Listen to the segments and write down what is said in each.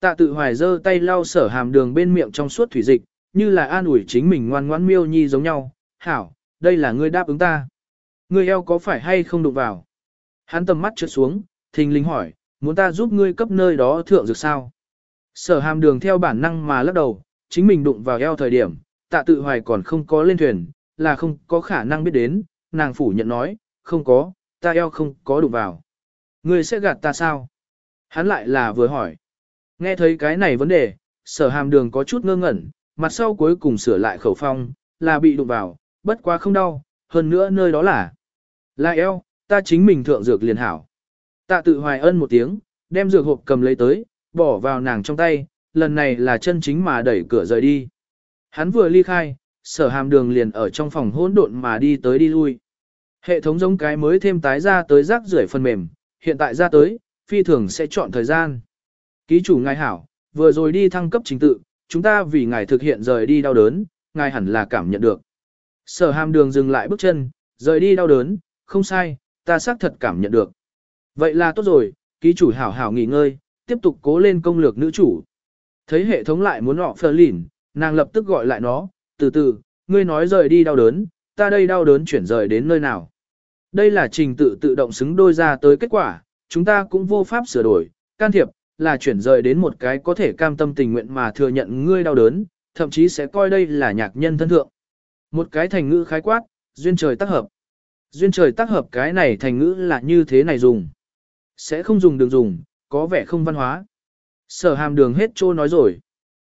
Tạ tự hoài giơ tay lau sở hàm đường bên miệng trong suốt thủy dịch, như là an ủi chính mình ngoan ngoãn miêu nhi giống nhau. Hảo, đây là ngươi đáp ứng ta. Ngươi eo có phải hay không đụng vào? Hắn tầm mắt trượt xuống, thình lình hỏi, muốn ta giúp ngươi cấp nơi đó thượng dược sao? Sở hàm đường theo bản năng mà lắc đầu, chính mình đụng vào eo thời điểm, tạ tự hoài còn không có lên thuyền, là không có khả năng biết đến, nàng phủ nhận nói, không có, ta eo không có đụng vào. Ngươi sẽ gạt ta sao? Hắn lại là vừa hỏi. Nghe thấy cái này vấn đề, sở hàm đường có chút ngơ ngẩn, mặt sau cuối cùng sửa lại khẩu phong, là bị đụng vào, bất quá không đau, hơn nữa nơi đó là. Là eo, ta chính mình thượng dược liền hảo. Tạ tự hoài ân một tiếng, đem dược hộp cầm lấy tới, bỏ vào nàng trong tay, lần này là chân chính mà đẩy cửa rời đi. Hắn vừa ly khai, sở hàm đường liền ở trong phòng hỗn độn mà đi tới đi lui. Hệ thống giống cái mới thêm tái ra tới rác rưởi phần mềm, hiện tại ra tới, phi thường sẽ chọn thời gian. Ký chủ ngài hảo, vừa rồi đi thăng cấp chính tự, chúng ta vì ngài thực hiện rời đi đau đớn, ngài hẳn là cảm nhận được. Sở hàm đường dừng lại bước chân, rời đi đau đớn, không sai, ta xác thật cảm nhận được. Vậy là tốt rồi, ký chủ hảo hảo nghỉ ngơi, tiếp tục cố lên công lược nữ chủ. Thấy hệ thống lại muốn họ phờ lỉn, nàng lập tức gọi lại nó, từ từ, ngươi nói rời đi đau đớn, ta đây đau đớn chuyển rời đến nơi nào. Đây là trình tự tự động xứng đôi ra tới kết quả, chúng ta cũng vô pháp sửa đổi, can thiệp, là chuyển rời đến một cái có thể cam tâm tình nguyện mà thừa nhận ngươi đau đớn, thậm chí sẽ coi đây là nhạc nhân thân thượng. Một cái thành ngữ khái quát, duyên trời tác hợp. Duyên trời tác hợp cái này thành ngữ là như thế này dùng. Sẽ không dùng đường dùng, có vẻ không văn hóa. Sở hàm đường hết trô nói rồi.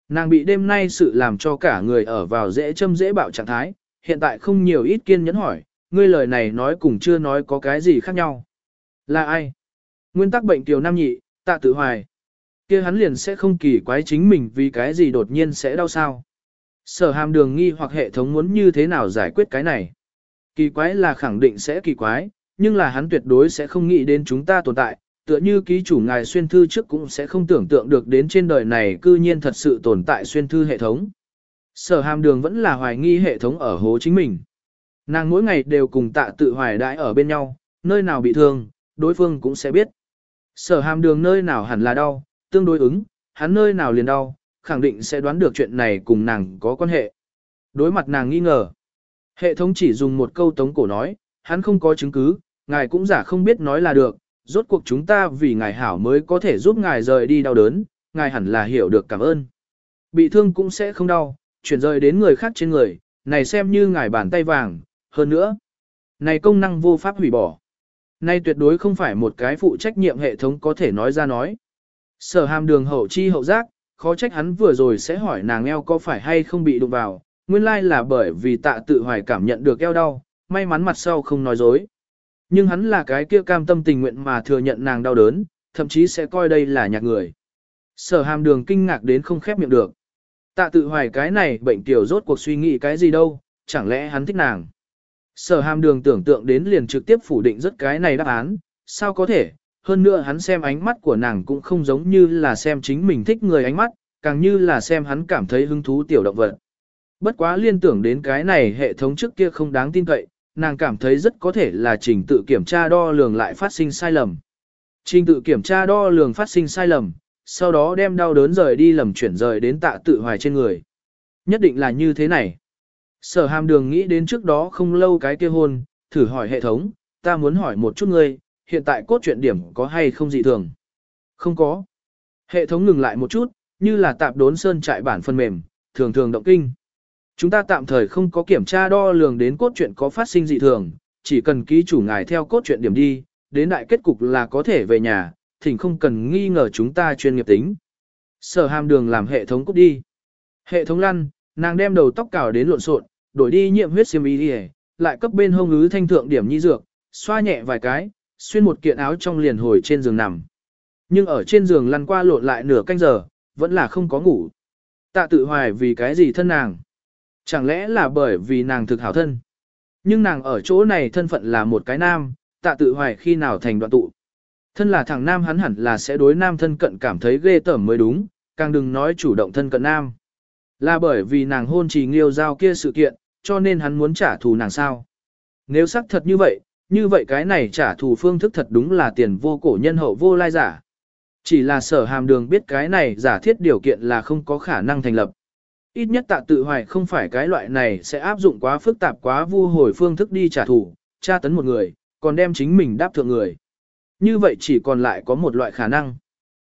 Nàng bị đêm nay sự làm cho cả người ở vào dễ châm dễ bạo trạng thái, hiện tại không nhiều ít kiên nhẫn hỏi, ngươi lời này nói cùng chưa nói có cái gì khác nhau. Là ai? Nguyên tắc bệnh tiểu nam nhị, tạ tự hoài kia hắn liền sẽ không kỳ quái chính mình vì cái gì đột nhiên sẽ đau sao. Sở hàm đường nghi hoặc hệ thống muốn như thế nào giải quyết cái này. Kỳ quái là khẳng định sẽ kỳ quái, nhưng là hắn tuyệt đối sẽ không nghĩ đến chúng ta tồn tại, tựa như ký chủ ngài xuyên thư trước cũng sẽ không tưởng tượng được đến trên đời này cư nhiên thật sự tồn tại xuyên thư hệ thống. Sở hàm đường vẫn là hoài nghi hệ thống ở hố chính mình. Nàng mỗi ngày đều cùng tạ tự hoài đãi ở bên nhau, nơi nào bị thương, đối phương cũng sẽ biết. Sở hàm đường nơi nào hẳn là đau, tương đối ứng, hắn nơi nào liền đau, khẳng định sẽ đoán được chuyện này cùng nàng có quan hệ. Đối mặt nàng nghi ngờ. Hệ thống chỉ dùng một câu tống cổ nói, hắn không có chứng cứ, ngài cũng giả không biết nói là được, rốt cuộc chúng ta vì ngài hảo mới có thể giúp ngài rời đi đau đớn, ngài hẳn là hiểu được cảm ơn. Bị thương cũng sẽ không đau, chuyển rời đến người khác trên người, này xem như ngài bàn tay vàng, hơn nữa. Này công năng vô pháp hủy bỏ. Nay tuyệt đối không phải một cái phụ trách nhiệm hệ thống có thể nói ra nói. Sở hàm đường hậu chi hậu giác, khó trách hắn vừa rồi sẽ hỏi nàng eo có phải hay không bị đụng vào, nguyên lai là bởi vì tạ tự hoài cảm nhận được eo đau, may mắn mặt sau không nói dối. Nhưng hắn là cái kia cam tâm tình nguyện mà thừa nhận nàng đau đớn, thậm chí sẽ coi đây là nhạc người. Sở hàm đường kinh ngạc đến không khép miệng được. Tạ tự hoài cái này bệnh tiểu rốt cuộc suy nghĩ cái gì đâu, chẳng lẽ hắn thích nàng. Sở hàm đường tưởng tượng đến liền trực tiếp phủ định rất cái này đáp án, sao có thể, hơn nữa hắn xem ánh mắt của nàng cũng không giống như là xem chính mình thích người ánh mắt, càng như là xem hắn cảm thấy hứng thú tiểu động vật. Bất quá liên tưởng đến cái này hệ thống trước kia không đáng tin cậy, nàng cảm thấy rất có thể là trình tự kiểm tra đo lường lại phát sinh sai lầm. Trình tự kiểm tra đo lường phát sinh sai lầm, sau đó đem đau đớn rời đi lầm chuyển rời đến tạ tự hoài trên người. Nhất định là như thế này. Sở hàm đường nghĩ đến trước đó không lâu cái kia hôn, thử hỏi hệ thống, ta muốn hỏi một chút ngươi, hiện tại cốt truyện điểm có hay không dị thường? Không có. Hệ thống ngừng lại một chút, như là tạp đốn sơn trại bản phần mềm, thường thường động kinh. Chúng ta tạm thời không có kiểm tra đo lường đến cốt truyện có phát sinh dị thường, chỉ cần ký chủ ngài theo cốt truyện điểm đi, đến đại kết cục là có thể về nhà, thỉnh không cần nghi ngờ chúng ta chuyên nghiệp tính. Sở hàm đường làm hệ thống cút đi. Hệ thống lăn, nàng đem đầu tóc cào đến lộn xộn, đổi đi nhiệm huyết xiêm y đi lại cấp bên hông ứ thanh thượng điểm nhi dược, xoa nhẹ vài cái, xuyên một kiện áo trong liền hồi trên giường nằm. Nhưng ở trên giường lăn qua lộn lại nửa canh giờ, vẫn là không có ngủ. Tạ tự hoài vì cái gì thân nàng? Chẳng lẽ là bởi vì nàng thực hảo thân? Nhưng nàng ở chỗ này thân phận là một cái nam, tạ tự hoài khi nào thành đoạn tụ. Thân là thằng nam hắn hẳn là sẽ đối nam thân cận cảm thấy ghê tởm mới đúng, càng đừng nói chủ động thân cận nam. Là bởi vì nàng hôn trì nghiêu giao kia sự kiện, cho nên hắn muốn trả thù nàng sao. Nếu xác thật như vậy, như vậy cái này trả thù phương thức thật đúng là tiền vô cổ nhân hậu vô lai giả. Chỉ là sở hàm đường biết cái này giả thiết điều kiện là không có khả năng thành lập. Ít nhất tạ tự hoài không phải cái loại này sẽ áp dụng quá phức tạp quá vu hồi phương thức đi trả thù, tra tấn một người, còn đem chính mình đáp thượng người. Như vậy chỉ còn lại có một loại khả năng.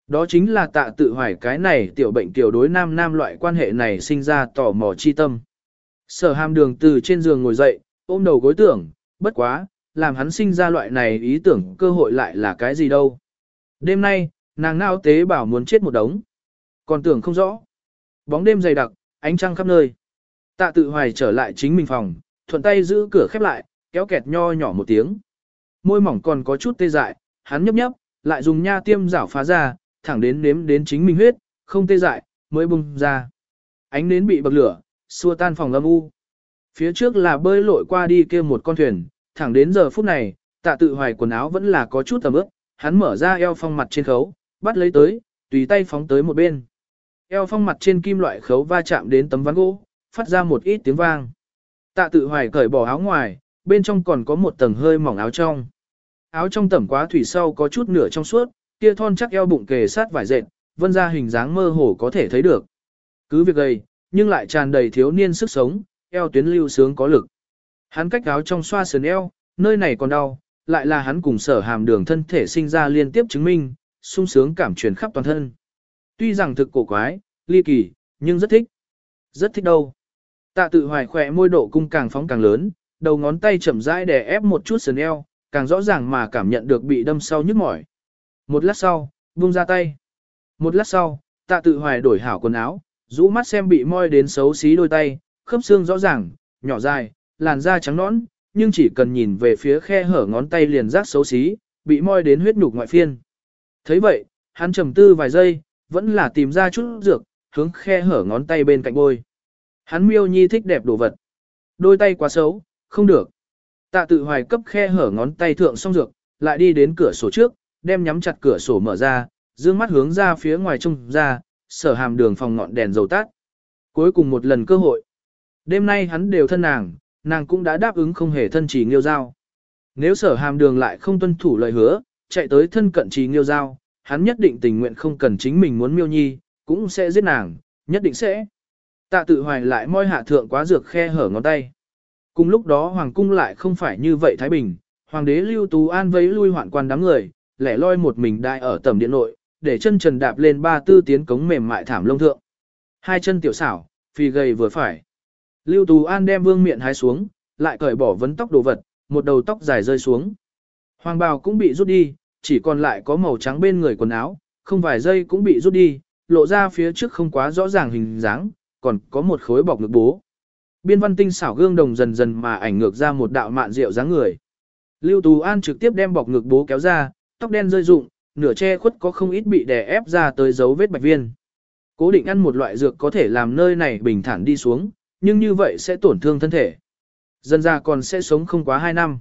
Đó chính là tạ tự hoài cái này tiểu bệnh tiểu đối nam nam loại quan hệ này sinh ra tò mò chi tâm. Sở hàm đường từ trên giường ngồi dậy, ôm đầu gối tưởng, bất quá, làm hắn sinh ra loại này ý tưởng cơ hội lại là cái gì đâu. Đêm nay, nàng nao tế bảo muốn chết một đống. Còn tưởng không rõ. Bóng đêm dày đặc, ánh trăng khắp nơi. Tạ tự hoài trở lại chính mình phòng, thuận tay giữ cửa khép lại, kéo kẹt nho nhỏ một tiếng. Môi mỏng còn có chút tê dại, hắn nhấp nhấp, lại dùng nha tiêm rảo phá ra, thẳng đến nếm đến chính mình huyết, không tê dại, mới bung ra. Ánh nến bị bậc lửa, xua tan phòng âm u. Phía trước là bơi lội qua đi kia một con thuyền, thẳng đến giờ phút này, tạ tự hoài quần áo vẫn là có chút tầm ướp, hắn mở ra eo phong mặt trên khấu, bắt lấy tới, tùy tay phóng tới một bên. Eo phong mặt trên kim loại khấu va chạm đến tấm ván gỗ, phát ra một ít tiếng vang. Tạ tự hoài cởi bỏ áo ngoài, bên trong còn có một tầng hơi mỏng áo trong. Áo trong tẩm quá thủy sau có chút nửa trong suốt, kia thon chắc eo bụng kề sát vải dệt, vân ra hình dáng mơ hồ có thể thấy được. Cứ việc gầy, nhưng lại tràn đầy thiếu niên sức sống, eo tuyến lưu sướng có lực. Hắn cách áo trong xoa sườn eo, nơi này còn đau, lại là hắn cùng sở hàm đường thân thể sinh ra liên tiếp chứng minh, sung sướng cảm truyền khắp toàn thân. Tuy rằng thực cổ quái, ly kỳ, nhưng rất thích. Rất thích đâu. Tạ tự hoài khỏe môi độ cung càng phóng càng lớn, đầu ngón tay chậm rãi đè ép một chút sườn eo, càng rõ ràng mà cảm nhận được bị đâm sau nhức mỏi. Một lát sau, buông ra tay. Một lát sau, tạ tự hoài đổi hảo quần áo, rũ mắt xem bị moi đến xấu xí đôi tay, khớp xương rõ ràng, nhỏ dài, làn da trắng nõn, nhưng chỉ cần nhìn về phía khe hở ngón tay liền rác xấu xí, bị moi đến huyết nhục ngoại phiên. thấy vậy, hắn trầm tư vài giây, vẫn là tìm ra chút dược, hướng khe hở ngón tay bên cạnh bôi. Hắn miêu nhi thích đẹp đồ vật. Đôi tay quá xấu, không được. Tạ tự hoài cấp khe hở ngón tay thượng xong dược, lại đi đến cửa sổ trước, đem nhắm chặt cửa sổ mở ra, dương mắt hướng ra phía ngoài trông ra, sở hàm đường phòng ngọn đèn dầu tắt. Cuối cùng một lần cơ hội. Đêm nay hắn đều thân nàng, nàng cũng đã đáp ứng không hề thân chỉ nghiêu giao. Nếu sở hàm đường lại không tuân thủ lời hứa, chạy tới thân cận trì nghiêu giao, hắn nhất định tình nguyện không cần chính mình muốn miêu nhi, cũng sẽ giết nàng, nhất định sẽ. Tạ tự hoài lại moi hạ thượng quá dược khe hở ngón tay. Cùng lúc đó hoàng cung lại không phải như vậy Thái Bình, hoàng đế lưu tú an vấy lui hoạn quan đám người, lẻ loi một mình đại ở tầm điện nội, để chân trần đạp lên ba tư tiến cống mềm mại thảm lông thượng. Hai chân tiểu xảo, phi gầy vừa phải. Lưu Tú An đem vương miệng hái xuống, lại cởi bỏ vấn tóc đồ vật, một đầu tóc dài rơi xuống. Hoàng bào cũng bị rút đi, chỉ còn lại có màu trắng bên người quần áo, không vài giây cũng bị rút đi, lộ ra phía trước không quá rõ ràng hình dáng, còn có một khối bọc ngực bố. Biên văn tinh xảo gương đồng dần dần mà ảnh ngược ra một đạo mạn rượu dáng người. Lưu Tú An trực tiếp đem bọc ngực bố kéo ra, tóc đen rơi rụng, nửa che khuất có không ít bị đè ép ra tới dấu vết bạch viên. Cố định ăn một loại dược có thể làm nơi này bình thản đi xuống, nhưng như vậy sẽ tổn thương thân thể. Dân ra còn sẽ sống không quá 2 năm.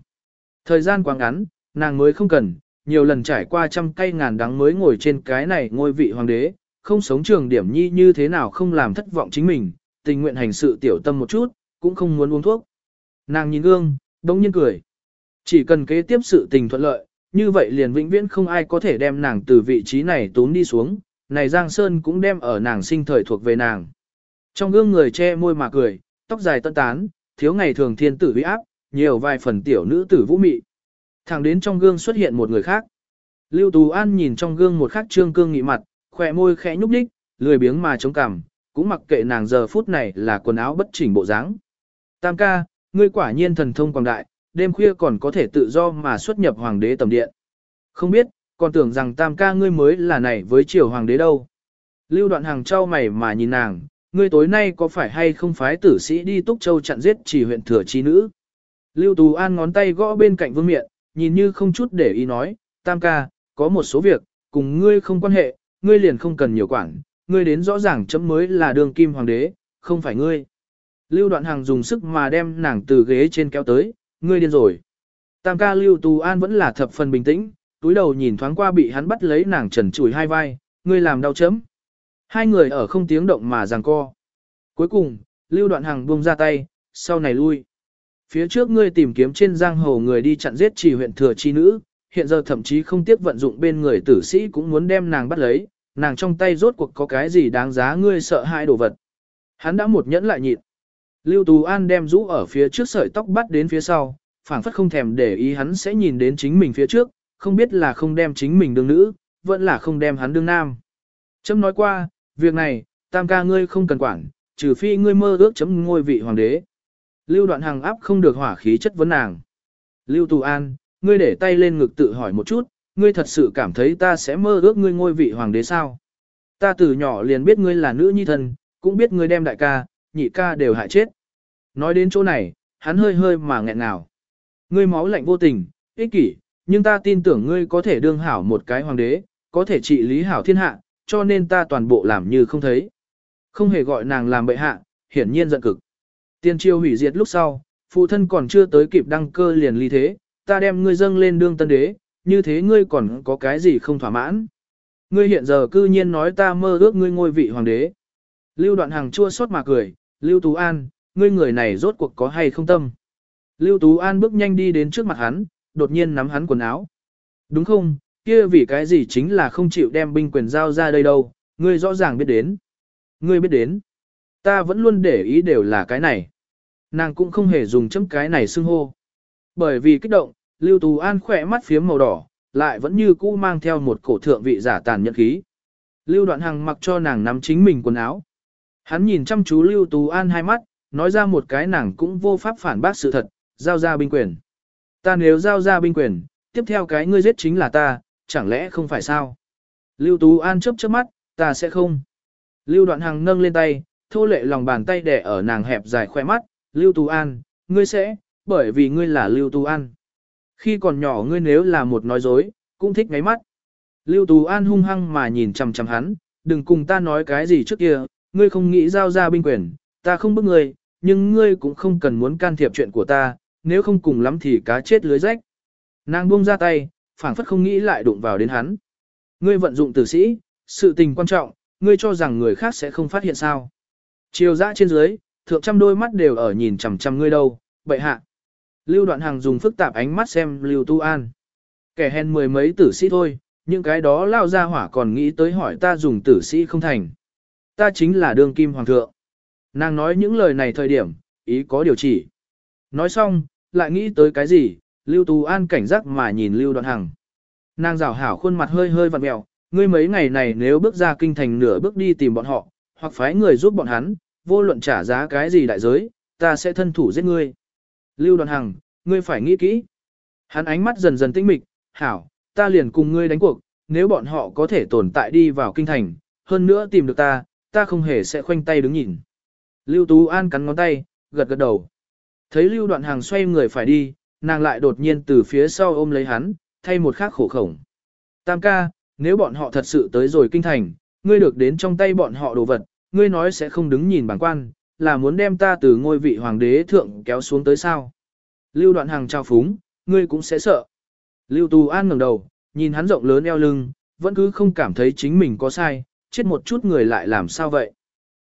Thời gian quá ngắn, nàng mới không cần, nhiều lần trải qua trăm cây ngàn đắng mới ngồi trên cái này ngôi vị hoàng đế, không sống trường điểm nhi như thế nào không làm thất vọng chính mình, tình nguyện hành sự tiểu tâm một chút, cũng không muốn uống thuốc. Nàng nhìn gương, đông nhiên cười. Chỉ cần kế tiếp sự tình thuận lợi, như vậy liền vĩnh viễn không ai có thể đem nàng từ vị trí này tốn đi xuống, này Giang Sơn cũng đem ở nàng sinh thời thuộc về nàng. Trong gương người che môi mà cười, tóc dài tân tán, thiếu ngày thường thiên tử huy áp, nhiều vài phần tiểu nữ tử vũ mị. Thẳng đến trong gương xuất hiện một người khác. Lưu Tú An nhìn trong gương một khắc trương cương nghị mặt, khỏe môi khẽ nhúc nhích, lười biếng mà chống cằm, cũng mặc kệ nàng giờ phút này là quần áo bất chỉnh bộ dáng. Tam ca, ngươi quả nhiên thần thông quảng đại, đêm khuya còn có thể tự do mà xuất nhập hoàng đế tầm điện. Không biết, còn tưởng rằng tam ca ngươi mới là này với triều hoàng đế đâu. Lưu đoạn hàng trao mày mà nhìn nàng, ngươi tối nay có phải hay không phái tử sĩ đi Túc Châu chặn giết chỉ huyện thừa chi nữ. Lưu Tú An ngón tay gõ bên cạnh vương miện, nhìn như không chút để ý nói, tam ca, có một số việc, cùng ngươi không quan hệ, ngươi liền không cần nhiều quản, ngươi đến rõ ràng chấm mới là đường kim hoàng đế, không phải ngươi. Lưu đoạn hàng dùng sức mà đem nàng từ ghế trên kéo tới, ngươi điên rồi. Tam ca Lưu Tú An vẫn là thập phần bình tĩnh, túi đầu nhìn thoáng qua bị hắn bắt lấy nàng trần chùi hai vai, ngươi làm đau chấm. Hai người ở không tiếng động mà giằng co. Cuối cùng, Lưu Đoạn Hằng buông ra tay, sau này lui. Phía trước ngươi tìm kiếm trên giang hồ người đi chặn giết chỉ huyện thừa chi nữ, hiện giờ thậm chí không tiếc vận dụng bên người tử sĩ cũng muốn đem nàng bắt lấy, nàng trong tay rốt cuộc có cái gì đáng giá ngươi sợ hãi đồ vật. Hắn đã một nhẫn lại nhịn. Lưu Tú An đem rũ ở phía trước sợi tóc bắt đến phía sau, phảng phất không thèm để ý hắn sẽ nhìn đến chính mình phía trước, không biết là không đem chính mình đương nữ, vẫn là không đem hắn đương nam. Chấm nói qua, việc này, tam ca ngươi không cần quản, trừ phi ngươi mơ ước chấm ngôi vị hoàng đế. Lưu đoạn hàng áp không được hỏa khí chất vấn nàng. Lưu Tù An, ngươi để tay lên ngực tự hỏi một chút, ngươi thật sự cảm thấy ta sẽ mơ ước ngươi ngôi vị hoàng đế sao? Ta từ nhỏ liền biết ngươi là nữ nhi thần, cũng biết ngươi đem đại ca, nhị ca đều hại chết. Nói đến chỗ này, hắn hơi hơi mà nghẹn nào. Ngươi máu lạnh vô tình, ích kỷ, nhưng ta tin tưởng ngươi có thể đương hảo một cái hoàng đế, có thể trị lý hảo thiên hạ, cho nên ta toàn bộ làm như không thấy. Không hề gọi nàng làm bệ hạ, hiển nhiên giận cực. Tiên triều hủy diệt lúc sau, phụ thân còn chưa tới kịp đăng cơ liền ly thế, ta đem ngươi dâng lên đương tân đế, như thế ngươi còn có cái gì không thỏa mãn. Ngươi hiện giờ cư nhiên nói ta mơ ước ngươi ngôi vị hoàng đế. Lưu đoạn hàng chua xót mà cười, Lưu Tú An, ngươi người này rốt cuộc có hay không tâm. Lưu Tú An bước nhanh đi đến trước mặt hắn, đột nhiên nắm hắn quần áo. Đúng không, kia vì cái gì chính là không chịu đem binh quyền giao ra đây đâu, ngươi rõ ràng biết đến. Ngươi biết đến. Ta vẫn luôn để ý đều là cái này. Nàng cũng không hề dùng chấm cái này xưng hô. Bởi vì kích động, Lưu Tú An khỏe mắt phía màu đỏ, lại vẫn như cũ mang theo một cổ thượng vị giả tàn nhẫn khí. Lưu Đoạn Hằng mặc cho nàng nắm chính mình quần áo. Hắn nhìn chăm chú Lưu Tú An hai mắt, nói ra một cái nàng cũng vô pháp phản bác sự thật, giao ra binh quyền. Ta nếu giao ra binh quyền, tiếp theo cái ngươi giết chính là ta, chẳng lẽ không phải sao? Lưu Tú An chớp chớp mắt, ta sẽ không. Lưu Đoạn Hằng nâng lên tay, thô lệ lòng bàn tay đè ở nàng hẹp dài khoe mắt, Lưu Tú An, ngươi sẽ, bởi vì ngươi là Lưu Tú An. Khi còn nhỏ ngươi nếu là một nói dối, cũng thích ngáy mắt. Lưu Tú An hung hăng mà nhìn chằm chằm hắn, đừng cùng ta nói cái gì trước kia, ngươi không nghĩ giao ra binh quyền, ta không bức ngươi, nhưng ngươi cũng không cần muốn can thiệp chuyện của ta, nếu không cùng lắm thì cá chết lưới rách. Nàng buông ra tay, phảng phất không nghĩ lại đụng vào đến hắn. Ngươi vận dụng tử sĩ, sự tình quan trọng, ngươi cho rằng người khác sẽ không phát hiện sao. Chiều dã trên dưới, thượng trăm đôi mắt đều ở nhìn chằm chằm ngươi đâu, bậy hạ. Lưu đoạn hàng dùng phức tạp ánh mắt xem Lưu Tu An. Kẻ hèn mười mấy tử sĩ thôi, những cái đó lao ra hỏa còn nghĩ tới hỏi ta dùng tử sĩ không thành. Ta chính là đương kim hoàng thượng. Nàng nói những lời này thời điểm, ý có điều chỉ. Nói xong, lại nghĩ tới cái gì, Lưu Tú An cảnh giác mà nhìn Lưu Đoạn Hằng. Nàng rảo hảo khuôn mặt hơi hơi vặn mèo, ngươi mấy ngày này nếu bước ra kinh thành nửa bước đi tìm bọn họ, hoặc phái người giúp bọn hắn, vô luận trả giá cái gì đại giới, ta sẽ thân thủ giết ngươi. Lưu Đoạn Hằng, ngươi phải nghĩ kỹ. Hắn ánh mắt dần dần tinh mịch, hảo, ta liền cùng ngươi đánh cuộc, nếu bọn họ có thể tồn tại đi vào kinh thành, hơn nữa tìm được ta, ta không hề sẽ khoanh tay đứng nhìn. Lưu Tú An cắn ngón tay, gật gật đầu. Thấy Lưu Đoạn Hằng xoay người phải đi, nàng lại đột nhiên từ phía sau ôm lấy hắn, thay một khác khổ khổng. Tam ca, nếu bọn họ thật sự tới rồi kinh thành, ngươi được đến trong tay bọn họ đồ vật, ngươi nói sẽ không đứng nhìn bản quan, là muốn đem ta từ ngôi vị hoàng đế thượng kéo xuống tới sao. Lưu Đoạn Hàng trao phúng, ngươi cũng sẽ sợ. Lưu Tu An ngẩng đầu, nhìn hắn rộng lớn eo lưng, vẫn cứ không cảm thấy chính mình có sai, chết một chút người lại làm sao vậy.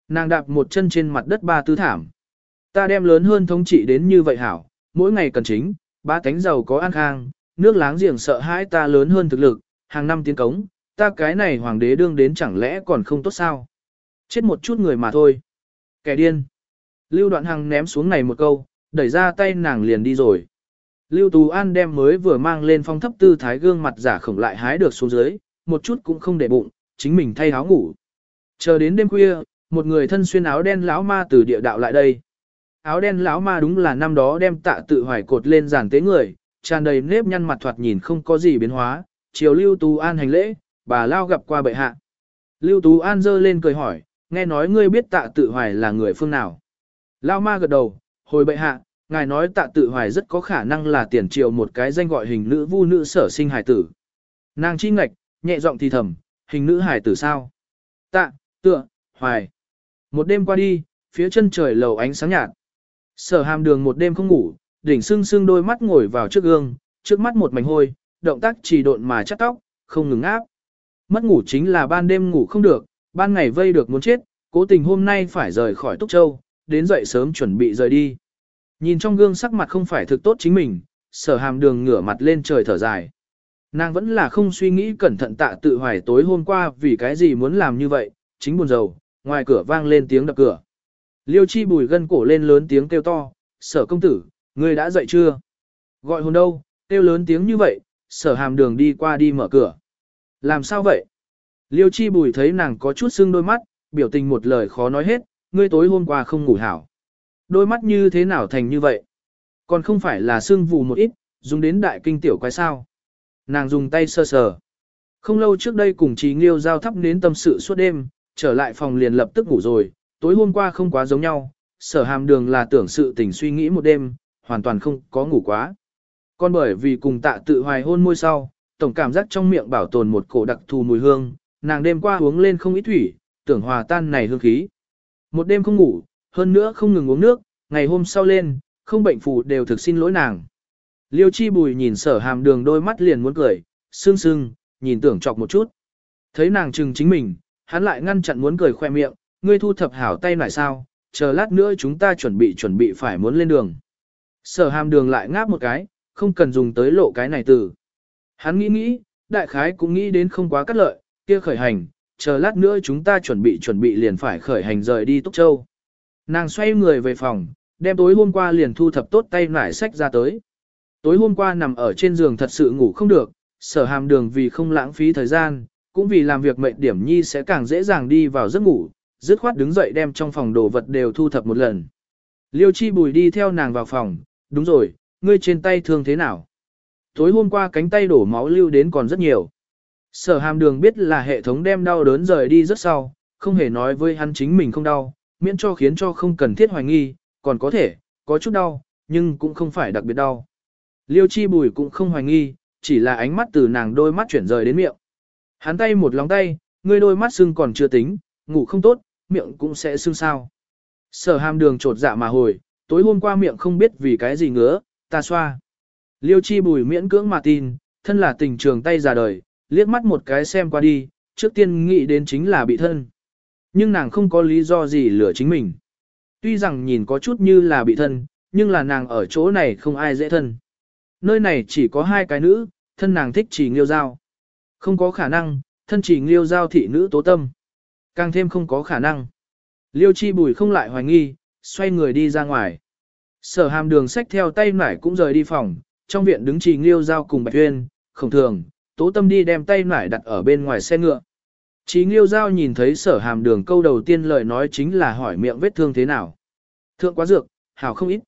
Nàng đạp một chân trên mặt đất ba tư thảm. Ta đem lớn hơn thống trị đến như vậy hảo, mỗi ngày cần chính, ba tánh giàu có an khang, nước láng giềng sợ hãi ta lớn hơn thực lực, hàng năm tiến cống, ta cái này hoàng đế đương đến chẳng lẽ còn không tốt sao. Chết một chút người mà thôi. Kẻ điên. Lưu đoạn hằng ném xuống này một câu, đẩy ra tay nàng liền đi rồi. Lưu Tú An đem mới vừa mang lên phong thấp tư thái gương mặt giả khổng lại hái được xuống dưới, một chút cũng không để bụng, chính mình thay áo ngủ. Chờ đến đêm khuya, một người thân xuyên áo đen lão ma từ địa đạo lại đây. Áo đen lão ma đúng là năm đó đem tạ tự hoài cột lên giàn tế người, tràn đầy nếp nhăn mặt thoạt nhìn không có gì biến hóa, chiều Lưu Tú An hành lễ, bà lao gặp qua bệ hạ. Lưu Tú An dơ lên cười hỏi, nghe nói ngươi biết tạ tự hoài là người phương nào. Lão ma gật đầu, hồi bệ hạ, ngài nói tạ tự hoài rất có khả năng là tiền triều một cái danh gọi hình nữ vu nữ sở sinh hài tử. Nàng chi ngạch, nhẹ giọng thì thầm, hình nữ hài tử sao? Tạ, tựa, hoài. Một đêm qua đi, phía chân trời lầu ánh sáng nhạt. Sở hàm đường một đêm không ngủ, đỉnh sưng sưng đôi mắt ngồi vào trước gương, trước mắt một mảnh hôi, động tác chỉ độn mà chắt tóc, không ngừng áp. Mất ngủ chính là ban đêm ngủ không được, ban ngày vây được muốn chết, cố tình hôm nay phải rời khỏi Túc Châu, đến dậy sớm chuẩn bị rời đi. Nhìn trong gương sắc mặt không phải thực tốt chính mình, sở hàm đường ngửa mặt lên trời thở dài. Nàng vẫn là không suy nghĩ cẩn thận tạ tự hoài tối hôm qua vì cái gì muốn làm như vậy, chính buồn rầu, ngoài cửa vang lên tiếng đập cửa. Liêu chi bùi gân cổ lên lớn tiếng kêu to, sở công tử, ngươi đã dậy chưa? Gọi hồn đâu, kêu lớn tiếng như vậy, sở hàm đường đi qua đi mở cửa. Làm sao vậy? Liêu chi bùi thấy nàng có chút sưng đôi mắt, biểu tình một lời khó nói hết, ngươi tối hôm qua không ngủ hảo. Đôi mắt như thế nào thành như vậy? Còn không phải là sưng vù một ít, dùng đến đại kinh tiểu quái sao? Nàng dùng tay sơ sờ. Không lâu trước đây cùng trí nghiêu giao thắp đến tâm sự suốt đêm, trở lại phòng liền lập tức ngủ rồi, tối hôm qua không quá giống nhau, sở hàm đường là tưởng sự tình suy nghĩ một đêm, hoàn toàn không có ngủ quá. Còn bởi vì cùng tạ tự hoài hôn môi sau, tổng cảm giác trong miệng bảo tồn một cổ đặc thù mùi hương, nàng đêm qua uống lên không ít thủy, tưởng hòa tan này hương khí. Một đêm không ngủ, hơn nữa không ngừng uống nước, ngày hôm sau lên, không bệnh phù đều thực xin lỗi nàng. Liêu chi bùi nhìn sở hàm đường đôi mắt liền muốn cười, sưng sưng, nhìn tưởng chọc một chút. Thấy nàng chừng chính mình, hắn lại ngăn chặn muốn cười khoe miệng, ngươi thu thập hảo tay lại sao, chờ lát nữa chúng ta chuẩn bị chuẩn bị phải muốn lên đường. Sở hàm đường lại ngáp một cái, không cần dùng tới lộ cái này từ. Hắn nghĩ nghĩ, đại khái cũng nghĩ đến không quá cắt lợi, kia khởi hành, chờ lát nữa chúng ta chuẩn bị chuẩn bị liền phải khởi hành rời đi Túc Châu. Nàng xoay người về phòng, đem tối hôm qua liền thu thập tốt tay nải sách ra tới. Tối hôm qua nằm ở trên giường thật sự ngủ không được, sở hàm đường vì không lãng phí thời gian, cũng vì làm việc mệnh điểm nhi sẽ càng dễ dàng đi vào giấc ngủ, dứt khoát đứng dậy đem trong phòng đồ vật đều thu thập một lần. Liêu chi bùi đi theo nàng vào phòng, đúng rồi, ngươi trên tay thương thế nào? Tối hôm qua cánh tay đổ máu lưu đến còn rất nhiều. Sở hàm đường biết là hệ thống đem đau đớn rời đi rất sau, không hề nói với hắn chính mình không đau, miễn cho khiến cho không cần thiết hoài nghi, còn có thể, có chút đau, nhưng cũng không phải đặc biệt đau. Liêu chi bùi cũng không hoài nghi, chỉ là ánh mắt từ nàng đôi mắt chuyển rời đến miệng. Hắn tay một lòng tay, ngươi đôi mắt sưng còn chưa tính, ngủ không tốt, miệng cũng sẽ sưng sao. Sở hàm đường trột dạ mà hồi, tối hôm qua miệng không biết vì cái gì ngứa, ta xoa. Liêu chi bùi miễn cưỡng mà tin, thân là tình trường tay già đời, liếc mắt một cái xem qua đi, trước tiên nghĩ đến chính là bị thân. Nhưng nàng không có lý do gì lừa chính mình. Tuy rằng nhìn có chút như là bị thân, nhưng là nàng ở chỗ này không ai dễ thân. Nơi này chỉ có hai cái nữ, thân nàng thích chỉ nghiêu giao. Không có khả năng, thân chỉ nghiêu giao thị nữ tố tâm. Càng thêm không có khả năng. Liêu chi bùi không lại hoài nghi, xoay người đi ra ngoài. Sở hàm đường sách theo tay nải cũng rời đi phòng, trong viện đứng trì nghiêu giao cùng bạch tuyên, không thường, tố tâm đi đem tay nải đặt ở bên ngoài xe ngựa. Chí nghiêu giao nhìn thấy sở hàm đường câu đầu tiên lời nói chính là hỏi miệng vết thương thế nào. Thượng quá dược, hảo không ít.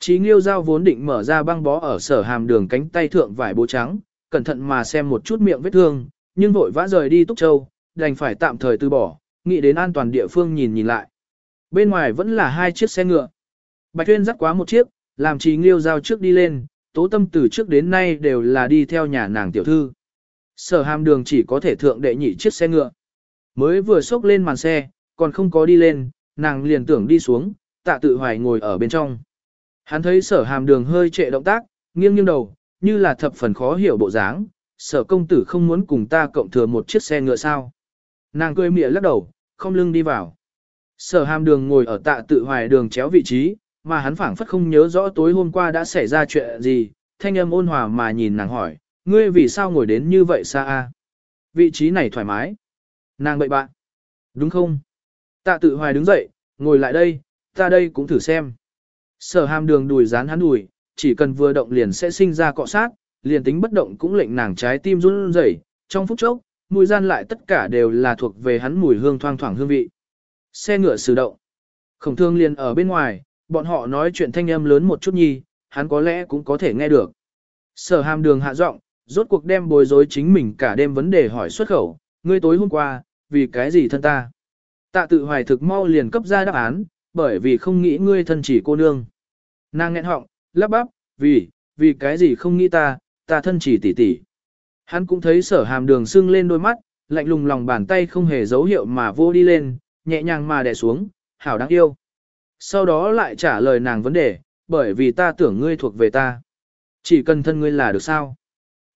Chí nghiêu giao vốn định mở ra băng bó ở sở hàm đường cánh tay thượng vải bố trắng, cẩn thận mà xem một chút miệng vết thương, nhưng vội vã rời đi Túc Châu, đành phải tạm thời từ bỏ, nghĩ đến an toàn địa phương nhìn nhìn lại. Bên ngoài vẫn là hai chiếc xe ngựa. Bạch Tuyên dắt quá một chiếc, làm Chí nghiêu giao trước đi lên, tố tâm từ trước đến nay đều là đi theo nhà nàng tiểu thư. Sở hàm đường chỉ có thể thượng đệ nhị chiếc xe ngựa. Mới vừa xốc lên màn xe, còn không có đi lên, nàng liền tưởng đi xuống, tạ tự hoài ngồi ở bên trong. Hắn thấy sở hàm đường hơi trệ động tác, nghiêng nghiêng đầu, như là thập phần khó hiểu bộ dáng, sở công tử không muốn cùng ta cộng thừa một chiếc xe ngựa sao. Nàng cười mỉa lắc đầu, không lưng đi vào. Sở hàm đường ngồi ở tạ tự hoài đường chéo vị trí, mà hắn phảng phất không nhớ rõ tối hôm qua đã xảy ra chuyện gì, thanh âm ôn hòa mà nhìn nàng hỏi, ngươi vì sao ngồi đến như vậy xa a? Vị trí này thoải mái. Nàng bậy bạn. Đúng không? Tạ tự hoài đứng dậy, ngồi lại đây, ta đây cũng thử xem. Sở hàm đường đùi dán hắn đùi, chỉ cần vừa động liền sẽ sinh ra cọ sát, liền tính bất động cũng lệnh nàng trái tim run rẩy. trong phút chốc, mùi gian lại tất cả đều là thuộc về hắn mùi hương thoang thoảng hương vị. Xe ngựa sử động. Khổng thương liền ở bên ngoài, bọn họ nói chuyện thanh âm lớn một chút nhi, hắn có lẽ cũng có thể nghe được. Sở hàm đường hạ giọng, rốt cuộc đem bối rối chính mình cả đêm vấn đề hỏi xuất khẩu, ngươi tối hôm qua, vì cái gì thân ta? Tạ tự hoài thực mau liền cấp ra đáp án, bởi vì không nghĩ ngươi thân chỉ cô nương. Nàng nghẹn họng, lắp bắp, vì, vì cái gì không nghĩ ta, ta thân chỉ tỷ tỷ. Hắn cũng thấy sở hàm đường sưng lên đôi mắt, lạnh lùng lòng bàn tay không hề dấu hiệu mà vô đi lên, nhẹ nhàng mà đè xuống, hảo đáng yêu. Sau đó lại trả lời nàng vấn đề, bởi vì ta tưởng ngươi thuộc về ta. Chỉ cần thân ngươi là được sao.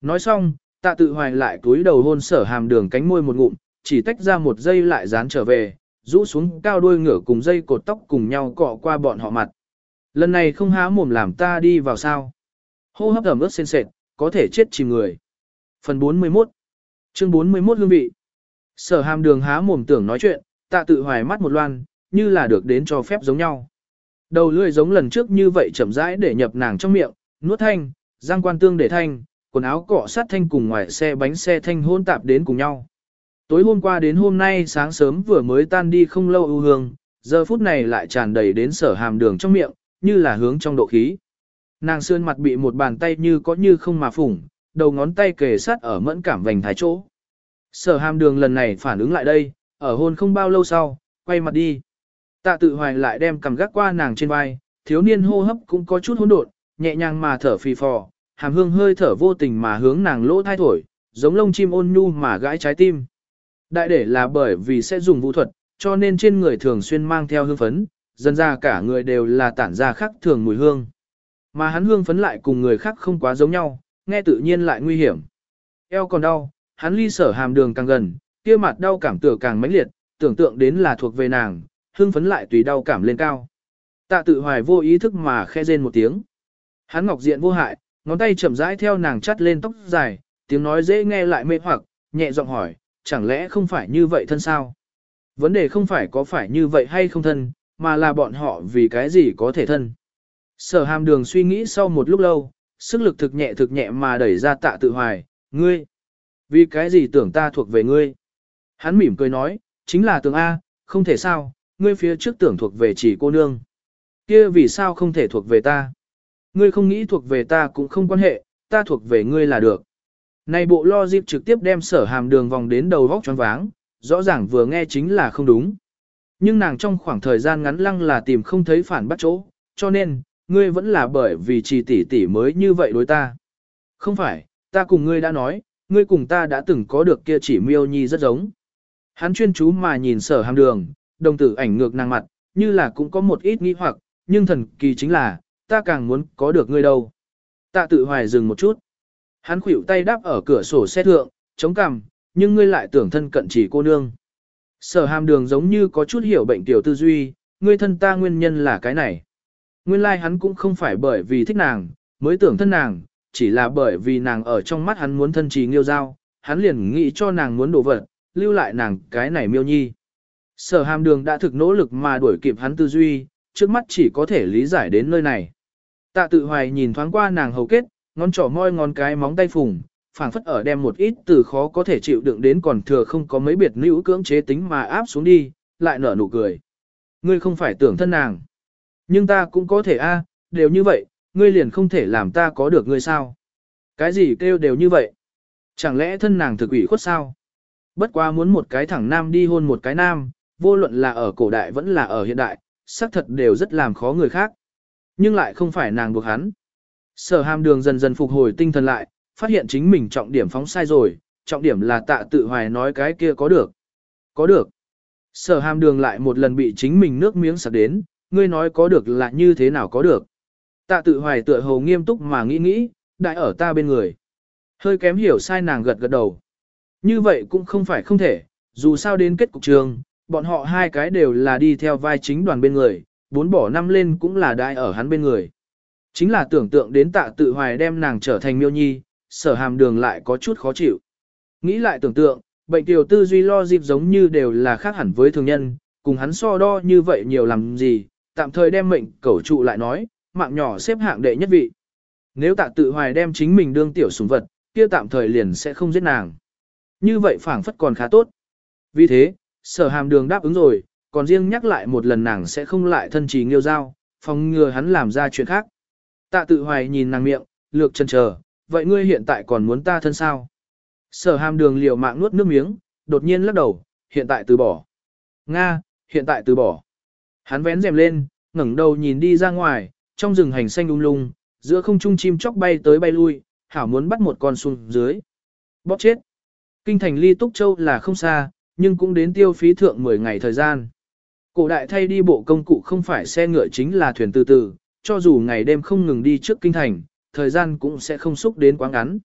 Nói xong, tạ tự hoài lại túi đầu hôn sở hàm đường cánh môi một ngụm, chỉ tách ra một giây lại dán trở về, rũ xuống cao đuôi ngửa cùng dây cột tóc cùng nhau cọ qua bọn họ mặt. Lần này không há mồm làm ta đi vào sao. Hô hấp ẩm ướt sên sệt, có thể chết chìm người. Phần 41 Chương 41 hương vị Sở hàm đường há mồm tưởng nói chuyện, tạ tự hoài mắt một loan, như là được đến cho phép giống nhau. Đầu lưỡi giống lần trước như vậy chậm rãi để nhập nàng trong miệng, nuốt thanh, răng quan tương để thanh, quần áo cọ sát thanh cùng ngoài xe bánh xe thanh hôn tạp đến cùng nhau. Tối hôm qua đến hôm nay sáng sớm vừa mới tan đi không lâu ưu hương, giờ phút này lại tràn đầy đến sở hàm đường trong miệng, như là hướng trong độ khí. Nàng sơn mặt bị một bàn tay như có như không mà phủng, đầu ngón tay kề sát ở mẫn cảm vành thái chỗ. Sở hàm đường lần này phản ứng lại đây, ở hôn không bao lâu sau, quay mặt đi. Tạ tự hoài lại đem cầm gác qua nàng trên vai, thiếu niên hô hấp cũng có chút hỗn độn, nhẹ nhàng mà thở phì phò, hàm hương hơi thở vô tình mà hướng nàng lỗ thai thổi, giống lông chim ôn nhu mà gãi trái tim. Đại để là bởi vì sẽ dùng vũ thuật, cho nên trên người thường xuyên mang theo hương phấn, dần ra cả người đều là tản ra khác thường mùi hương. Mà hắn hương phấn lại cùng người khác không quá giống nhau, nghe tự nhiên lại nguy hiểm. Eo còn đau, hắn ly sở hàm đường càng gần, kia mặt đau cảm tựa càng mãnh liệt, tưởng tượng đến là thuộc về nàng, hưng phấn lại tùy đau cảm lên cao. Tạ tự hoài vô ý thức mà khe rên một tiếng. Hắn ngọc diện vô hại, ngón tay chậm rãi theo nàng chắt lên tóc dài, tiếng nói dễ nghe lại mê hoặc, nhẹ giọng hỏi, chẳng lẽ không phải như vậy thân sao? Vấn đề không phải có phải như vậy hay không thân, mà là bọn họ vì cái gì có thể thân. Sở hàm đường suy nghĩ sau một lúc lâu, sức lực thực nhẹ thực nhẹ mà đẩy ra tạ tự hoài, ngươi. Vì cái gì tưởng ta thuộc về ngươi? Hắn mỉm cười nói, chính là tưởng A, không thể sao, ngươi phía trước tưởng thuộc về chỉ cô nương. kia vì sao không thể thuộc về ta? Ngươi không nghĩ thuộc về ta cũng không quan hệ, ta thuộc về ngươi là được. Này bộ lo dịp trực tiếp đem sở hàm đường vòng đến đầu vóc choáng váng, rõ ràng vừa nghe chính là không đúng. Nhưng nàng trong khoảng thời gian ngắn lăng là tìm không thấy phản bắt chỗ, cho nên, ngươi vẫn là bởi vì chỉ tỷ tỷ mới như vậy đối ta. Không phải, ta cùng ngươi đã nói, ngươi cùng ta đã từng có được kia chỉ miêu nhi rất giống. Hắn chuyên chú mà nhìn sở hàm đường, đồng tử ảnh ngược nàng mặt, như là cũng có một ít nghi hoặc, nhưng thần kỳ chính là, ta càng muốn có được ngươi đâu. Tạ tự hoài dừng một chút. Hắn khuỷu tay đáp ở cửa sổ xe thượng, chống cằm, nhưng ngươi lại tưởng thân cận chỉ cô nương. Sở hàm đường giống như có chút hiểu bệnh tiểu tư duy, ngươi thân ta nguyên nhân là cái này. Nguyên lai like hắn cũng không phải bởi vì thích nàng, mới tưởng thân nàng, chỉ là bởi vì nàng ở trong mắt hắn muốn thân trì nghiêu giao, hắn liền nghĩ cho nàng muốn đổ vật, lưu lại nàng cái này miêu nhi. Sở hàm đường đã thực nỗ lực mà đuổi kịp hắn tư duy, trước mắt chỉ có thể lý giải đến nơi này. Tạ tự hoài nhìn thoáng qua nàng hầu kết, ngón trỏ môi ngón cái móng tay phùng, phảng phất ở đem một ít từ khó có thể chịu đựng đến còn thừa không có mấy biệt nữ cưỡng chế tính mà áp xuống đi, lại nở nụ cười. Ngươi không phải tưởng thân nàng. Nhưng ta cũng có thể a, đều như vậy, ngươi liền không thể làm ta có được ngươi sao. Cái gì kêu đều như vậy. Chẳng lẽ thân nàng thực ủy khuất sao? Bất quá muốn một cái thẳng nam đi hôn một cái nam, vô luận là ở cổ đại vẫn là ở hiện đại, xác thật đều rất làm khó người khác. Nhưng lại không phải nàng buộc hắn. Sở hàm đường dần dần phục hồi tinh thần lại, phát hiện chính mình trọng điểm phóng sai rồi, trọng điểm là tạ tự hoài nói cái kia có được. Có được. Sở hàm đường lại một lần bị chính mình nước miếng sạc đến, ngươi nói có được là như thế nào có được. Tạ tự hoài tựa hồ nghiêm túc mà nghĩ nghĩ, đại ở ta bên người. Hơi kém hiểu sai nàng gật gật đầu. Như vậy cũng không phải không thể, dù sao đến kết cục trường, bọn họ hai cái đều là đi theo vai chính đoàn bên người, bốn bỏ năm lên cũng là đại ở hắn bên người. Chính là tưởng tượng đến tạ tự hoài đem nàng trở thành miêu nhi, sở hàm đường lại có chút khó chịu. Nghĩ lại tưởng tượng, bệnh tiểu tư duy lo dịp giống như đều là khác hẳn với thường nhân, cùng hắn so đo như vậy nhiều làm gì, tạm thời đem mệnh cẩu trụ lại nói, mạng nhỏ xếp hạng đệ nhất vị. Nếu tạ tự hoài đem chính mình đương tiểu sủng vật, kia tạm thời liền sẽ không giết nàng. Như vậy phảng phất còn khá tốt. Vì thế, sở hàm đường đáp ứng rồi, còn riêng nhắc lại một lần nàng sẽ không lại thân trì nghiêu giao, phòng ngừa hắn làm ra chuyện khác. Tạ tự hoài nhìn nàng miệng, lược chân chờ, vậy ngươi hiện tại còn muốn ta thân sao? Sở hàm đường liều mạng nuốt nước miếng, đột nhiên lắc đầu, hiện tại từ bỏ. Nga, hiện tại từ bỏ. Hắn vén rèm lên, ngẩng đầu nhìn đi ra ngoài, trong rừng hành xanh lung lung, giữa không trung chim chóc bay tới bay lui, hảo muốn bắt một con xuống dưới. Bóp chết. Kinh thành ly túc châu là không xa, nhưng cũng đến tiêu phí thượng 10 ngày thời gian. Cổ đại thay đi bộ công cụ không phải xe ngựa chính là thuyền từ từ, cho dù ngày đêm không ngừng đi trước kinh thành, thời gian cũng sẽ không xúc đến quá ngắn.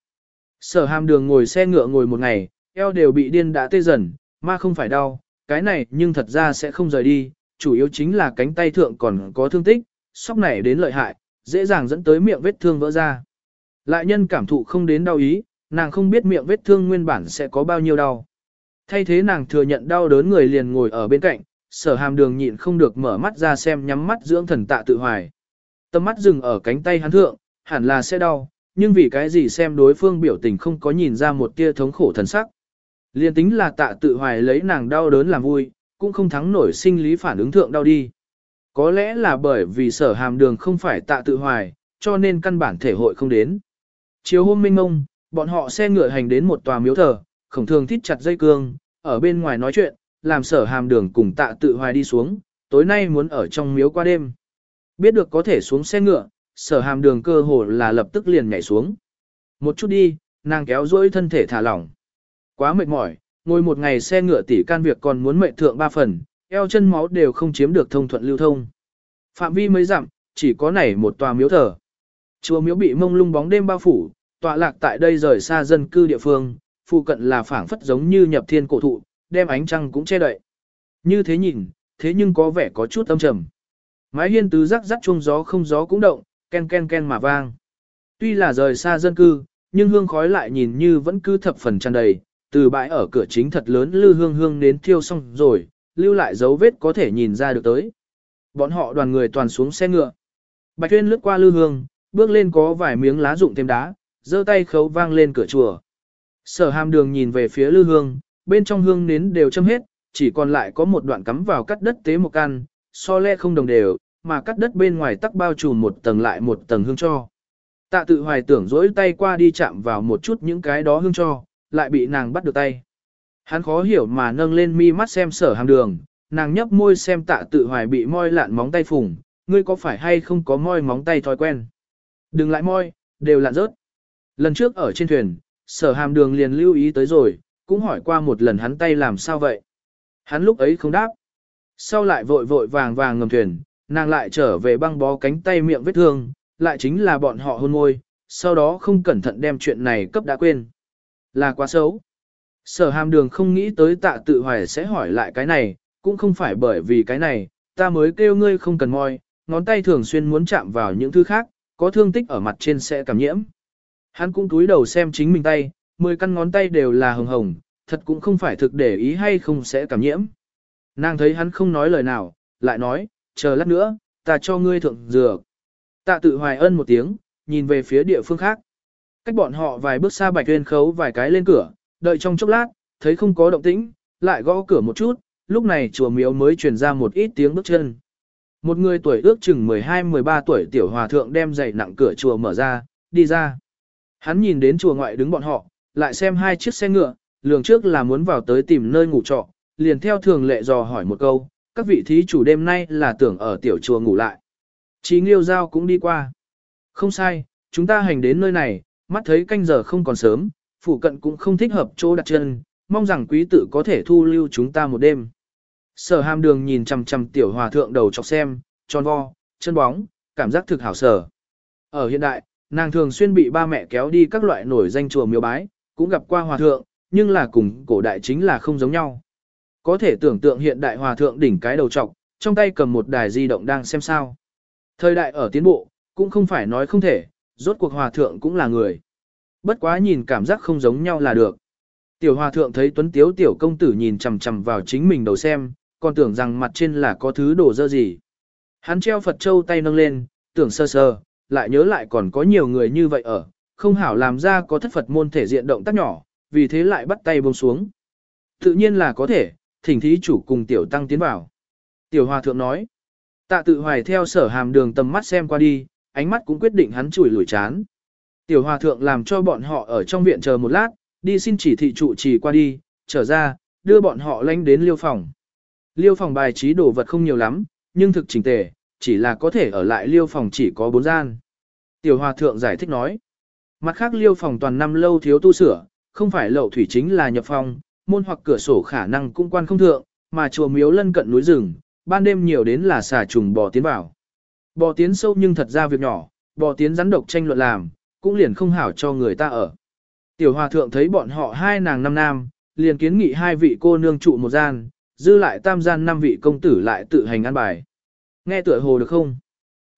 Sở hàm đường ngồi xe ngựa ngồi một ngày, eo đều bị điên đã tê dần, mà không phải đau, cái này nhưng thật ra sẽ không rời đi, chủ yếu chính là cánh tay thượng còn có thương tích, sóc này đến lợi hại, dễ dàng dẫn tới miệng vết thương vỡ ra. Lại nhân cảm thụ không đến đau ý, nàng không biết miệng vết thương nguyên bản sẽ có bao nhiêu đau. Thay thế nàng thừa nhận đau đớn người liền ngồi ở bên cạnh, sở hàm đường nhịn không được mở mắt ra xem nhắm mắt dưỡng thần tạ tự hoài. Tâm mắt dừng ở cánh tay hắn thượng, hẳn là sẽ đau, nhưng vì cái gì xem đối phương biểu tình không có nhìn ra một tia thống khổ thần sắc. Liên tính là tạ tự hoài lấy nàng đau đớn làm vui, cũng không thắng nổi sinh lý phản ứng thượng đau đi. Có lẽ là bởi vì sở hàm đường không phải tạ tự hoài, cho nên căn bản thể hội không đến. Chiều hôm minh ông, bọn họ xe ngựa hành đến một tòa miếu thờ, khổng thường thít chặt dây cương, ở bên ngoài nói chuyện, làm sở hàm đường cùng tạ tự hoài đi xuống, tối nay muốn ở trong miếu qua đêm. Biết được có thể xuống xe ngựa, sở hàm đường cơ hồ là lập tức liền nhảy xuống. Một chút đi, nàng kéo duỗi thân thể thả lỏng. Quá mệt mỏi, ngồi một ngày xe ngựa tỉ can việc còn muốn mệnh thượng ba phần, eo chân máu đều không chiếm được thông thuận lưu thông. Phạm vi mới dặm, chỉ có nảy một tòa miếu thờ. Chùa miếu bị mông lung bóng đêm bao phủ, tọa lạc tại đây rời xa dân cư địa phương, phụ cận là phảng phất giống như nhập thiên cổ thụ, đem ánh trăng cũng che đậy. Như thế nhìn, thế nhưng có vẻ có chút âm trầm. Mái hiên tứ rắc rắc chuông gió không gió cũng động, ken ken ken mà vang. Tuy là rời xa dân cư, nhưng hương khói lại nhìn như vẫn cứ thập phần tràn đầy, từ bãi ở cửa chính thật lớn lư hương hương đến thiêu xong rồi, lưu lại dấu vết có thể nhìn ra được tới. Bọn họ đoàn người toàn xuống xe ngựa. Bạch Tuyên lướt qua lư hương, bước lên có vài miếng lá rụng thêm đá, giơ tay khấu vang lên cửa chùa. Sở hàm đường nhìn về phía lư hương, bên trong hương nến đều châm hết, chỉ còn lại có một đoạn cắm vào cắt đất tế một căn, so le không đồng đều, mà cắt đất bên ngoài tắc bao trùm một tầng lại một tầng hương cho. Tạ tự hoài tưởng dỗi tay qua đi chạm vào một chút những cái đó hương cho, lại bị nàng bắt được tay. Hắn khó hiểu mà nâng lên mi mắt xem sở hàm đường, nàng nhấp môi xem tạ tự hoài bị môi lạn móng tay phùng, ngươi có phải hay không có môi móng tay thói quen. Đừng lại môi, đều lạn rớt. Lần trước ở trên thuyền, sở hàm đường liền lưu ý tới rồi, cũng hỏi qua một lần hắn tay làm sao vậy. Hắn lúc ấy không đáp. Sau lại vội vội vàng vàng ngầm thuyền, nàng lại trở về băng bó cánh tay miệng vết thương, lại chính là bọn họ hôn môi, sau đó không cẩn thận đem chuyện này cấp đã quên. Là quá xấu. Sở hàm đường không nghĩ tới tạ tự hoài sẽ hỏi lại cái này, cũng không phải bởi vì cái này, ta mới kêu ngươi không cần moi. ngón tay thường xuyên muốn chạm vào những thứ khác, có thương tích ở mặt trên sẽ cảm nhiễm. Hắn cũng túi đầu xem chính mình tay, mười căn ngón tay đều là hồng hồng, thật cũng không phải thực để ý hay không sẽ cảm nhiễm. Nàng thấy hắn không nói lời nào, lại nói, chờ lát nữa, ta cho ngươi thượng dược. Tạ tự hoài ân một tiếng, nhìn về phía địa phương khác. Cách bọn họ vài bước xa bạch Uyên khấu vài cái lên cửa, đợi trong chốc lát, thấy không có động tĩnh, lại gõ cửa một chút, lúc này chùa miếu mới truyền ra một ít tiếng bước chân. Một người tuổi ước chừng 12-13 tuổi tiểu hòa thượng đem giày nặng cửa chùa mở ra, đi ra. Hắn nhìn đến chùa ngoại đứng bọn họ, lại xem hai chiếc xe ngựa, lường trước là muốn vào tới tìm nơi ngủ trọ, liền theo thường lệ dò hỏi một câu, các vị thí chủ đêm nay là tưởng ở tiểu chùa ngủ lại. Chí Nghiêu Giao cũng đi qua. Không sai, chúng ta hành đến nơi này, mắt thấy canh giờ không còn sớm, phủ cận cũng không thích hợp chỗ đặt chân, mong rằng quý tử có thể thu lưu chúng ta một đêm. Sở hàm đường nhìn chằm chằm tiểu hòa thượng đầu chọc xem, tròn vo, chân bóng, cảm giác thực hảo sở. Ở hiện đại, nàng thường xuyên bị ba mẹ kéo đi các loại nổi danh chùa miếu bái, cũng gặp qua hòa thượng, nhưng là cùng cổ đại chính là không giống nhau. Có thể tưởng tượng hiện đại hòa thượng đỉnh cái đầu trọc, trong tay cầm một đài di động đang xem sao. Thời đại ở tiến bộ, cũng không phải nói không thể, rốt cuộc hòa thượng cũng là người. Bất quá nhìn cảm giác không giống nhau là được. Tiểu hòa thượng thấy tuấn tiếu tiểu công tử nhìn chằm chằm vào chính mình đầu xem, còn tưởng rằng mặt trên là có thứ đổ dơ gì. Hắn treo Phật Châu tay nâng lên, tưởng sơ sơ, lại nhớ lại còn có nhiều người như vậy ở, không hảo làm ra có thất Phật môn thể diện động tác nhỏ, vì thế lại bắt tay buông xuống. Tự nhiên là có thể, thỉnh thí chủ cùng tiểu tăng tiến vào. Tiểu hòa thượng nói, tạ tự hoài theo sở hàm đường tầm mắt xem qua đi, ánh mắt cũng quyết định hắn chùi lủi chán. Tiểu hòa thượng làm cho bọn họ ở trong viện chờ một lát, đi xin chỉ thị trụ trì qua đi, trở ra, đưa bọn họ lanh đến liêu phòng. Liêu phòng bài trí đồ vật không nhiều lắm, nhưng thực chỉnh tề, chỉ là có thể ở lại liêu phòng chỉ có bốn gian. Tiểu hòa thượng giải thích nói, mặt khác liêu phòng toàn năm lâu thiếu tu sửa, không phải lậu thủy chính là nhập phòng, môn hoặc cửa sổ khả năng cũng quan không thượng, mà chùa miếu lân cận núi rừng, ban đêm nhiều đến là xà trùng bò tiến vào. Bò tiến sâu nhưng thật ra việc nhỏ, bò tiến rắn độc tranh luận làm, cũng liền không hảo cho người ta ở. Tiểu hòa thượng thấy bọn họ hai nàng năm nam, liền kiến nghị hai vị cô nương trụ một gian, dư lại tam gian năm vị công tử lại tự hành ăn bài. Nghe tựa hồ được không?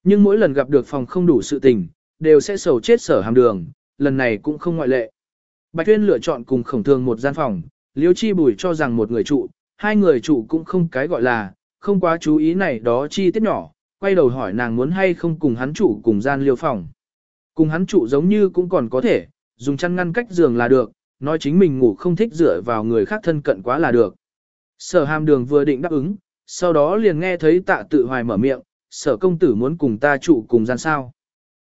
Nhưng mỗi lần gặp được phòng không đủ sự tình, đều sẽ sầu chết sở hàm đường, lần này cũng không ngoại lệ. Bạch Tuyên lựa chọn cùng khổng thường một gian phòng, Liêu Chi Bùi cho rằng một người trụ, hai người trụ cũng không cái gọi là, không quá chú ý này đó chi tiết nhỏ, quay đầu hỏi nàng muốn hay không cùng hắn trụ cùng gian liêu phòng. Cùng hắn trụ giống như cũng còn có thể, dùng chăn ngăn cách giường là được, nói chính mình ngủ không thích dựa vào người khác thân cận quá là được. Sở hàm đường vừa định đáp ứng, sau đó liền nghe thấy tạ tự hoài mở miệng, sở công tử muốn cùng ta trụ cùng gian sao.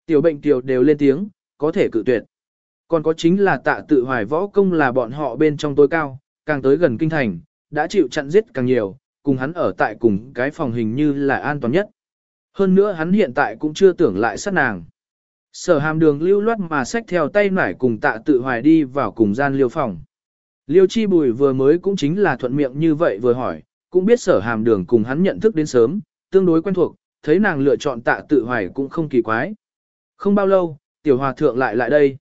Tiểu bệnh tiểu đều lên tiếng, có thể cự tuyệt. Còn có chính là tạ tự hoài võ công là bọn họ bên trong tối cao, càng tới gần kinh thành, đã chịu chặn giết càng nhiều, cùng hắn ở tại cùng cái phòng hình như là an toàn nhất. Hơn nữa hắn hiện tại cũng chưa tưởng lại sát nàng. Sở hàm đường lưu loát mà xách theo tay nải cùng tạ tự hoài đi vào cùng gian liêu phòng. Liêu chi bùi vừa mới cũng chính là thuận miệng như vậy vừa hỏi, cũng biết sở hàm đường cùng hắn nhận thức đến sớm, tương đối quen thuộc, thấy nàng lựa chọn tạ tự hoài cũng không kỳ quái. Không bao lâu, tiểu hòa thượng lại lại đây.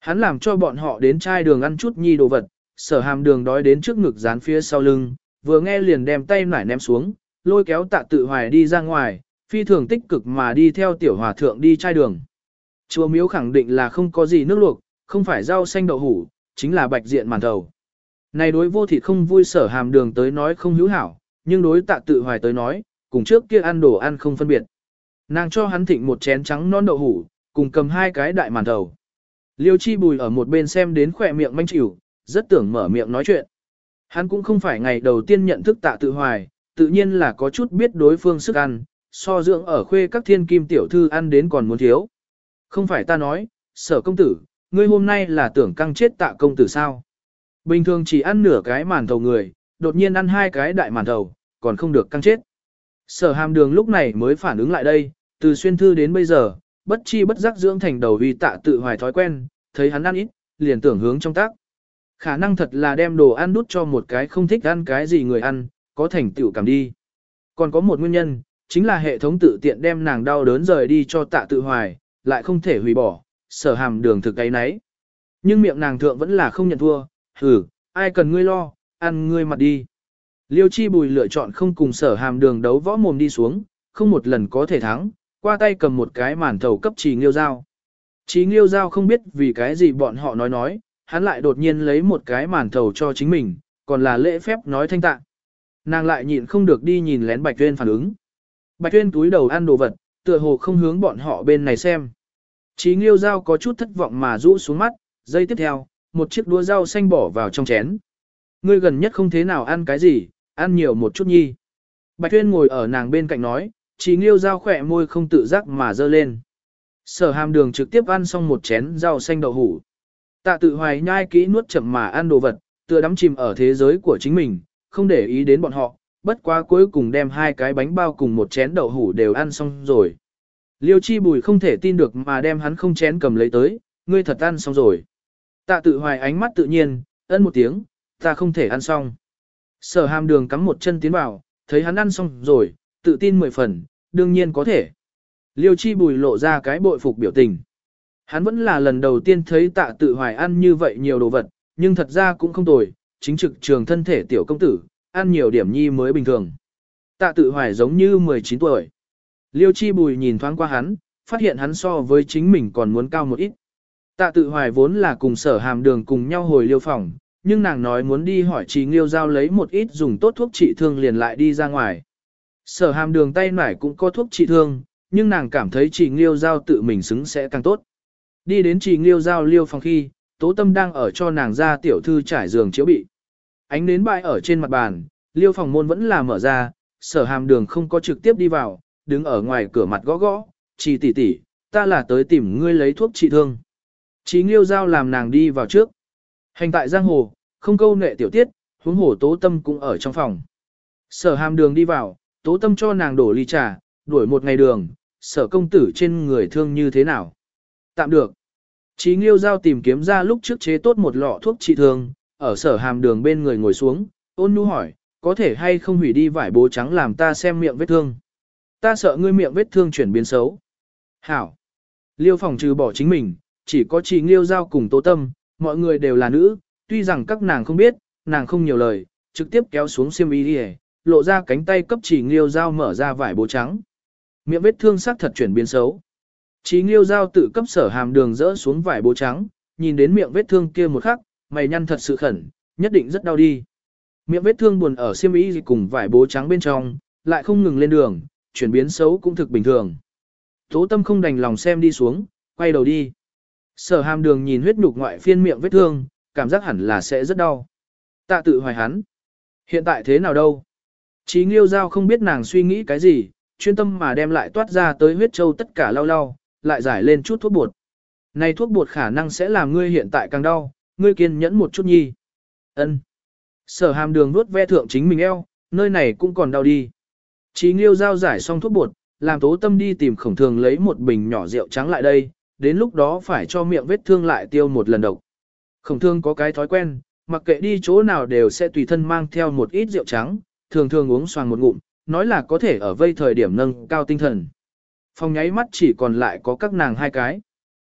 Hắn làm cho bọn họ đến chai đường ăn chút nhi đồ vật, sở hàm đường đói đến trước ngực dán phía sau lưng, vừa nghe liền đem tay nải ném xuống, lôi kéo tạ tự hoài đi ra ngoài, phi thường tích cực mà đi theo tiểu hòa thượng đi chai đường. Chùa miếu khẳng định là không có gì nước luộc, không phải rau xanh đậu hủ, chính là bạch diện màn thầu. Này đối vô thịt không vui sở hàm đường tới nói không hữu hảo, nhưng đối tạ tự hoài tới nói, cùng trước kia ăn đồ ăn không phân biệt. Nàng cho hắn thịnh một chén trắng non đậu hủ, cùng cầm hai cái đại màn thầu. Liêu chi bùi ở một bên xem đến khỏe miệng manh chịu, rất tưởng mở miệng nói chuyện. Hắn cũng không phải ngày đầu tiên nhận thức tạ tự hoài, tự nhiên là có chút biết đối phương sức ăn, so dưỡng ở khuê các thiên kim tiểu thư ăn đến còn muốn thiếu. Không phải ta nói, sở công tử, ngươi hôm nay là tưởng căng chết tạ công tử sao. Bình thường chỉ ăn nửa cái màn thầu người, đột nhiên ăn hai cái đại màn thầu, còn không được căng chết. Sở hàm đường lúc này mới phản ứng lại đây, từ xuyên thư đến bây giờ, bất chi bất giác dưỡng thành đầu vì tạ tự hoài thói quen, thấy hắn ăn ít, liền tưởng hướng trong tác. Khả năng thật là đem đồ ăn đút cho một cái không thích ăn cái gì người ăn, có thành tựu cảm đi. Còn có một nguyên nhân, chính là hệ thống tự tiện đem nàng đau đớn rời đi cho tạ tự hoài, lại không thể hủy bỏ, sở hàm đường thực cái nấy. Nhưng miệng nàng thượng vẫn là không nhận thua, hử, ai cần ngươi lo, ăn ngươi mặt đi. Liêu chi bùi lựa chọn không cùng sở hàm đường đấu võ mồm đi xuống, không một lần có thể thắng, qua tay cầm một cái màn thầu cấp trì nghiêu dao. Trì nghiêu dao không biết vì cái gì bọn họ nói nói, hắn lại đột nhiên lấy một cái màn thầu cho chính mình, còn là lễ phép nói thanh tạ. Nàng lại nhịn không được đi nhìn lén Bạch Tuyên phản ứng. Bạch Tuyên túi đầu ăn đồ vật, tựa hồ không hướng bọn họ bên này xem. Chí Nghiêu Giao có chút thất vọng mà rũ xuống mắt, giây tiếp theo, một chiếc đũa rau xanh bỏ vào trong chén. Ngươi gần nhất không thế nào ăn cái gì, ăn nhiều một chút nhi. Bạch Tuyên ngồi ở nàng bên cạnh nói, Chí Nghiêu Giao khỏe môi không tự giác mà dơ lên. Sở hàm đường trực tiếp ăn xong một chén rau xanh đậu hủ. Tạ tự hoài nhai kỹ nuốt chậm mà ăn đồ vật, tựa đắm chìm ở thế giới của chính mình, không để ý đến bọn họ, bất quá cuối cùng đem hai cái bánh bao cùng một chén đậu hủ đều ăn xong rồi. Liêu chi bùi không thể tin được mà đem hắn không chén cầm lấy tới, ngươi thật ăn xong rồi. Tạ tự hoài ánh mắt tự nhiên, ân một tiếng, ta không thể ăn xong. Sở hàm đường cắm một chân tiến vào, thấy hắn ăn xong rồi, tự tin mười phần, đương nhiên có thể. Liêu chi bùi lộ ra cái bội phục biểu tình. Hắn vẫn là lần đầu tiên thấy tạ tự hoài ăn như vậy nhiều đồ vật, nhưng thật ra cũng không tồi, chính trực trường thân thể tiểu công tử, ăn nhiều điểm nhi mới bình thường. Tạ tự hoài giống như 19 tuổi. Liêu chi bùi nhìn thoáng qua hắn, phát hiện hắn so với chính mình còn muốn cao một ít. Tạ tự hoài vốn là cùng sở hàm đường cùng nhau hồi liêu phòng, nhưng nàng nói muốn đi hỏi trì nghiêu giao lấy một ít dùng tốt thuốc trị thương liền lại đi ra ngoài. Sở hàm đường tay nải cũng có thuốc trị thương, nhưng nàng cảm thấy trì nghiêu giao tự mình xứng sẽ càng tốt. Đi đến trì nghiêu giao liêu phòng khi, tố tâm đang ở cho nàng ra tiểu thư trải giường chiếu bị. Ánh nến bại ở trên mặt bàn, liêu phòng môn vẫn là mở ra, sở hàm đường không có trực tiếp đi vào, đứng ở ngoài cửa mặt gõ gõ, chỉ tỷ tỷ, ta là tới tìm ngươi lấy thuốc trị thương. Chí nghiêu giao làm nàng đi vào trước. Hành tại giang hồ, không câu nệ tiểu tiết, huống hồ tố tâm cũng ở trong phòng. Sở hàm đường đi vào, tố tâm cho nàng đổ ly trà, đuổi một ngày đường, sở công tử trên người thương như thế nào. Tạm được. Chí nghiêu giao tìm kiếm ra lúc trước chế tốt một lọ thuốc trị thương, ở sở hàm đường bên người ngồi xuống, ôn nhu hỏi, có thể hay không hủy đi vải bố trắng làm ta xem miệng vết thương. Ta sợ ngươi miệng vết thương chuyển biến xấu. Hảo. Liêu phòng trừ bỏ chính mình, chỉ có chị Liêu Giao cùng Tố Tâm, mọi người đều là nữ, tuy rằng các nàng không biết, nàng không nhiều lời, trực tiếp kéo xuống xiêm y đi lộ ra cánh tay cấp chỉ Liêu Giao mở ra vải bố trắng. Miệng vết thương sắc thật chuyển biến xấu. Chí Liêu Giao tự cấp sở hàm đường rỡ xuống vải bố trắng, nhìn đến miệng vết thương kia một khắc, mày nhăn thật sự khẩn, nhất định rất đau đi. Miệng vết thương buồn ở xiêm y cùng vải bố trắng bên trong, lại không ngừng lên đường, chuyển biến xấu cũng thực bình thường. Tố tâm không đành lòng xem đi xuống, quay đầu đi. Sở hàm đường nhìn huyết nhục ngoại phiên miệng vết thương, cảm giác hẳn là sẽ rất đau. Tạ tự hoài hắn. Hiện tại thế nào đâu? Chí nghiêu giao không biết nàng suy nghĩ cái gì, chuyên tâm mà đem lại toát ra tới huyết châu tất cả lau lau, lại giải lên chút thuốc bột. Này thuốc bột khả năng sẽ làm ngươi hiện tại càng đau, ngươi kiên nhẫn một chút nhi. Ân. Sở hàm đường nuốt ve thượng chính mình eo, nơi này cũng còn đau đi. Chí nghiêu giao giải xong thuốc bột, làm tố tâm đi tìm khổng thường lấy một bình nhỏ rượu trắng lại đây, đến lúc đó phải cho miệng vết thương lại tiêu một lần độc. Khổng thương có cái thói quen, mặc kệ đi chỗ nào đều sẽ tùy thân mang theo một ít rượu trắng, thường thường uống xoàng một ngụm, nói là có thể ở vây thời điểm nâng cao tinh thần. Phòng nháy mắt chỉ còn lại có các nàng hai cái.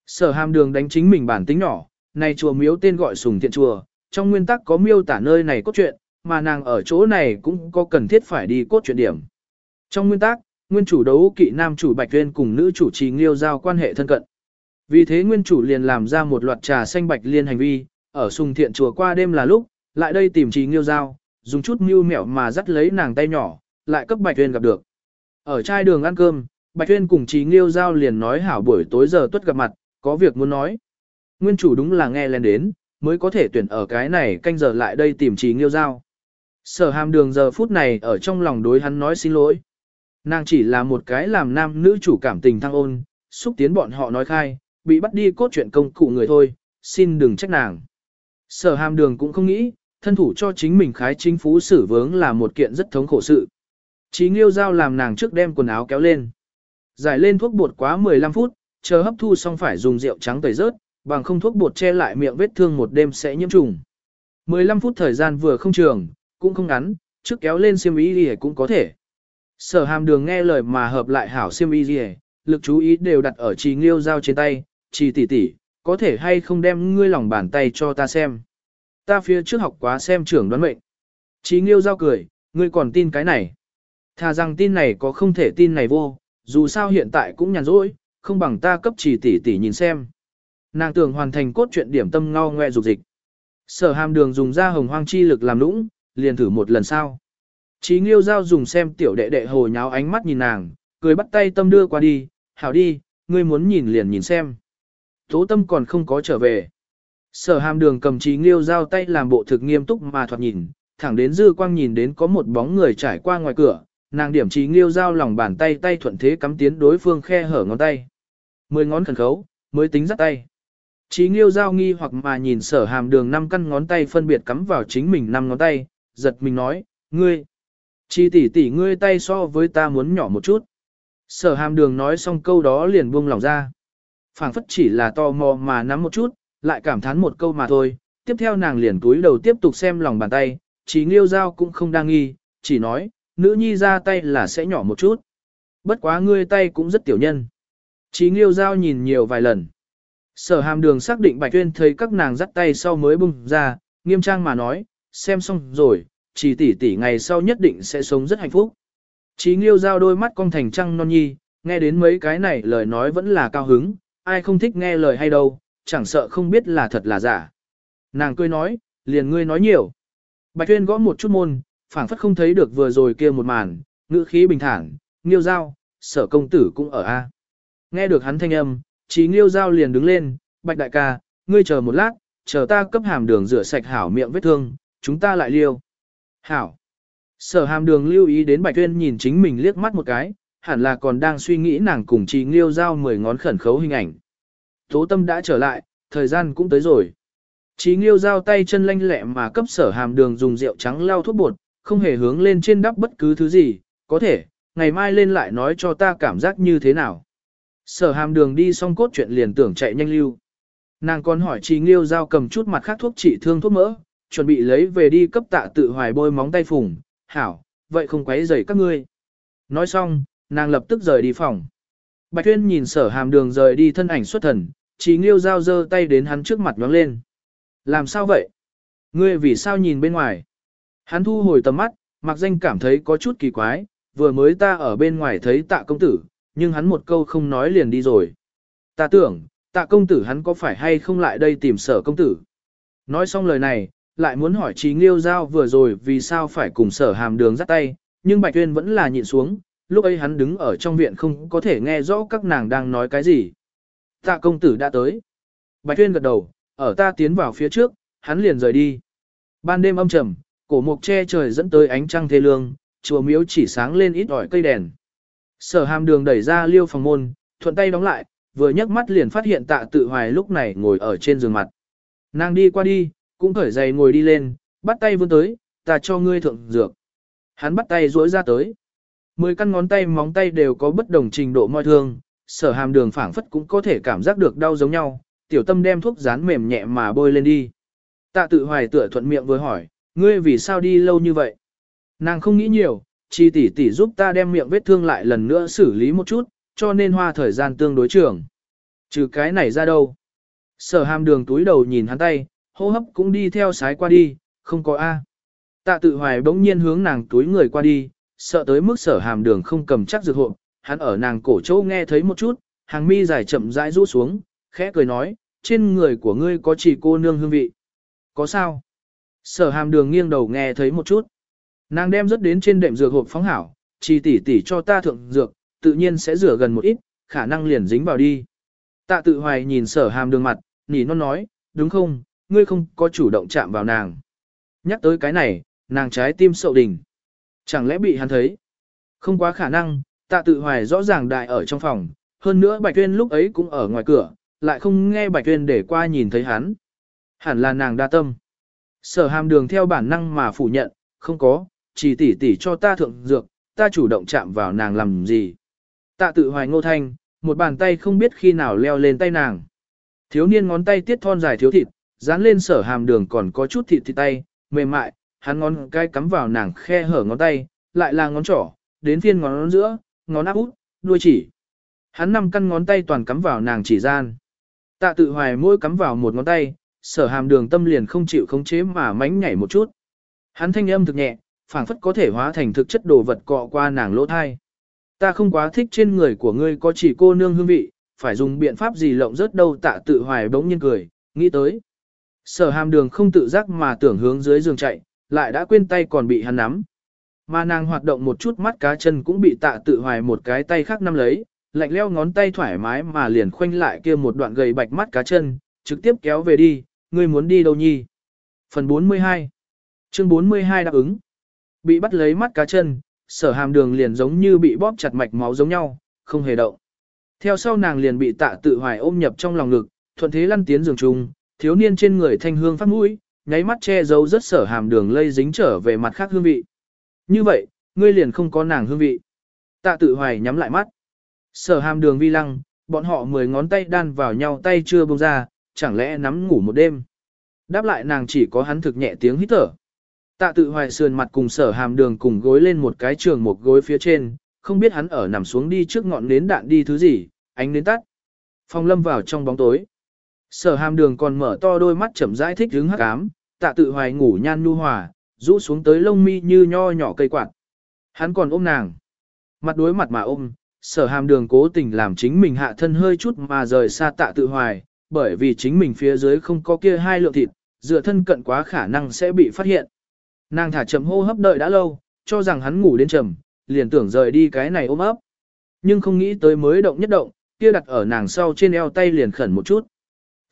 Sở hàm đường đánh chính mình bản tính nhỏ, này chùa miếu tên gọi sùng thiện chùa, trong nguyên tắc có miêu tả nơi này cốt truyện, mà nàng ở chỗ này cũng có cần thiết phải đi cốt truyện điểm. Trong nguyên tắc, nguyên chủ đấu kỵ nam chủ Bạch Tuyên cùng nữ chủ trì Nghiêu giao quan hệ thân cận. Vì thế nguyên chủ liền làm ra một loạt trà xanh bạch liên hành vi, ở sùng thiện chùa qua đêm là lúc, lại đây tìm trì Nghiêu giao, dùng chút mưu mẹo mà dắt lấy nàng tay nhỏ, lại cấp Bạch Tuyên gặp được. Ở trai đường ăn cơm, Bạch Tuyên cùng trì Nghiêu giao liền nói hảo buổi tối giờ tuất gặp mặt, có việc muốn nói. Nguyên chủ đúng là nghe lên đến, mới có thể tuyển ở cái này canh giờ lại đây tìm trí Nghiêu giao. Sở hàm đường giờ phút này ở trong lòng đối hắn nói xin lỗi. Nàng chỉ là một cái làm nam nữ chủ cảm tình thăng ôn, xúc tiến bọn họ nói khai, bị bắt đi cốt truyện công cụ người thôi, xin đừng trách nàng. Sở hàm đường cũng không nghĩ, thân thủ cho chính mình khái chính phú xử vướng là một kiện rất thống khổ sự. Chí nghiêu giao làm nàng trước đem quần áo kéo lên. Giải lên thuốc bột quá 15 phút, chờ hấp thu xong phải dùng rượu trắng tẩy rớt, bằng không thuốc bột che lại miệng vết thương một đêm sẽ nhiễm trùng. 15 phút thời gian vừa không trường, cũng không ngắn, trước kéo lên xiêm y gì cũng có thể. Sở hàm đường nghe lời mà hợp lại hảo xiêm y gì lực chú ý đều đặt ở trì nghiêu dao trên tay, trì tỷ tỷ, có thể hay không đem ngươi lòng bàn tay cho ta xem. Ta phía trước học quá xem trưởng đoán mệnh. Trì nghiêu dao cười, ngươi còn tin cái này. Thà rằng tin này có không thể tin này vô, dù sao hiện tại cũng nhàn rỗi, không bằng ta cấp trì tỷ tỷ nhìn xem. Nàng tưởng hoàn thành cốt truyện điểm tâm ngao ngoe dục dịch. Sở hàm đường dùng ra hồng hoang chi lực làm lũng, liền thử một lần sau. Chí nghiêu giao dùng xem tiểu đệ đệ hồ nháo ánh mắt nhìn nàng, cười bắt tay tâm đưa qua đi, hảo đi, ngươi muốn nhìn liền nhìn xem. Tố tâm còn không có trở về. Sở hàm đường cầm trí nghiêu giao tay làm bộ thực nghiêm túc mà thoạt nhìn, thẳng đến dư quang nhìn đến có một bóng người trải qua ngoài cửa, nàng điểm trí nghiêu giao lòng bàn tay tay thuận thế cắm tiến đối phương khe hở ngón tay. Mười ngón khẩn khấu, mới tính dắt tay. Chí nghiêu giao nghi hoặc mà nhìn sở hàm đường năm căn ngón tay phân biệt cắm vào chính mình năm ngón tay, giật mình nói, ngươi. Chi tỷ tỷ ngươi tay so với ta muốn nhỏ một chút. Sở hàm đường nói xong câu đó liền buông lòng ra. phảng phất chỉ là to mò mà nắm một chút, lại cảm thán một câu mà thôi. Tiếp theo nàng liền túi đầu tiếp tục xem lòng bàn tay, chí nghiêu Giao cũng không đang nghi, chỉ nói, nữ nhi ra tay là sẽ nhỏ một chút. Bất quá ngươi tay cũng rất tiểu nhân. Chí nghiêu Giao nhìn nhiều vài lần. Sở hàm đường xác định Bạch Tuyên thấy các nàng dắt tay sau mới bung ra, nghiêm trang mà nói, xem xong rồi, chỉ tỷ tỷ ngày sau nhất định sẽ sống rất hạnh phúc. Chí nghiêu giao đôi mắt cong thành trăng non nhi, nghe đến mấy cái này lời nói vẫn là cao hứng, ai không thích nghe lời hay đâu, chẳng sợ không biết là thật là giả. Nàng cười nói, liền ngươi nói nhiều. Bạch Tuyên gõ một chút môn, phảng phất không thấy được vừa rồi kia một màn, ngữ khí bình thản, nghiêu giao, sở công tử cũng ở A. Nghe được hắn thanh âm, chí nghiêu giao liền đứng lên, bạch đại ca, ngươi chờ một lát, chờ ta cấp hàm đường rửa sạch hảo miệng vết thương, chúng ta lại liêu. Hảo. Sở hàm đường lưu ý đến Bạch Tuyên nhìn chính mình liếc mắt một cái, hẳn là còn đang suy nghĩ nàng cùng Chí nghiêu giao mười ngón khẩn khấu hình ảnh. Tố tâm đã trở lại, thời gian cũng tới rồi. Chí nghiêu giao tay chân lanh lẹ mà cấp sở hàm đường dùng rượu trắng lau thuốc bột, không hề hướng lên trên đắp bất cứ thứ gì, có thể, ngày mai lên lại nói cho ta cảm giác như thế nào. Sở hàm đường đi xong cốt chuyện liền tưởng chạy nhanh lưu. Nàng còn hỏi trí nghiêu giao cầm chút mặt khác thuốc trị thương thuốc mỡ, chuẩn bị lấy về đi cấp tạ tự hoài bôi móng tay phùng, hảo, vậy không quấy rầy các ngươi. Nói xong, nàng lập tức rời đi phòng. Bạch Thuyên nhìn sở hàm đường rời đi thân ảnh xuất thần, trí nghiêu giao giơ tay đến hắn trước mặt nhóng lên. Làm sao vậy? Ngươi vì sao nhìn bên ngoài? Hắn thu hồi tầm mắt, mặc danh cảm thấy có chút kỳ quái, vừa mới ta ở bên ngoài thấy tạ công tử, nhưng hắn một câu không nói liền đi rồi. Ta tưởng, tạ công tử hắn có phải hay không lại đây tìm sở công tử. Nói xong lời này, lại muốn hỏi trí nghiêu giao vừa rồi vì sao phải cùng sở hàm đường dắt tay, nhưng Bạch Tuyên vẫn là nhịn xuống, lúc ấy hắn đứng ở trong viện không có thể nghe rõ các nàng đang nói cái gì. Tạ công tử đã tới. Bạch Tuyên gật đầu, ở ta tiến vào phía trước, hắn liền rời đi. Ban đêm âm trầm, cổ mục che trời dẫn tới ánh trăng thê lương, chùa miếu chỉ sáng lên ít ỏi cây đèn. Sở hàm đường đẩy ra liêu phòng môn, thuận tay đóng lại, vừa nhấc mắt liền phát hiện tạ tự hoài lúc này ngồi ở trên giường mặt. Nàng đi qua đi, cũng khởi giày ngồi đi lên, bắt tay vươn tới, ta cho ngươi thượng dược. Hắn bắt tay duỗi ra tới. Mười căn ngón tay móng tay đều có bất đồng trình độ moi thương, sở hàm đường phảng phất cũng có thể cảm giác được đau giống nhau, tiểu tâm đem thuốc dán mềm nhẹ mà bôi lên đi. Tạ tự hoài tựa thuận miệng với hỏi, ngươi vì sao đi lâu như vậy? Nàng không nghĩ nhiều, chi tỷ tỷ giúp ta đem miệng vết thương lại lần nữa xử lý một chút, cho nên hoa thời gian tương đối trường. Trừ cái này ra đâu? Sở hàm đường túi đầu nhìn hắn tay, hô hấp cũng đi theo sái qua đi, không có A. Tạ tự hoài bỗng nhiên hướng nàng túi người qua đi, sợ tới mức sở hàm đường không cầm chắc dược hộ, hắn ở nàng cổ chỗ nghe thấy một chút, hàng mi dài chậm rãi rũ xuống, khẽ cười nói, trên người của ngươi có chỉ cô nương hương vị. Có sao? Sở hàm đường nghiêng đầu nghe thấy một chút. Nàng đem rất đến trên đệm dược hộp phóng hảo, chỉ tỉ tỉ cho ta thượng dược, tự nhiên sẽ rửa gần một ít, khả năng liền dính vào đi. Tạ tự hoài nhìn sở hàm đường mặt, nhỉ non nói, đúng không, ngươi không có chủ động chạm vào nàng. Nhắc tới cái này, nàng trái tim sậu đỉnh. Chẳng lẽ bị hắn thấy? Không quá khả năng, tạ tự hoài rõ ràng đại ở trong phòng, hơn nữa Bạch Tuyên lúc ấy cũng ở ngoài cửa, lại không nghe Bạch Tuyên để qua nhìn thấy hắn. Hẳn là nàng đa tâm. Sở hàm đường theo bản năng mà phủ nhận, không có, chỉ tỉ tỉ cho ta thượng dược, ta chủ động chạm vào nàng làm gì. Tạ tự hoài ngô thanh, một bàn tay không biết khi nào leo lên tay nàng. Thiếu niên ngón tay tiết thon dài thiếu thịt, dán lên sở hàm đường còn có chút thịt thịt tay, mềm mại, hắn ngón cái cắm vào nàng khe hở ngón tay, lại là ngón trỏ, đến phiên ngón giữa, ngón áp út, đuôi chỉ. Hắn năm căn ngón tay toàn cắm vào nàng chỉ gian. Tạ tự hoài mỗi cắm vào một ngón tay, sở hàm đường tâm liền không chịu khống chế mà mánh nhảy một chút. Hắn thanh âm thực nhẹ, phảng phất có thể hóa thành thực chất đồ vật cọ qua nàng lỗ thai. Ta không quá thích trên người của ngươi có chỉ cô nương hương vị, phải dùng biện pháp gì lộng rớt đâu tạ tự hoài bỗng nhiên cười, nghĩ tới. Sở hàm đường không tự giác mà tưởng hướng dưới giường chạy, lại đã quên tay còn bị hắn nắm. Mà nàng hoạt động một chút mắt cá chân cũng bị tạ tự hoài một cái tay khác nắm lấy, lạnh leo ngón tay thoải mái mà liền khoanh lại kia một đoạn gầy bạch mắt cá chân, trực tiếp kéo về đi, ngươi muốn đi đâu nhi? Phần 42 Chương 42 đáp ứng Bị bắt lấy mắt cá chân, sở hàm đường liền giống như bị bóp chặt mạch máu giống nhau, không hề động. Theo sau nàng liền bị tạ tự hoài ôm nhập trong lòng ngực, thuận thế lăn tiến giường chung, thiếu niên trên người thanh hương phát mũi, nháy mắt che giấu rất sở hàm đường lây dính trở về mặt khác hương vị. Như vậy, ngươi liền không có nàng hương vị. Tạ tự hoài nhắm lại mắt. Sở hàm đường vi lăng, bọn họ mười ngón tay đan vào nhau tay chưa bông ra, chẳng lẽ nắm ngủ một đêm. Đáp lại nàng chỉ có hắn thực nhẹ tiếng hít thở. Tạ tự hoài sườn mặt cùng sở hàm đường cùng gối lên một cái trường một gối phía trên, không biết hắn ở nằm xuống đi trước ngọn nến đạn đi thứ gì, ánh nến tắt. Phong lâm vào trong bóng tối. Sở hàm đường còn mở to đôi mắt chậm rãi thích hứng hắc ám, tạ tự hoài ngủ nhan nu hòa, rũ xuống tới lông mi như nho nhỏ cây quạt. Hắn còn ôm nàng. Mặt đối mặt mà ôm, sở hàm đường cố tình làm chính mình hạ thân hơi chút mà rời xa tạ tự hoài, bởi vì chính mình phía dưới không có kia hai lượng thịt, dựa thân cận quá khả năng sẽ bị phát hiện. Nàng thả chậm hô hấp đợi đã lâu, cho rằng hắn ngủ đến trầm, liền tưởng rời đi cái này ôm ấp. Nhưng không nghĩ tới mới động nhất động, kia đặt ở nàng sau trên eo tay liền khẩn một chút.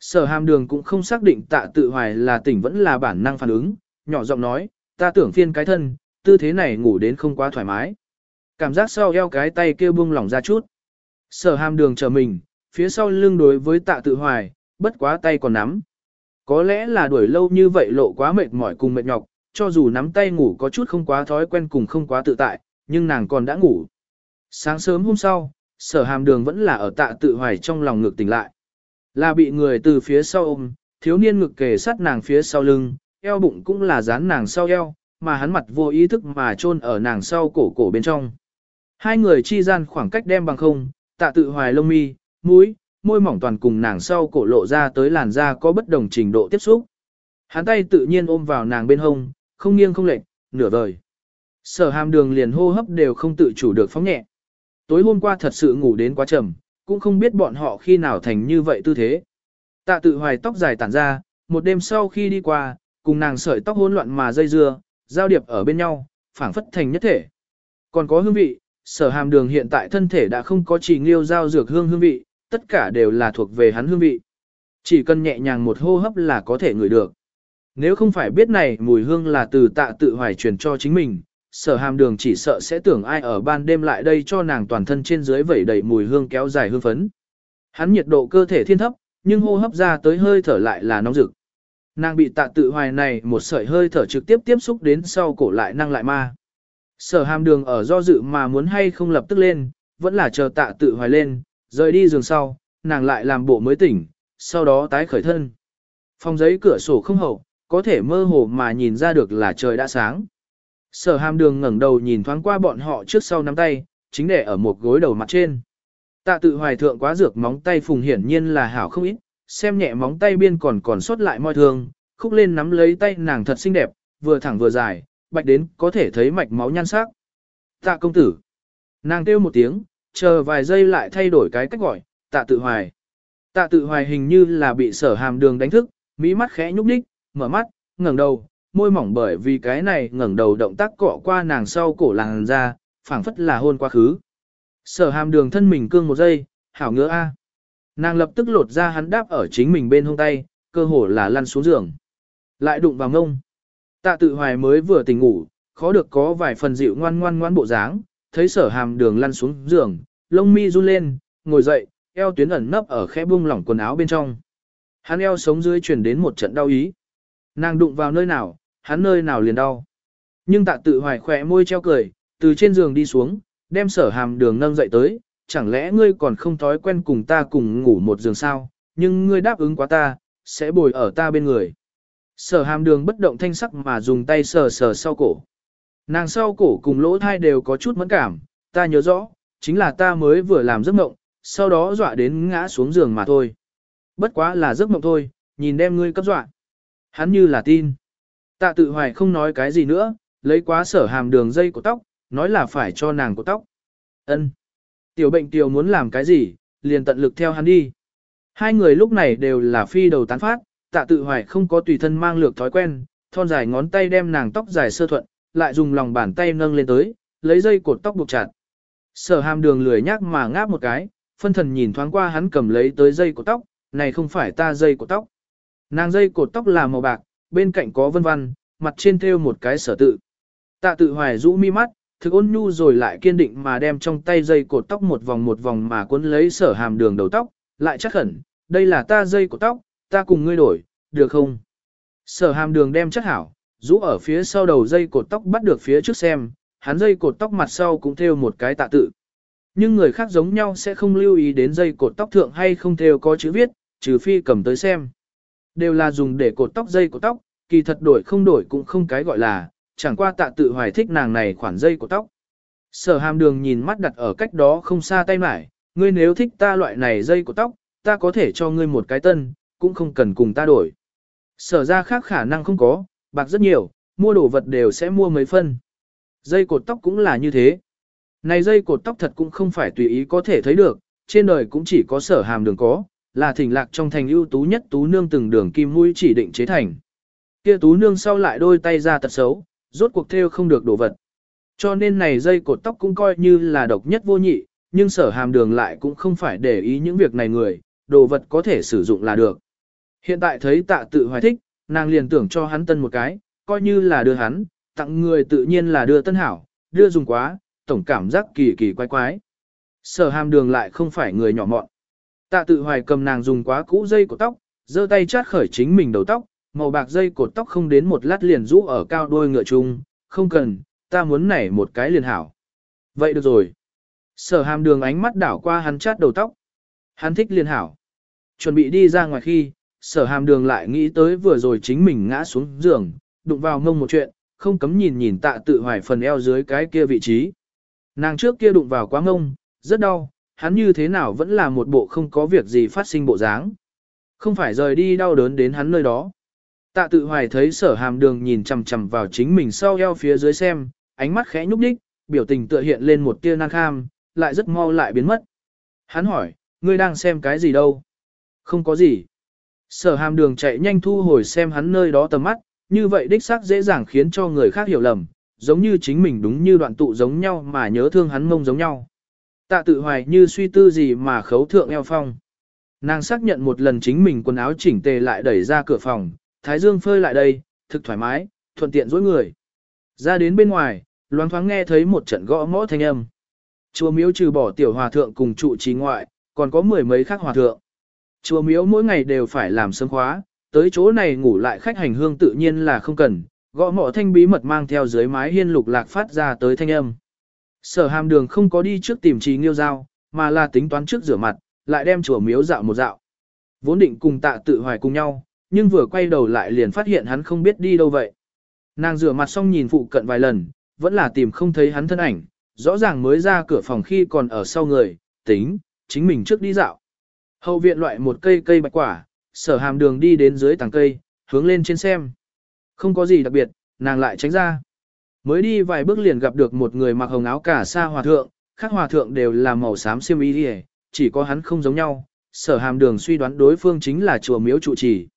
Sở hàm đường cũng không xác định tạ tự hoài là tỉnh vẫn là bản năng phản ứng, nhỏ giọng nói, ta tưởng phiên cái thân, tư thế này ngủ đến không quá thoải mái. Cảm giác sau eo cái tay kia buông lỏng ra chút. Sở hàm đường chờ mình, phía sau lưng đối với tạ tự hoài, bất quá tay còn nắm. Có lẽ là đuổi lâu như vậy lộ quá mệt mỏi cùng mệt nhọc, cho dù nắm tay ngủ có chút không quá thói quen cùng không quá tự tại, nhưng nàng còn đã ngủ. Sáng sớm hôm sau, sở hàm đường vẫn là ở tạ tự hoài trong lòng ngực tỉnh lại. Là bị người từ phía sau ôm, thiếu niên ngực kề sát nàng phía sau lưng, eo bụng cũng là dán nàng sau eo, mà hắn mặt vô ý thức mà chôn ở nàng sau cổ cổ bên trong. Hai người chi gian khoảng cách đem bằng không, tạ tự hoài lông mi, mũi, môi mỏng toàn cùng nàng sau cổ lộ ra tới làn da có bất đồng trình độ tiếp xúc. Hắn tay tự nhiên ôm vào nàng bên hông, không nghiêng không lệch, nửa vời. Sở hàm đường liền hô hấp đều không tự chủ được phóng nhẹ. Tối hôm qua thật sự ngủ đến quá trầm, cũng không biết bọn họ khi nào thành như vậy tư thế. Tạ tự hoài tóc dài tản ra, một đêm sau khi đi qua, cùng nàng sợi tóc hỗn loạn mà dây dưa, giao điệp ở bên nhau, phảng phất thành nhất thể. Còn có hương vị, sở hàm đường hiện tại thân thể đã không có chỉ nghiêu giao dược hương hương vị, tất cả đều là thuộc về hắn hương vị. Chỉ cần nhẹ nhàng một hô hấp là có thể ngửi được. Nếu không phải biết này mùi hương là từ tạ tự hoài truyền cho chính mình, sở hàm đường chỉ sợ sẽ tưởng ai ở ban đêm lại đây cho nàng toàn thân trên dưới vẩy đầy mùi hương kéo dài hương phấn. Hắn nhiệt độ cơ thể thiên thấp, nhưng hô hấp ra tới hơi thở lại là nóng rực. Nàng bị tạ tự hoài này một sợi hơi thở trực tiếp tiếp xúc đến sau cổ lại năng lại ma. Sở hàm đường ở do dự mà muốn hay không lập tức lên, vẫn là chờ tạ tự hoài lên, rời đi giường sau, nàng lại làm bộ mới tỉnh, sau đó tái khởi thân. Phòng giấy cửa sổ không hậu, có thể mơ hồ mà nhìn ra được là trời đã sáng. Sở hàm đường ngẩng đầu nhìn thoáng qua bọn họ trước sau nắm tay, chính để ở một gối đầu mặt trên. Tạ tự hoài thượng quá dược móng tay phùng hiển nhiên là hảo không ít, xem nhẹ móng tay biên còn còn sót lại moi thương, khúc lên nắm lấy tay nàng thật xinh đẹp, vừa thẳng vừa dài, bạch đến có thể thấy mạch máu nhan sắc. Tạ công tử. Nàng kêu một tiếng, chờ vài giây lại thay đổi cái cách gọi, tạ tự hoài. Tạ tự hoài hình như là bị sở hàm đường đánh thức, mỹ mắt khẽ nhúc nhích, mở mắt, ngẩng đầu, môi mỏng bởi vì cái này ngẩng đầu động tác cọ qua nàng sau cổ làng ra, phảng phất là hôn quá khứ. Sở hàm đường thân mình cương một giây, hảo ngứa a. Nàng lập tức lột ra hắn đáp ở chính mình bên hông tay, cơ hồ là lăn xuống giường. Lại đụng vào ngông. Tạ tự hoài mới vừa tỉnh ngủ, khó được có vài phần dịu ngoan ngoan ngoan bộ dáng, thấy sở hàm đường lăn xuống giường, lông mi run lên, ngồi dậy, eo tuyến ẩn nấp ở khẽ bung lỏng quần áo bên trong. Hắn eo sống dưới truyền đến một trận đau ý. Nàng đụng vào nơi nào, hắn nơi nào liền đau. Nhưng tạ tự hoài khỏe môi treo cười, từ trên giường đi xuống, đem sở hàm đường nâng dậy tới, chẳng lẽ ngươi còn không thói quen cùng ta cùng ngủ một giường sao, nhưng ngươi đáp ứng quá ta, sẽ bồi ở ta bên người. Sở hàm đường bất động thanh sắc mà dùng tay sờ sờ sau cổ. Nàng sau cổ cùng lỗ thai đều có chút mẫn cảm, ta nhớ rõ, chính là ta mới vừa làm giấc mộng, sau đó dọa đến ngã xuống giường mà thôi. Bất quá là giấc mộng thôi, nhìn đem ngươi cấp dọa. Hắn như là tin. Tạ tự hoài không nói cái gì nữa, lấy quá sở hàm đường dây của tóc, nói là phải cho nàng của tóc. ân Tiểu bệnh tiểu muốn làm cái gì, liền tận lực theo hắn đi. Hai người lúc này đều là phi đầu tán phát, tạ tự hoài không có tùy thân mang lược thói quen, thon dài ngón tay đem nàng tóc dài sơ thuận, lại dùng lòng bàn tay nâng lên tới, lấy dây cột tóc buộc chặt. Sở hàm đường lười nhác mà ngáp một cái, phân thần nhìn thoáng qua hắn cầm lấy tới dây cột tóc, này không phải ta dây cột tóc. Nàng dây cột tóc là màu bạc, bên cạnh có vân văn, mặt trên thêu một cái sở tự. Tạ tự hoài rũ mi mắt, thực ôn nhu rồi lại kiên định mà đem trong tay dây cột tóc một vòng một vòng mà cuốn lấy sở hàm đường đầu tóc, lại chắc khẩn, đây là ta dây cột tóc, ta cùng ngươi đổi, được không? Sở hàm đường đem chắc hảo, rũ ở phía sau đầu dây cột tóc bắt được phía trước xem, hắn dây cột tóc mặt sau cũng thêu một cái tạ tự. Nhưng người khác giống nhau sẽ không lưu ý đến dây cột tóc thượng hay không thêu có chữ viết, trừ phi cầm tới xem. Đều là dùng để cột tóc dây cột tóc, kỳ thật đổi không đổi cũng không cái gọi là, chẳng qua tạ tự hoài thích nàng này khoản dây cột tóc. Sở hàm đường nhìn mắt đặt ở cách đó không xa tay mải, ngươi nếu thích ta loại này dây cột tóc, ta có thể cho ngươi một cái tân, cũng không cần cùng ta đổi. Sở ra khác khả năng không có, bạc rất nhiều, mua đồ vật đều sẽ mua mấy phân. Dây cột tóc cũng là như thế. Này dây cột tóc thật cũng không phải tùy ý có thể thấy được, trên đời cũng chỉ có sở hàm đường có, là thỉnh lạc trong thành ưu tú nhất tú nương từng đường kim mũi chỉ định chế thành. Kia tú nương sau lại đôi tay ra tật xấu, rốt cuộc theo không được đồ vật. Cho nên này dây cột tóc cũng coi như là độc nhất vô nhị, nhưng sở hàm đường lại cũng không phải để ý những việc này người, đồ vật có thể sử dụng là được. Hiện tại thấy tạ tự hoài thích, nàng liền tưởng cho hắn tân một cái, coi như là đưa hắn, tặng người tự nhiên là đưa tân hảo, đưa dùng quá, tổng cảm giác kỳ kỳ quái quái. Sở hàm đường lại không phải người nhỏ mọn. Tạ tự hoài cầm nàng dùng quá cũ dây của tóc, giơ tay chát khởi chính mình đầu tóc, màu bạc dây cột tóc không đến một lát liền rũ ở cao đôi ngựa chung, không cần, ta muốn nảy một cái liền hảo. Vậy được rồi. Sở hàm đường ánh mắt đảo qua hắn chát đầu tóc. Hắn thích liền hảo. Chuẩn bị đi ra ngoài khi, sở hàm đường lại nghĩ tới vừa rồi chính mình ngã xuống giường, đụng vào ngông một chuyện, không cấm nhìn nhìn tạ tự hoài phần eo dưới cái kia vị trí. Nàng trước kia đụng vào quá ngông, rất đau, hắn như thế nào vẫn là một bộ không có việc gì phát sinh bộ dáng. Không phải rời đi đau đớn đến hắn nơi đó. Tạ tự hoài thấy sở hàm đường nhìn chằm chằm vào chính mình sau eo phía dưới xem, ánh mắt khẽ nhúc đích, biểu tình tựa hiện lên một tia nan kham, lại rất mau lại biến mất. Hắn hỏi, ngươi đang xem cái gì đâu? Không có gì. Sở hàm đường chạy nhanh thu hồi xem hắn nơi đó tầm mắt, như vậy đích xác dễ dàng khiến cho người khác hiểu lầm, giống như chính mình đúng như đoạn tụ giống nhau mà nhớ thương hắn mông giống nhau. Tạ tự hoài như suy tư gì mà khấu thượng eo phong. Nàng xác nhận một lần chính mình quần áo chỉnh tề lại đẩy ra cửa phòng, thái dương phơi lại đây, thực thoải mái, thuận tiện dối người. Ra đến bên ngoài, loáng thoáng nghe thấy một trận gõ mõ thanh âm. Chùa miếu trừ bỏ tiểu hòa thượng cùng trụ trì ngoại, còn có mười mấy khác hòa thượng. Chùa miếu mỗi ngày đều phải làm sớm khóa, tới chỗ này ngủ lại khách hành hương tự nhiên là không cần, gõ mõ thanh bí mật mang theo dưới mái hiên lục lạc phát ra tới thanh âm. Sở hàm đường không có đi trước tìm trì nghiêu giao, mà là tính toán trước rửa mặt, lại đem chùa miếu dạo một dạo. Vốn định cùng tạ tự hoài cùng nhau, nhưng vừa quay đầu lại liền phát hiện hắn không biết đi đâu vậy. Nàng rửa mặt xong nhìn phụ cận vài lần, vẫn là tìm không thấy hắn thân ảnh, rõ ràng mới ra cửa phòng khi còn ở sau người, tính, chính mình trước đi dạo. Hậu viện loại một cây cây bạch quả, sở hàm đường đi đến dưới tàng cây, hướng lên trên xem. Không có gì đặc biệt, nàng lại tránh ra. Mới đi vài bước liền gặp được một người mặc hồng áo cả sa hòa thượng, khác hòa thượng đều là màu xám xiêm y đi chỉ có hắn không giống nhau. Sở hàm đường suy đoán đối phương chính là chùa miếu trụ trì.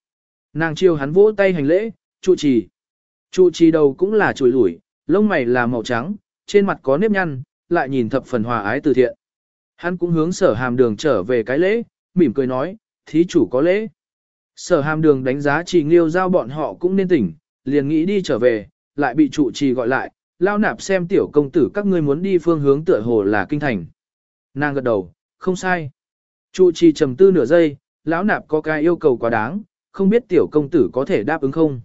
Nàng chiêu hắn vỗ tay hành lễ, trụ trì. Trụ trì đầu cũng là chùi lủi, lông mày là màu trắng, trên mặt có nếp nhăn, lại nhìn thập phần hòa ái từ thiện. Hắn cũng hướng sở hàm đường trở về cái lễ, mỉm cười nói, thí chủ có lễ. Sở hàm đường đánh giá trì nghiêu giao bọn họ cũng nên tỉnh, liền nghĩ đi trở về, lại bị trụ trì gọi lại, lao nạp xem tiểu công tử các ngươi muốn đi phương hướng tựa hồ là kinh thành. Nàng gật đầu, không sai. Trụ trì trầm tư nửa giây, lão nạp có cái yêu cầu quá đáng, không biết tiểu công tử có thể đáp ứng không.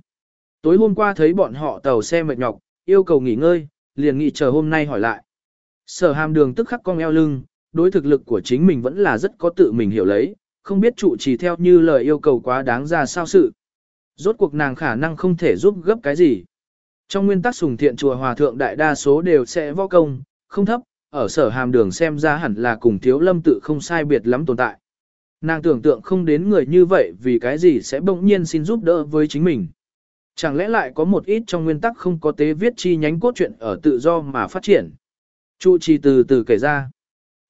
Tối hôm qua thấy bọn họ tàu xe mệt nhọc, yêu cầu nghỉ ngơi, liền nghĩ chờ hôm nay hỏi lại. Sở hàm đường tức khắc cong eo lưng, đối thực lực của chính mình vẫn là rất có tự mình hiểu lấy, không biết trụ trì theo như lời yêu cầu quá đáng ra sao sự. Rốt cuộc nàng khả năng không thể giúp gấp cái gì. Trong nguyên tắc sùng thiện chùa hòa thượng đại đa số đều sẽ võ công, không thấp, ở sở hàm đường xem ra hẳn là cùng thiếu lâm tự không sai biệt lắm tồn tại. Nàng tưởng tượng không đến người như vậy vì cái gì sẽ bỗng nhiên xin giúp đỡ với chính mình. Chẳng lẽ lại có một ít trong nguyên tắc không có tế viết chi nhánh cốt truyện ở tự do mà phát triển. Chu trì từ từ kể ra.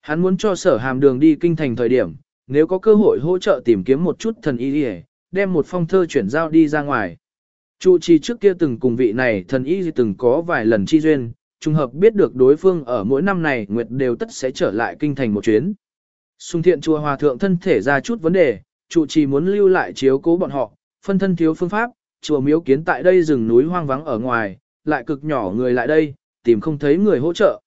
Hắn muốn cho sở hàm đường đi kinh thành thời điểm, nếu có cơ hội hỗ trợ tìm kiếm một chút thần y đi đem một phong thơ chuyển giao đi ra ngoài. Chu trì trước kia từng cùng vị này thần y từng có vài lần chi duyên, trùng hợp biết được đối phương ở mỗi năm này Nguyệt đều tất sẽ trở lại kinh thành một chuyến. Xung thiện chùa hòa thượng thân thể ra chút vấn đề, Chu trì muốn lưu lại chiếu cố bọn họ, phân thân thiếu phương pháp, chùa miếu kiến tại đây rừng núi hoang vắng ở ngoài, lại cực nhỏ người lại đây, tìm không thấy người hỗ trợ.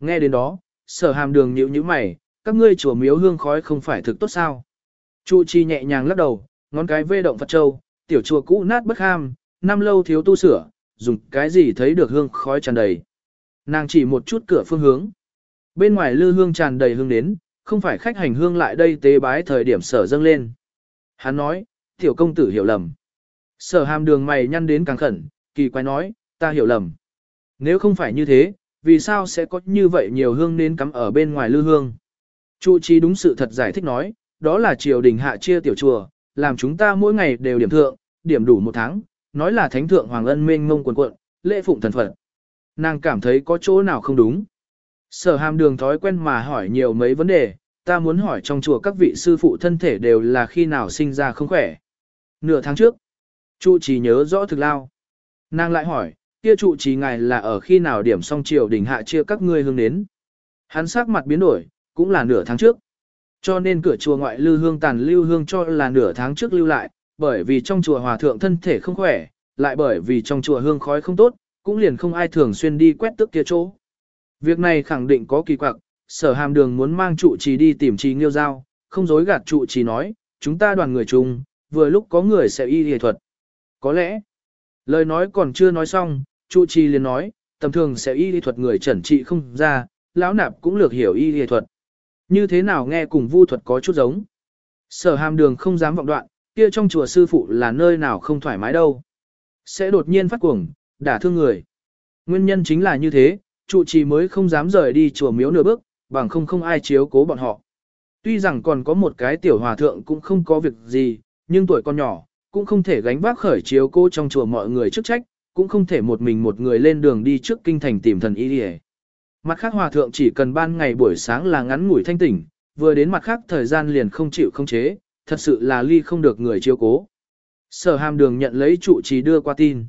Nghe đến đó, sở hàm đường nhíu nhíu mày, các ngươi chùa miếu hương khói không phải thực tốt sao. Chu trì nhẹ nhàng lắc đầu, ngón cái vê động Phật Châu, tiểu chùa cũ nát bất ham, năm lâu thiếu tu sửa, dùng cái gì thấy được hương khói tràn đầy. Nàng chỉ một chút cửa phương hướng. Bên ngoài lư hương tràn đầy hương đến, không phải khách hành hương lại đây tế bái thời điểm sở dâng lên. Hắn nói, tiểu công tử hiểu lầm. Sở hàm đường mày nhăn đến càng khẩn, kỳ quái nói, ta hiểu lầm. Nếu không phải như thế, vì sao sẽ có như vậy nhiều hương nên cắm ở bên ngoài lư hương? Chu trí đúng sự thật giải thích nói, đó là triều đình hạ chia tiểu chùa, làm chúng ta mỗi ngày đều điểm thượng, điểm đủ một tháng, nói là thánh thượng hoàng ân mênh ngông quần quận, lễ phụng thần phật. Nàng cảm thấy có chỗ nào không đúng. Sở hàm đường thói quen mà hỏi nhiều mấy vấn đề, ta muốn hỏi trong chùa các vị sư phụ thân thể đều là khi nào sinh ra không khỏe. Nửa tháng trước, trụ trì nhớ rõ thực lao. Nàng lại hỏi, kia trụ trì ngài là ở khi nào điểm xong triều đỉnh hạ chia các ngươi hương đến. Hắn sắc mặt biến đổi, cũng là nửa tháng trước. Cho nên cửa chùa ngoại lưu hương tàn lưu hương cho là nửa tháng trước lưu lại, bởi vì trong chùa hòa thượng thân thể không khỏe, lại bởi vì trong chùa hương khói không tốt, cũng liền không ai thường xuyên đi quét tước kia chỗ. Việc này khẳng định có kỳ quặc, sở hàm đường muốn mang trụ trì đi tìm trì nghiêu giao, không dối gạt trụ trì nói, chúng ta đoàn người chung, vừa lúc có người sẽ y y thuật. Có lẽ, lời nói còn chưa nói xong, trụ trì liền nói, tầm thường sẽ y y thuật người chẩn trị không ra, lão nạp cũng lược hiểu y y thuật. Như thế nào nghe cùng vu thuật có chút giống. Sở hàm đường không dám vọng đoạn, kia trong chùa sư phụ là nơi nào không thoải mái đâu. Sẽ đột nhiên phát cuồng, đả thương người. Nguyên nhân chính là như thế, trụ trì mới không dám rời đi chùa miếu nửa bước, bằng không không ai chiếu cố bọn họ. Tuy rằng còn có một cái tiểu hòa thượng cũng không có việc gì, nhưng tuổi con nhỏ, cũng không thể gánh vác khởi chiếu cố trong chùa mọi người chức trách, cũng không thể một mình một người lên đường đi trước kinh thành tìm thần y đi Mặt khác hòa thượng chỉ cần ban ngày buổi sáng là ngắn ngủi thanh tỉnh, vừa đến mặt khác thời gian liền không chịu không chế, thật sự là ly không được người chiêu cố. Sở hàm đường nhận lấy trụ trì đưa qua tin.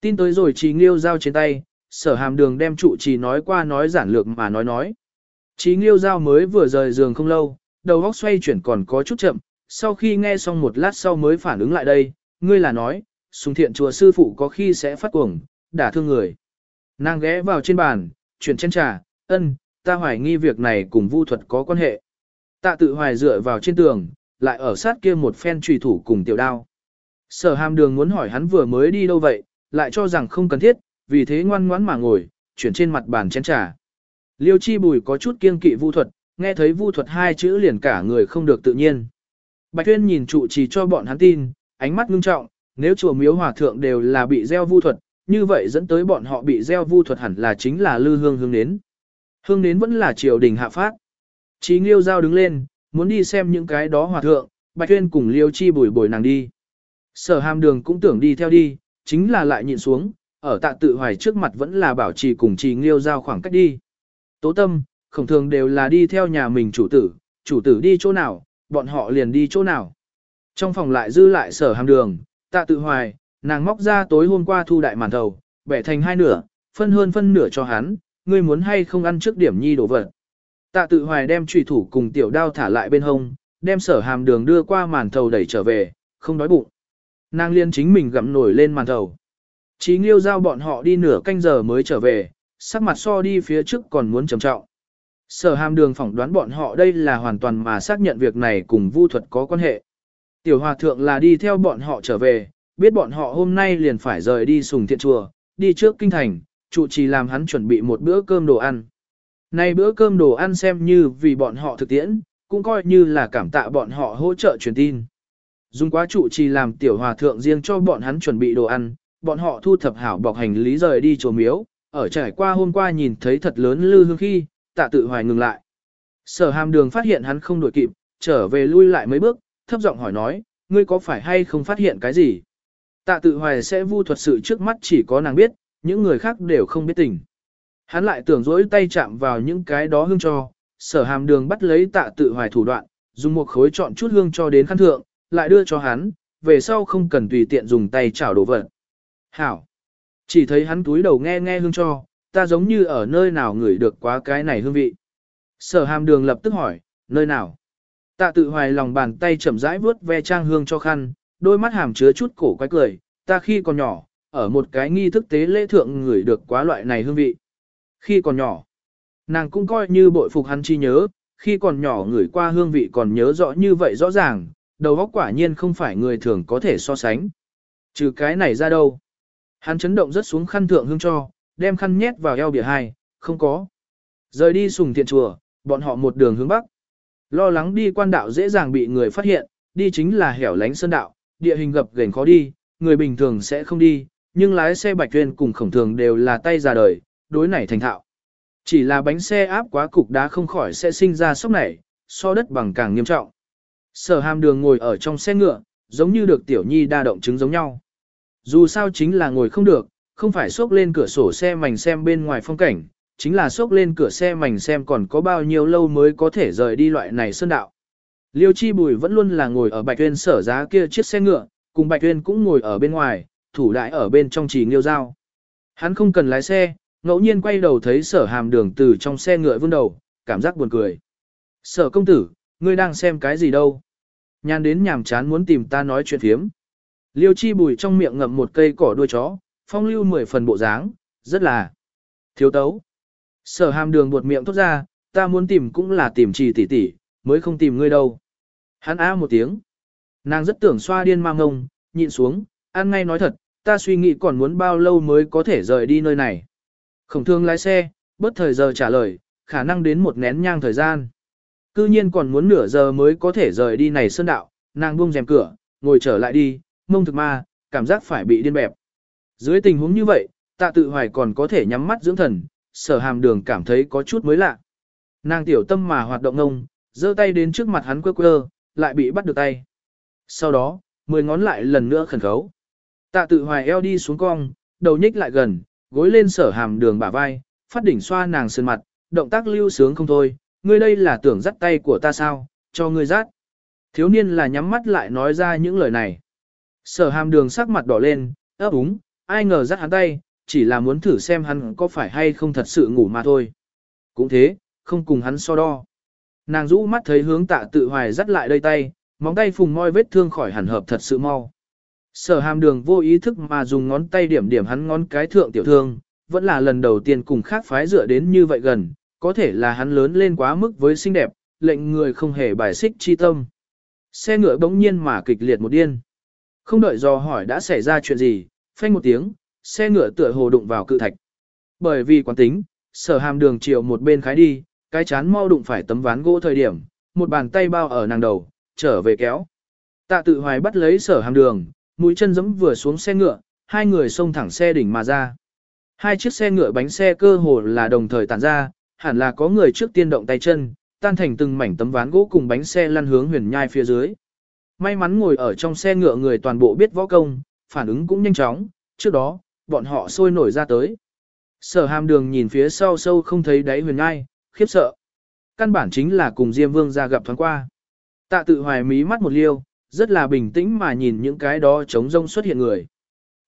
Tin tới rồi trì nghiêu giao trên tay, sở hàm đường đem trụ trì nói qua nói giản lược mà nói nói. Trí nghiêu giao mới vừa rời giường không lâu, đầu óc xoay chuyển còn có chút chậm, sau khi nghe xong một lát sau mới phản ứng lại đây, ngươi là nói, sùng thiện chùa sư phụ có khi sẽ phát cuồng, đả thương người. Nàng ghé vào trên bàn, chuyển chén trà, ân, ta hoài nghi việc này cùng vu thuật có quan hệ. Tạ tự hoài dựa vào trên tường, lại ở sát kia một phen trùy thủ cùng tiểu đao. Sở hàm đường muốn hỏi hắn vừa mới đi đâu vậy, lại cho rằng không cần thiết, vì thế ngoan ngoãn mà ngồi, chuyển trên mặt bàn chén trà. Liêu chi bùi có chút kiêng kỵ vu thuật, nghe thấy vu thuật hai chữ liền cả người không được tự nhiên. Bạch Tuyên nhìn trụ trì cho bọn hắn tin, ánh mắt ngưng trọng, nếu chùa miếu hòa thượng đều là bị gieo vu thuật, như vậy dẫn tới bọn họ bị gieo vu thuật hẳn là chính là lư hương hương nến. Hương nến vẫn là triều đình hạ phát. Chí Nghiêu Giao đứng lên, muốn đi xem những cái đó hòa thượng, Bạch Tuyên cùng Liêu Chi bồi bồi nàng đi. Sở hàm đường cũng tưởng đi theo đi, chính là lại nhịn xuống, ở tạ tự hoài trước mặt vẫn là bảo trì cùng trì Nghiêu Giao khoảng cách đi. Tố tâm, khổng thường đều là đi theo nhà mình chủ tử, chủ tử đi chỗ nào, bọn họ liền đi chỗ nào. Trong phòng lại dư lại sở hàm đường, tạ tự hoài, nàng móc ra tối hôm qua thu đại màn thầu, bẻ thành hai nửa, phân hơn phân nửa cho hắn, ngươi muốn hay không ăn trước điểm nhi đổ vật. Tạ tự hoài đem trùy thủ cùng tiểu đao thả lại bên hông, đem sở hàm đường đưa qua màn thầu đẩy trở về, không đói bụng. Nàng liên chính mình gặm nổi lên màn thầu. Chí nghiêu giao bọn họ đi nửa canh giờ mới trở về, sắc mặt so đi phía trước còn muốn trầm trọng. Sở hàm đường phỏng đoán bọn họ đây là hoàn toàn mà xác nhận việc này cùng vu thuật có quan hệ. Tiểu hòa thượng là đi theo bọn họ trở về, biết bọn họ hôm nay liền phải rời đi sùng thiện chùa, đi trước kinh thành, trụ trì làm hắn chuẩn bị một bữa cơm đồ ăn. Nay bữa cơm đồ ăn xem như vì bọn họ thực tiễn, cũng coi như là cảm tạ bọn họ hỗ trợ truyền tin. Dùng quá trụ trì làm tiểu hòa thượng riêng cho bọn hắn chuẩn bị đồ ăn, bọn họ thu thập hảo bọc hành lý rời đi chùa miếu, ở trải qua hôm qua nhìn thấy thật lớn lư hương khi, tạ tự hoài ngừng lại. Sở hàm đường phát hiện hắn không đuổi kịp, trở về lui lại mấy bước, thấp giọng hỏi nói, ngươi có phải hay không phát hiện cái gì? Tạ tự hoài sẽ vu thuật sự trước mắt chỉ có nàng biết, những người khác đều không biết tình. Hắn lại tưởng dỗi tay chạm vào những cái đó hương cho, sở hàm đường bắt lấy tạ tự hoài thủ đoạn, dùng một khối chọn chút hương cho đến khăn thượng, lại đưa cho hắn, về sau không cần tùy tiện dùng tay chảo đồ vật. Hảo! Chỉ thấy hắn túi đầu nghe nghe hương cho, ta giống như ở nơi nào ngửi được quá cái này hương vị. Sở hàm đường lập tức hỏi, nơi nào? Tạ tự hoài lòng bàn tay chậm rãi vuốt ve trang hương cho khăn, đôi mắt hàm chứa chút cổ quái cười, ta khi còn nhỏ, ở một cái nghi thức tế lễ thượng ngửi được quá loại này hương vị. Khi còn nhỏ, nàng cũng coi như bội phục hắn chi nhớ, khi còn nhỏ người qua hương vị còn nhớ rõ như vậy rõ ràng, đầu óc quả nhiên không phải người thường có thể so sánh. Trừ cái này ra đâu. Hắn chấn động rất xuống khăn thượng hương cho, đem khăn nhét vào eo bìa hai, không có. Rời đi sùng thiện chùa, bọn họ một đường hướng bắc. Lo lắng đi quan đạo dễ dàng bị người phát hiện, đi chính là hẻo lánh sơn đạo, địa hình gập ghềnh khó đi, người bình thường sẽ không đi, nhưng lái xe bạch tuyên cùng khổng thường đều là tay già đời, đối này thành thạo. Chỉ là bánh xe áp quá cục đá không khỏi sẽ sinh ra sốc nảy, so đất bằng càng nghiêm trọng. Sở hàm đường ngồi ở trong xe ngựa, giống như được tiểu nhi đa động chứng giống nhau. Dù sao chính là ngồi không được, không phải xốc lên cửa sổ xe mảnh xem bên ngoài phong cảnh, chính là xốc lên cửa xe mảnh xem còn có bao nhiêu lâu mới có thể rời đi loại này sơn đạo. Liêu Chi Bùi vẫn luôn là ngồi ở Bạch Tuyên sở giá kia chiếc xe ngựa, cùng Bạch Tuyên cũng ngồi ở bên ngoài, thủ đại ở bên trong trì nghiêu dao. Hắn không cần lái xe, ngẫu nhiên quay đầu thấy sở hàm đường từ trong xe ngựa vươn đầu, cảm giác buồn cười. Sở công tử, ngươi đang xem cái gì đâu? Nhàn đến nhàm chán muốn tìm ta nói chuyện phiếm. Liêu chi bùi trong miệng ngậm một cây cỏ đuôi chó, phong lưu mười phần bộ dáng, rất là thiếu tấu. Sở hàm đường buột miệng thốt ra, ta muốn tìm cũng là tìm trì tỷ tỷ, mới không tìm ngươi đâu. Hắn á một tiếng. Nàng rất tưởng xoa điên mang ngông, nhịn xuống, ăn ngay nói thật, ta suy nghĩ còn muốn bao lâu mới có thể rời đi nơi này. Khổng thương lái xe, bất thời giờ trả lời, khả năng đến một nén nhang thời gian. Cư nhiên còn muốn nửa giờ mới có thể rời đi này sơn đạo, nàng buông rèm cửa, ngồi trở lại đi, mông thực ma, cảm giác phải bị điên bẹp. Dưới tình huống như vậy, tạ tự hoài còn có thể nhắm mắt dưỡng thần, sở hàm đường cảm thấy có chút mới lạ. Nàng tiểu tâm mà hoạt động ngông, giơ tay đến trước mặt hắn quơ quơ, lại bị bắt được tay. Sau đó, mười ngón lại lần nữa khẩn khấu. Tạ tự hoài eo đi xuống cong, đầu nhích lại gần, gối lên sở hàm đường bả vai, phát đỉnh xoa nàng sơn mặt, động tác lưu sướng không thôi, ngươi đây là tưởng dắt tay của ta sao, cho ngươi dắt. Thiếu niên là nhắm mắt lại nói ra những lời này. Sở hàm đường sắc mặt đỏ lên, ấp úng, ai ngờ dắt hắn tay, chỉ là muốn thử xem hắn có phải hay không thật sự ngủ mà thôi. Cũng thế, không cùng hắn so đo. Nàng rũ mắt thấy hướng tạ tự hoài dắt lại đây tay, móng tay phùng môi vết thương khỏi hẳn hợp thật sự mau. Sở hàm đường vô ý thức mà dùng ngón tay điểm điểm hắn ngón cái thượng tiểu thương, vẫn là lần đầu tiên cùng khác phái dựa đến như vậy gần, có thể là hắn lớn lên quá mức với xinh đẹp, lệnh người không hề bài xích chi tâm. Xe ngựa bỗng nhiên mà kịch liệt một điên. Không đợi dò hỏi đã xảy ra chuyện gì, phanh một tiếng, xe ngựa tựa hồ đụng vào cự thạch. Bởi vì quán tính, sở hàm đường chiều một bên khái đi, cái chán mau đụng phải tấm ván gỗ thời điểm, một bàn tay bao ở nàng đầu, trở về kéo. Tạ tự hoài bắt lấy sở hàm đường, mũi chân giẫm vừa xuống xe ngựa, hai người xông thẳng xe đỉnh mà ra. Hai chiếc xe ngựa bánh xe cơ hồ là đồng thời tản ra, hẳn là có người trước tiên động tay chân, tan thành từng mảnh tấm ván gỗ cùng bánh xe lăn hướng huyền nhai phía dưới. May mắn ngồi ở trong xe ngựa người toàn bộ biết võ công, phản ứng cũng nhanh chóng, trước đó, bọn họ sôi nổi ra tới. Sở hàm đường nhìn phía sau sâu không thấy đáy huyền nhai, khiếp sợ. Căn bản chính là cùng Diêm Vương ra gặp thoáng qua. Tạ tự hoài mí mắt một liêu, rất là bình tĩnh mà nhìn những cái đó trống rông xuất hiện người.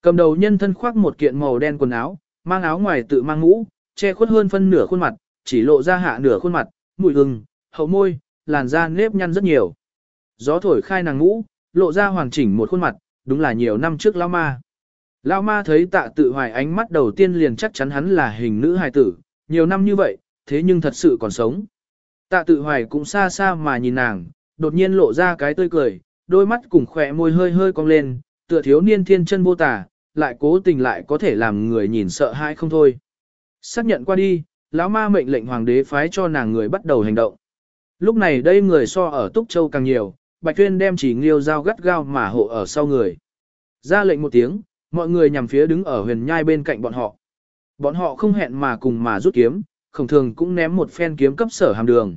Cầm đầu nhân thân khoác một kiện màu đen quần áo, mang áo ngoài tự mang mũ, che khuất hơn phân nửa khuôn mặt, chỉ lộ ra hạ nửa khuôn mặt, mùi hừng, hậu môi, làn da nếp nhăn rất nhiều. Gió thổi khai nàng mũ, lộ ra hoàn chỉnh một khuôn mặt, đúng là nhiều năm trước Lao Ma. Lao Ma thấy tạ tự hoài ánh mắt đầu tiên liền chắc chắn hắn là hình nữ hài tử, nhiều năm như vậy, thế nhưng thật sự còn sống. Tạ tự hoài cũng xa xa mà nhìn nàng, đột nhiên lộ ra cái tươi cười, đôi mắt cùng khỏe môi hơi hơi cong lên, tựa thiếu niên thiên chân vô tả, lại cố tình lại có thể làm người nhìn sợ hãi không thôi. Xác nhận qua đi, lão ma mệnh lệnh hoàng đế phái cho nàng người bắt đầu hành động. Lúc này đây người so ở Túc Châu càng nhiều, Bạch Tuyên đem chỉ nghiêu dao gắt gao mà hộ ở sau người. Ra lệnh một tiếng, mọi người nhằm phía đứng ở huyền nhai bên cạnh bọn họ. Bọn họ không hẹn mà cùng mà rút kiếm, khổng thường cũng ném một phen kiếm cấp sở hàm đường.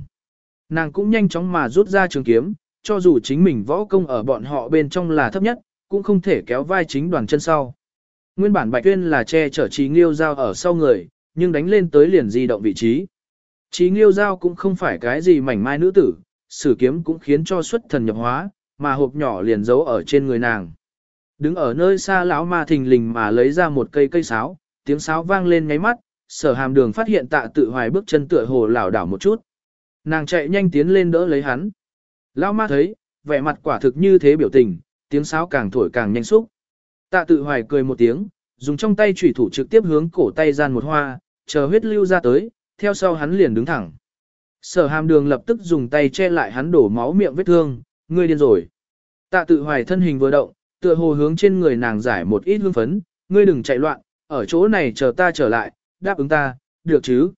Nàng cũng nhanh chóng mà rút ra trường kiếm, cho dù chính mình võ công ở bọn họ bên trong là thấp nhất, cũng không thể kéo vai chính đoàn chân sau. Nguyên bản Bạch Tuyên là che chở trí nghiêu giao ở sau người, nhưng đánh lên tới liền di động vị trí. Trí nghiêu giao cũng không phải cái gì mảnh mai nữ tử, sử kiếm cũng khiến cho xuất thần nhập hóa, mà hộp nhỏ liền giấu ở trên người nàng. Đứng ở nơi xa lão ma thình lình mà lấy ra một cây cây sáo, tiếng sáo vang lên ngáy mắt, sở hàm đường phát hiện tạ tự hoài bước chân tựa hồ lảo đảo một chút. Nàng chạy nhanh tiến lên đỡ lấy hắn. Lão ma thấy, vẻ mặt quả thực như thế biểu tình, tiếng sáo càng thổi càng nhanh xúc. Tạ tự hoài cười một tiếng, dùng trong tay chủy thủ trực tiếp hướng cổ tay gian một hoa, chờ huyết lưu ra tới, theo sau hắn liền đứng thẳng. Sở hàm đường lập tức dùng tay che lại hắn đổ máu miệng vết thương, ngươi điên rồi. Tạ tự hoài thân hình vừa động, tựa hồ hướng trên người nàng giải một ít hương phấn, ngươi đừng chạy loạn, ở chỗ này chờ ta trở lại, đáp ứng ta, được chứ.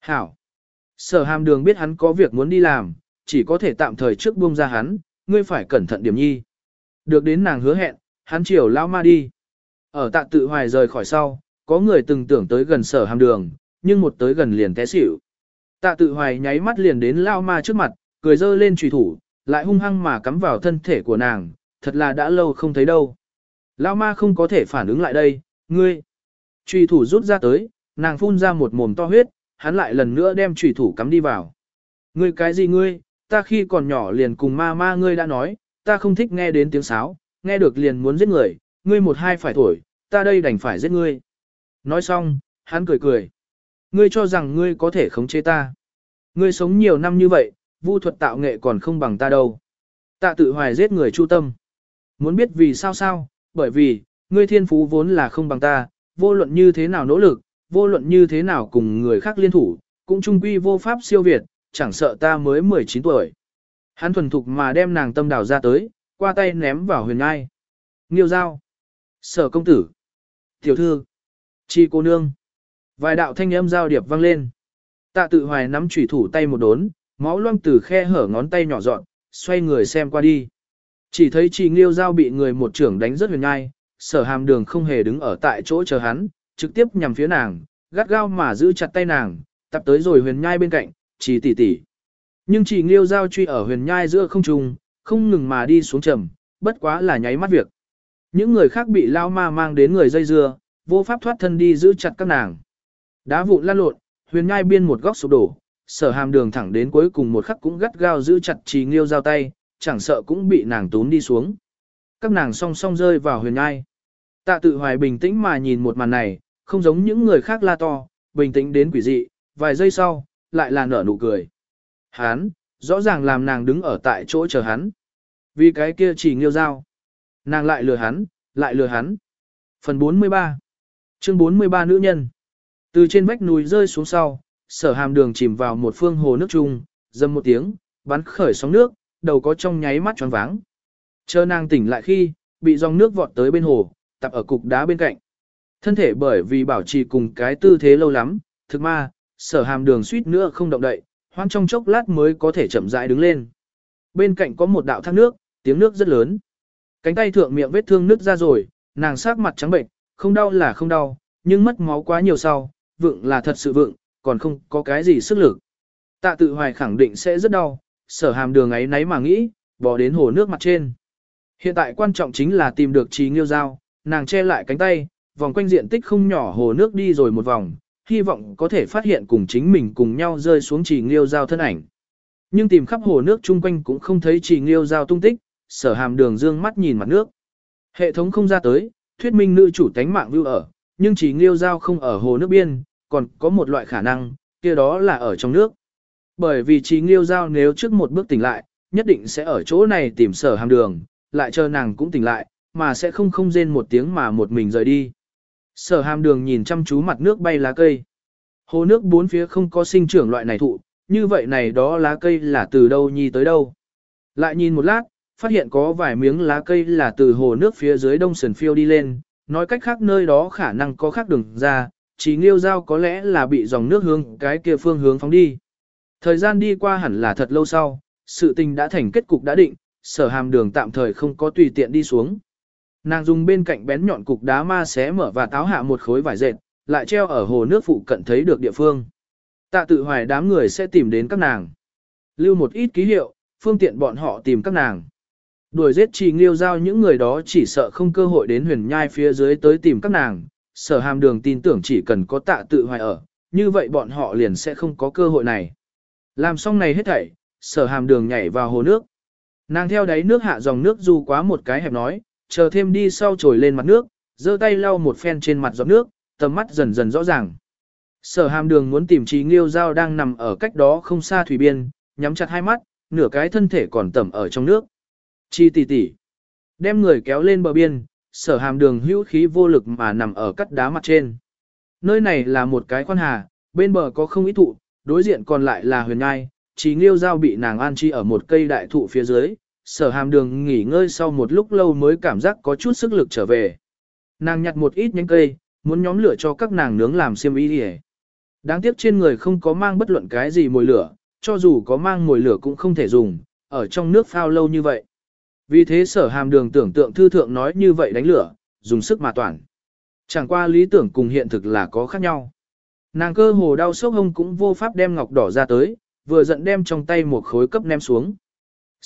Hảo. Sở hàm đường biết hắn có việc muốn đi làm, chỉ có thể tạm thời trước buông ra hắn, ngươi phải cẩn thận điểm nhi. Được đến nàng hứa hẹn, hắn chiều lao ma đi. Ở tạ tự hoài rời khỏi sau, có người từng tưởng tới gần sở hàm đường, nhưng một tới gần liền té xỉu. Tạ tự hoài nháy mắt liền đến lao ma trước mặt, cười dơ lên trùy thủ, lại hung hăng mà cắm vào thân thể của nàng, thật là đã lâu không thấy đâu. Lao ma không có thể phản ứng lại đây, ngươi. Trùy thủ rút ra tới, nàng phun ra một mồm to huyết, hắn lại lần nữa đem trùy thủ cắm đi vào. Ngươi cái gì ngươi, ta khi còn nhỏ liền cùng ma ma ngươi đã nói, ta không thích nghe đến tiếng sáo, nghe được liền muốn giết người, ngươi một hai phải thổi, ta đây đành phải giết ngươi. Nói xong, hắn cười cười. Ngươi cho rằng ngươi có thể khống chế ta. Ngươi sống nhiều năm như vậy, vu thuật tạo nghệ còn không bằng ta đâu. Tạ tự hoài giết người chu tâm. Muốn biết vì sao sao, bởi vì, ngươi thiên phú vốn là không bằng ta, vô luận như thế nào nỗ lực, vô luận như thế nào cùng người khác liên thủ, cũng trung quy vô pháp siêu việt, chẳng sợ ta mới 19 tuổi. Hắn thuần thục mà đem nàng tâm đào ra tới, qua tay ném vào huyền ngai. Nghiêu giao. Sở công tử. Tiểu thư. Chi cô nương. Vài đạo thanh âm giao điệp vang lên. Tạ tự hoài nắm chủy thủ tay một đốn, máu loang từ khe hở ngón tay nhỏ dọn, xoay người xem qua đi. Chỉ thấy chị Nghiêu Giao bị người một trưởng đánh rất huyền ngai, sở hàm đường không hề đứng ở tại chỗ chờ hắn, trực tiếp nhằm phía nàng, gắt gao mà giữ chặt tay nàng, tập tới rồi huyền nhai bên cạnh, chỉ tỉ tỉ. Nhưng chỉ Nghiêu Giao truy ở huyền nhai giữa không trung, không ngừng mà đi xuống trầm, bất quá là nháy mắt việc. Những người khác bị lao ma mang đến người dây dưa, vô pháp thoát thân đi giữ chặt các nàng. Đá vụn lan lộn, huyền nhai biên một góc sụp đổ, sở hàm đường thẳng đến cuối cùng một khắc cũng gắt gao giữ chặt trì nghiêu giao tay, chẳng sợ cũng bị nàng tốn đi xuống. Các nàng song song rơi vào huyền nhai Tạ tự hoài bình tĩnh mà nhìn một màn này, không giống những người khác la to, bình tĩnh đến quỷ dị, vài giây sau, lại là nở nụ cười. Hán, rõ ràng làm nàng đứng ở tại chỗ chờ hắn. Vì cái kia chỉ nghiêu dao. Nàng lại lừa hắn, lại lừa hắn. Phần 43 Chương 43 nữ nhân Từ trên vách núi rơi xuống sau, sở hàm đường chìm vào một phương hồ nước chung, dâm một tiếng, bắn khởi sóng nước, đầu có trong nháy mắt tròn váng. Chờ nàng tỉnh lại khi, bị dòng nước vọt tới bên hồ, tập ở cục đá bên cạnh. Thân thể bởi vì bảo trì cùng cái tư thế lâu lắm, thực ma, sở hàm đường suýt nữa không động đậy, hoan trong chốc lát mới có thể chậm rãi đứng lên. Bên cạnh có một đạo thác nước, tiếng nước rất lớn. Cánh tay thượng miệng vết thương nứt ra rồi, nàng sát mặt trắng bệnh, không đau là không đau, nhưng mất máu quá nhiều sau, vượng là thật sự vượng, còn không có cái gì sức lực. Tạ tự hoài khẳng định sẽ rất đau, sở hàm đường ấy nấy mà nghĩ, bỏ đến hồ nước mặt trên. Hiện tại quan trọng chính là tìm được trí nghiêu dao, nàng che lại cánh tay, vòng quanh diện tích không nhỏ hồ nước đi rồi một vòng, hy vọng có thể phát hiện cùng chính mình cùng nhau rơi xuống trì nghiêu giao thân ảnh. Nhưng tìm khắp hồ nước chung quanh cũng không thấy trì nghiêu giao tung tích, sở hàm đường dương mắt nhìn mặt nước. Hệ thống không ra tới, thuyết minh nữ chủ tánh mạng vưu ở, nhưng trì nghiêu giao không ở hồ nước biên, còn có một loại khả năng, kia đó là ở trong nước. Bởi vì trì nghiêu giao nếu trước một bước tỉnh lại, nhất định sẽ ở chỗ này tìm sở hàm đường, lại chờ nàng cũng tỉnh lại, mà sẽ không không rên một tiếng mà một mình rời đi. Sở hàm đường nhìn chăm chú mặt nước bay lá cây. Hồ nước bốn phía không có sinh trưởng loại này thụ, như vậy này đó lá cây là từ đâu nhi tới đâu. Lại nhìn một lát, phát hiện có vài miếng lá cây là từ hồ nước phía dưới đông sườn phiêu đi lên, nói cách khác nơi đó khả năng có khác đường ra, chỉ nghiêu dao có lẽ là bị dòng nước hướng cái kia phương hướng phóng đi. Thời gian đi qua hẳn là thật lâu sau, sự tình đã thành kết cục đã định, sở hàm đường tạm thời không có tùy tiện đi xuống. Nàng dùng bên cạnh bén nhọn cục đá ma xé mở và táo hạ một khối vải dệt, lại treo ở hồ nước phụ cận thấy được địa phương. Tạ tự hoài đám người sẽ tìm đến các nàng. Lưu một ít ký hiệu, phương tiện bọn họ tìm các nàng. Đuổi giết trì nghiêu giao những người đó chỉ sợ không cơ hội đến huyền nhai phía dưới tới tìm các nàng. Sở hàm đường tin tưởng chỉ cần có tạ tự hoài ở, như vậy bọn họ liền sẽ không có cơ hội này. Làm xong này hết thảy, sở hàm đường nhảy vào hồ nước. Nàng theo đáy nước hạ dòng nước du quá một cái hẹp nói, chờ thêm đi sau trồi lên mặt nước, giơ tay lau một phen trên mặt giọt nước, tầm mắt dần dần rõ ràng. Sở hàm đường muốn tìm trí nghiêu dao đang nằm ở cách đó không xa thủy biên, nhắm chặt hai mắt, nửa cái thân thể còn tẩm ở trong nước. Chi tỷ tỷ, đem người kéo lên bờ biên, sở hàm đường hữu khí vô lực mà nằm ở cắt đá mặt trên. Nơi này là một cái khoan hà, bên bờ có không ít thụ, đối diện còn lại là huyền ngai, trí nghiêu dao bị nàng an chi ở một cây đại thụ phía dưới, sở hàm đường nghỉ ngơi sau một lúc lâu mới cảm giác có chút sức lực trở về. Nàng nhặt một ít nhánh cây, muốn nhóm lửa cho các nàng nướng làm xiêm y đi Đáng tiếc trên người không có mang bất luận cái gì mồi lửa, cho dù có mang mồi lửa cũng không thể dùng, ở trong nước phao lâu như vậy. Vì thế sở hàm đường tưởng tượng thư thượng nói như vậy đánh lửa, dùng sức mà toàn. Chẳng qua lý tưởng cùng hiện thực là có khác nhau. Nàng cơ hồ đau sốc hông cũng vô pháp đem ngọc đỏ ra tới, vừa giận đem trong tay một khối cấp ném xuống.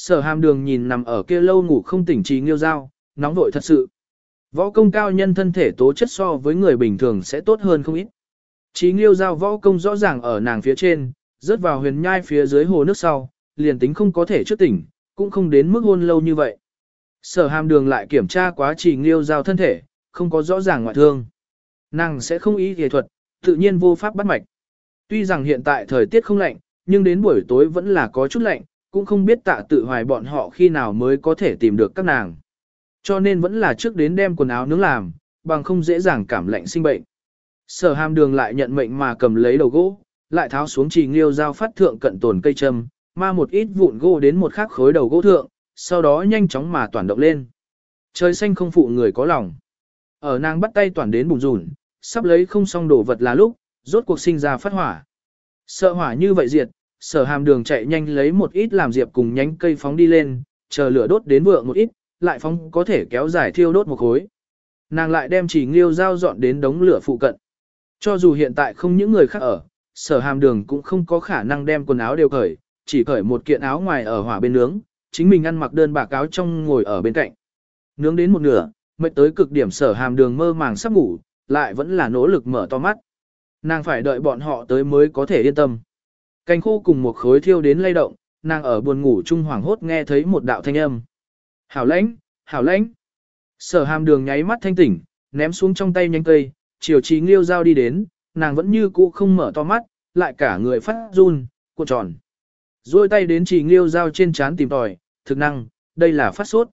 Sở hàm đường nhìn nằm ở kia lâu ngủ không tỉnh trí nghiêu dao, nóng vội thật sự. Võ công cao nhân thân thể tố chất so với người bình thường sẽ tốt hơn không ít. Trí nghiêu dao võ công rõ ràng ở nàng phía trên, rớt vào huyền nhai phía dưới hồ nước sau, liền tính không có thể trước tỉnh, cũng không đến mức hôn lâu như vậy. Sở hàm đường lại kiểm tra quá trình nghiêu dao thân thể, không có rõ ràng ngoại thương. Nàng sẽ không ý thể thuật, tự nhiên vô pháp bắt mạch. Tuy rằng hiện tại thời tiết không lạnh, nhưng đến buổi tối vẫn là có chút lạnh, cũng không biết tạ tự hoài bọn họ khi nào mới có thể tìm được các nàng. Cho nên vẫn là trước đến đem quần áo nướng làm, bằng không dễ dàng cảm lạnh sinh bệnh. Sở hàm đường lại nhận mệnh mà cầm lấy đầu gỗ, lại tháo xuống trì nghiêu dao phát thượng cận tồn cây châm, ma một ít vụn gỗ đến một khắc khối đầu gỗ thượng, sau đó nhanh chóng mà toàn động lên. Trời xanh không phụ người có lòng. Ở nàng bắt tay toàn đến bùng rùn, sắp lấy không xong đồ vật là lúc, rốt cuộc sinh ra phát hỏa. Sợ hỏa như vậy diệt, sở hàm đường chạy nhanh lấy một ít làm diệp cùng nhánh cây phóng đi lên, chờ lửa đốt đến vượng một ít, lại phóng có thể kéo dài thiêu đốt một khối. Nàng lại đem chỉ nghiêu dao dọn đến đống lửa phụ cận. Cho dù hiện tại không những người khác ở, sở hàm đường cũng không có khả năng đem quần áo đều cởi, chỉ cởi một kiện áo ngoài ở hỏa bên nướng, chính mình ăn mặc đơn bạc áo trong ngồi ở bên cạnh. Nướng đến một nửa, mệt tới cực điểm sở hàm đường mơ màng sắp ngủ, lại vẫn là nỗ lực mở to mắt. Nàng phải đợi bọn họ tới mới có thể yên tâm. Cành khô cùng một khối thiêu đến lay động, nàng ở buồn ngủ chung hoảng hốt nghe thấy một đạo thanh âm. Hảo lãnh, hảo lãnh. Sở hàm đường nháy mắt thanh tỉnh, ném xuống trong tay nhanh cây, chiều trí nghiêu dao đi đến, nàng vẫn như cũ không mở to mắt, lại cả người phát run, cuộn tròn. Rồi tay đến trí nghiêu dao trên chán tìm tòi, thực năng, đây là phát sốt.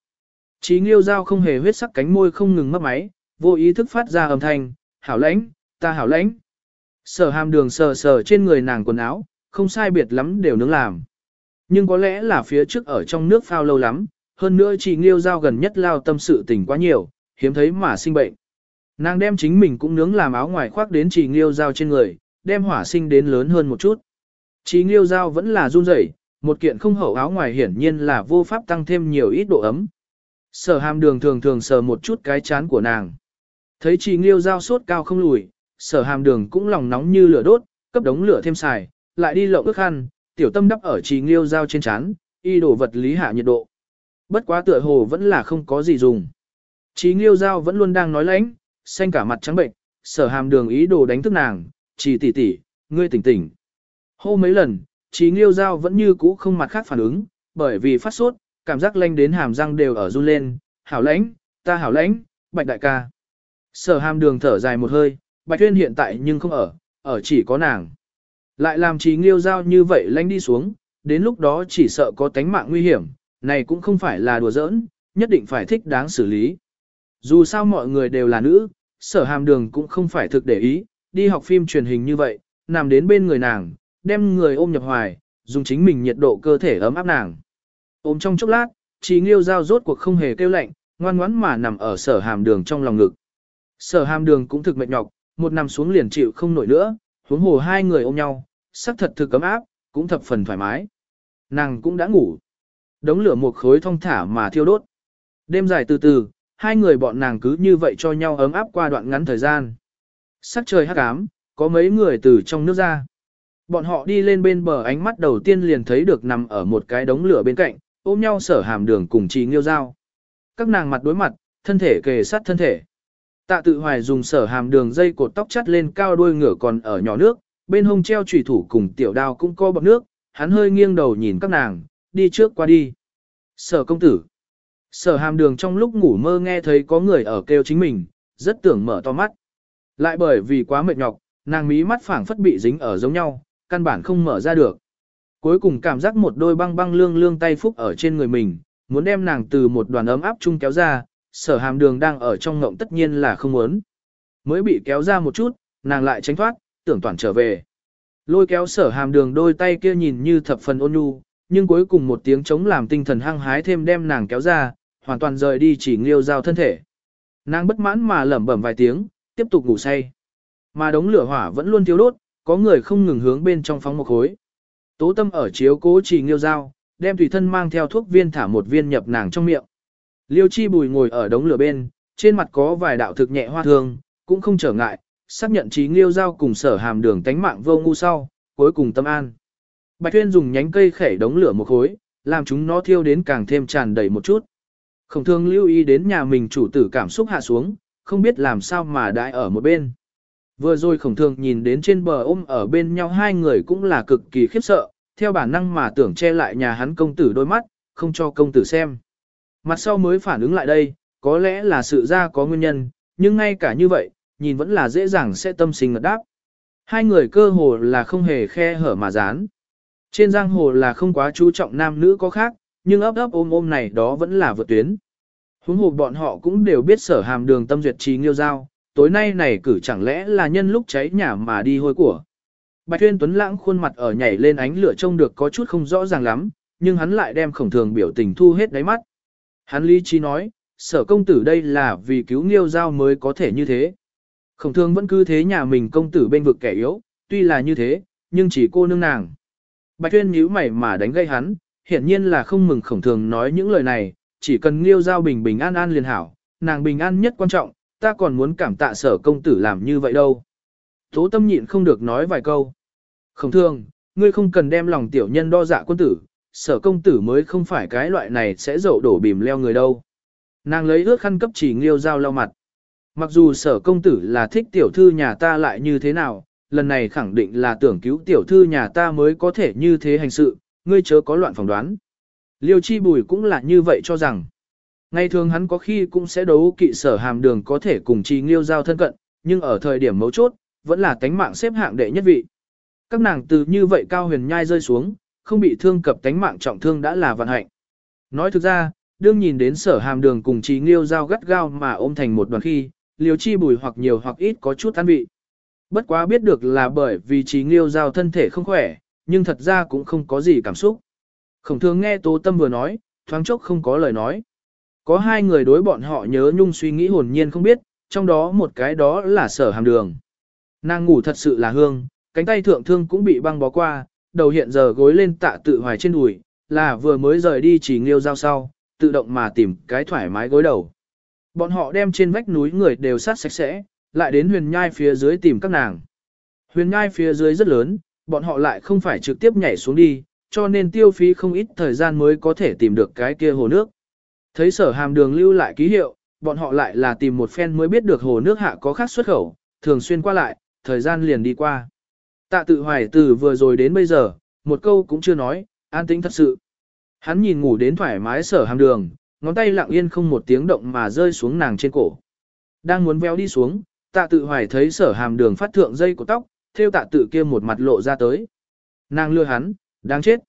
Trí nghiêu dao không hề huyết sắc cánh môi không ngừng mấp máy, vô ý thức phát ra âm thanh, hảo lãnh, ta hảo lãnh. Sở hàm đường sờ sờ trên người nàng quần áo, không sai biệt lắm đều nướng làm. Nhưng có lẽ là phía trước ở trong nước phao lâu lắm, hơn nữa chị Nghiêu Giao gần nhất lao tâm sự tình quá nhiều, hiếm thấy mà sinh bệnh. Nàng đem chính mình cũng nướng làm áo ngoài khoác đến chị Nghiêu Giao trên người, đem hỏa sinh đến lớn hơn một chút. Chị Nghiêu Giao vẫn là run rẩy, một kiện không hậu áo ngoài hiển nhiên là vô pháp tăng thêm nhiều ít độ ấm. Sở hàm đường thường thường sờ một chút cái chán của nàng. Thấy chị Nghiêu Giao sốt cao không lùi, sở hàm đường cũng lòng nóng như lửa đốt, cấp đống lửa thêm xài, lại đi lộng ước khăn, tiểu tâm đắp ở trì Nghiêu Giao trên chán, y đổ vật lý hạ nhiệt độ. Bất quá tựa hồ vẫn là không có gì dùng. Trì Nghiêu Giao vẫn luôn đang nói lãnh, xanh cả mặt trắng bệnh, sở hàm đường ý đồ đánh thức nàng, chỉ tỷ tỷ, ngươi tỉnh tỉnh. Hô mấy lần, trì Nghiêu Giao vẫn như cũ không mặt khác phản ứng, bởi vì phát sốt, cảm giác lanh đến hàm răng đều ở run lên, hảo lãnh, ta hảo lãnh, bạch đại ca. Sở hàm đường thở dài một hơi, bạch tuyên hiện tại nhưng không ở, ở chỉ có nàng. Lại làm Chí Nghiêu Giao như vậy lánh đi xuống, đến lúc đó chỉ sợ có tánh mạng nguy hiểm, này cũng không phải là đùa giỡn, nhất định phải thích đáng xử lý. Dù sao mọi người đều là nữ, sở hàm đường cũng không phải thực để ý, đi học phim truyền hình như vậy, nằm đến bên người nàng, đem người ôm nhập hoài, dùng chính mình nhiệt độ cơ thể ấm áp nàng. Ôm trong chốc lát, trí nghiêu giao rốt cuộc không hề kêu lạnh, ngoan ngoãn mà nằm ở sở hàm đường trong lòng ngực. Sở hàm đường cũng thực mệt nhọc, một nằm xuống liền chịu không nổi nữa, huống hồ hai người ôm nhau, sắc thật thực cấm áp, cũng thập phần thoải mái. Nàng cũng đã ngủ. Đống lửa một khối thông thả mà thiêu đốt. Đêm dài từ từ, hai người bọn nàng cứ như vậy cho nhau ấm áp qua đoạn ngắn thời gian. Sắc trời hắc ám, có mấy người từ trong nước ra. Bọn họ đi lên bên bờ ánh mắt đầu tiên liền thấy được nằm ở một cái đống lửa bên cạnh, ôm nhau sở hàm đường cùng trì nghiêu dao. Các nàng mặt đối mặt, thân thể kề sát thân thể. Tạ tự hoài dùng sở hàm đường dây cột tóc chắt lên cao đuôi ngửa còn ở nhỏ nước, bên hông treo trùy thủ cùng tiểu đao cũng co bọc nước, hắn hơi nghiêng đầu nhìn các nàng, đi trước qua đi. Sở công tử. Sở hàm đường trong lúc ngủ mơ nghe thấy có người ở kêu chính mình, rất tưởng mở to mắt. Lại bởi vì quá mệt nhọc, nàng mí mắt phảng phất bị dính ở giống nhau, căn bản không mở ra được. Cuối cùng cảm giác một đôi băng băng lương lương tay phúc ở trên người mình, muốn đem nàng từ một đoàn ấm áp chung kéo ra, sở hàm đường đang ở trong ngộng tất nhiên là không muốn. Mới bị kéo ra một chút, nàng lại tránh thoát, tưởng toàn trở về. Lôi kéo sở hàm đường đôi tay kia nhìn như thập phần ôn nhu, nhưng cuối cùng một tiếng chống làm tinh thần hăng hái thêm đem nàng kéo ra, hoàn toàn rời đi chỉ nghiêu giao thân thể. Nàng bất mãn mà lẩm bẩm vài tiếng, tiếp tục ngủ say. Mà đống lửa hỏa vẫn luôn thiếu đốt, có người không ngừng hướng bên trong phóng một khối. Tố tâm ở chiếu cố chỉ nghiêu giao, đem tùy thân mang theo thuốc viên thả một viên nhập nàng trong miệng. Liêu chi bùi ngồi ở đống lửa bên, trên mặt có vài đạo thực nhẹ hoa thương, cũng không trở ngại, xác nhận trí nghiêu giao cùng sở hàm đường tánh mạng vô ngu sau, cuối cùng tâm an. Bạch Tuyên dùng nhánh cây khẻ đống lửa một khối, làm chúng nó thiêu đến càng thêm tràn đầy một chút. Khổng thương lưu ý đến nhà mình chủ tử cảm xúc hạ xuống, không biết làm sao mà đại ở một bên. Vừa rồi khổng thương nhìn đến trên bờ ôm ở bên nhau hai người cũng là cực kỳ khiếp sợ, theo bản năng mà tưởng che lại nhà hắn công tử đôi mắt, không cho công tử xem. Mặt sau mới phản ứng lại đây, có lẽ là sự ra có nguyên nhân, nhưng ngay cả như vậy, nhìn vẫn là dễ dàng sẽ tâm sinh ngật đáp. Hai người cơ hồ là không hề khe hở mà dán. Trên giang hồ là không quá chú trọng nam nữ có khác, nhưng ấp ấp ôm ôm này đó vẫn là vượt tuyến. Huống hồ bọn họ cũng đều biết sở hàm đường tâm duyệt trí nghiêu giao, tối nay này cử chẳng lẽ là nhân lúc cháy nhà mà đi hôi của. Bạch Tuyên Tuấn lãng khuôn mặt ở nhảy lên ánh lửa trông được có chút không rõ ràng lắm, nhưng hắn lại đem khổng thường biểu tình thu hết đáy mắt. Hắn lý trí nói, sở công tử đây là vì cứu nghiêu giao mới có thể như thế. Khổng thường vẫn cứ thế nhà mình công tử bên vực kẻ yếu, tuy là như thế, nhưng chỉ cô nương nàng. Bạch Tuyên nhíu mày mà đánh gây hắn, hiển nhiên là không mừng khổng thường nói những lời này, chỉ cần Nghiêu Giao bình bình an an liền hảo, nàng bình an nhất quan trọng, ta còn muốn cảm tạ sở công tử làm như vậy đâu. Tố tâm nhịn không được nói vài câu. Khổng thường, ngươi không cần đem lòng tiểu nhân đo dạ quân tử, sở công tử mới không phải cái loại này sẽ dậu đổ bìm leo người đâu. Nàng lấy ước khăn cấp chỉ Liêu dao lau mặt. Mặc dù sở công tử là thích tiểu thư nhà ta lại như thế nào, lần này khẳng định là tưởng cứu tiểu thư nhà ta mới có thể như thế hành sự, ngươi chớ có loạn phỏng đoán. Liêu chi bùi cũng là như vậy cho rằng. Ngày thường hắn có khi cũng sẽ đấu kỵ sở hàm đường có thể cùng chi nghiêu giao thân cận, nhưng ở thời điểm mấu chốt, vẫn là tánh mạng xếp hạng đệ nhất vị. Các nàng từ như vậy cao huyền nhai rơi xuống, không bị thương cập tánh mạng trọng thương đã là vận hạnh. Nói thực ra, đương nhìn đến sở hàm đường cùng chi nghiêu giao gắt gao mà ôm thành một đoàn khi, liều chi bùi hoặc nhiều hoặc ít có chút an vị. Bất quá biết được là bởi vì trí nghiêu giao thân thể không khỏe, nhưng thật ra cũng không có gì cảm xúc. Khổng thường nghe Tố Tâm vừa nói, thoáng chốc không có lời nói. Có hai người đối bọn họ nhớ nhung suy nghĩ hồn nhiên không biết, trong đó một cái đó là sở hàm đường. Nàng ngủ thật sự là hương, cánh tay thượng thương cũng bị băng bó qua, đầu hiện giờ gối lên tạ tự hoài trên đùi, là vừa mới rời đi chỉ nghiêu giao sau, tự động mà tìm cái thoải mái gối đầu. Bọn họ đem trên vách núi người đều sát sạch sẽ, lại đến huyền nhai phía dưới tìm các nàng. Huyền nhai phía dưới rất lớn, bọn họ lại không phải trực tiếp nhảy xuống đi, cho nên tiêu phí không ít thời gian mới có thể tìm được cái kia hồ nước. Thấy sở hàm đường lưu lại ký hiệu, bọn họ lại là tìm một phen mới biết được hồ nước hạ có khác xuất khẩu, thường xuyên qua lại, thời gian liền đi qua. Tạ tự hoài từ vừa rồi đến bây giờ, một câu cũng chưa nói, an tĩnh thật sự. Hắn nhìn ngủ đến thoải mái sở hàm đường, ngón tay lặng yên không một tiếng động mà rơi xuống nàng trên cổ. Đang muốn véo đi xuống, tạ tự hoài thấy sở hàm đường phát thượng dây của tóc, theo tạ tự kia một mặt lộ ra tới. Nàng lừa hắn, đáng chết.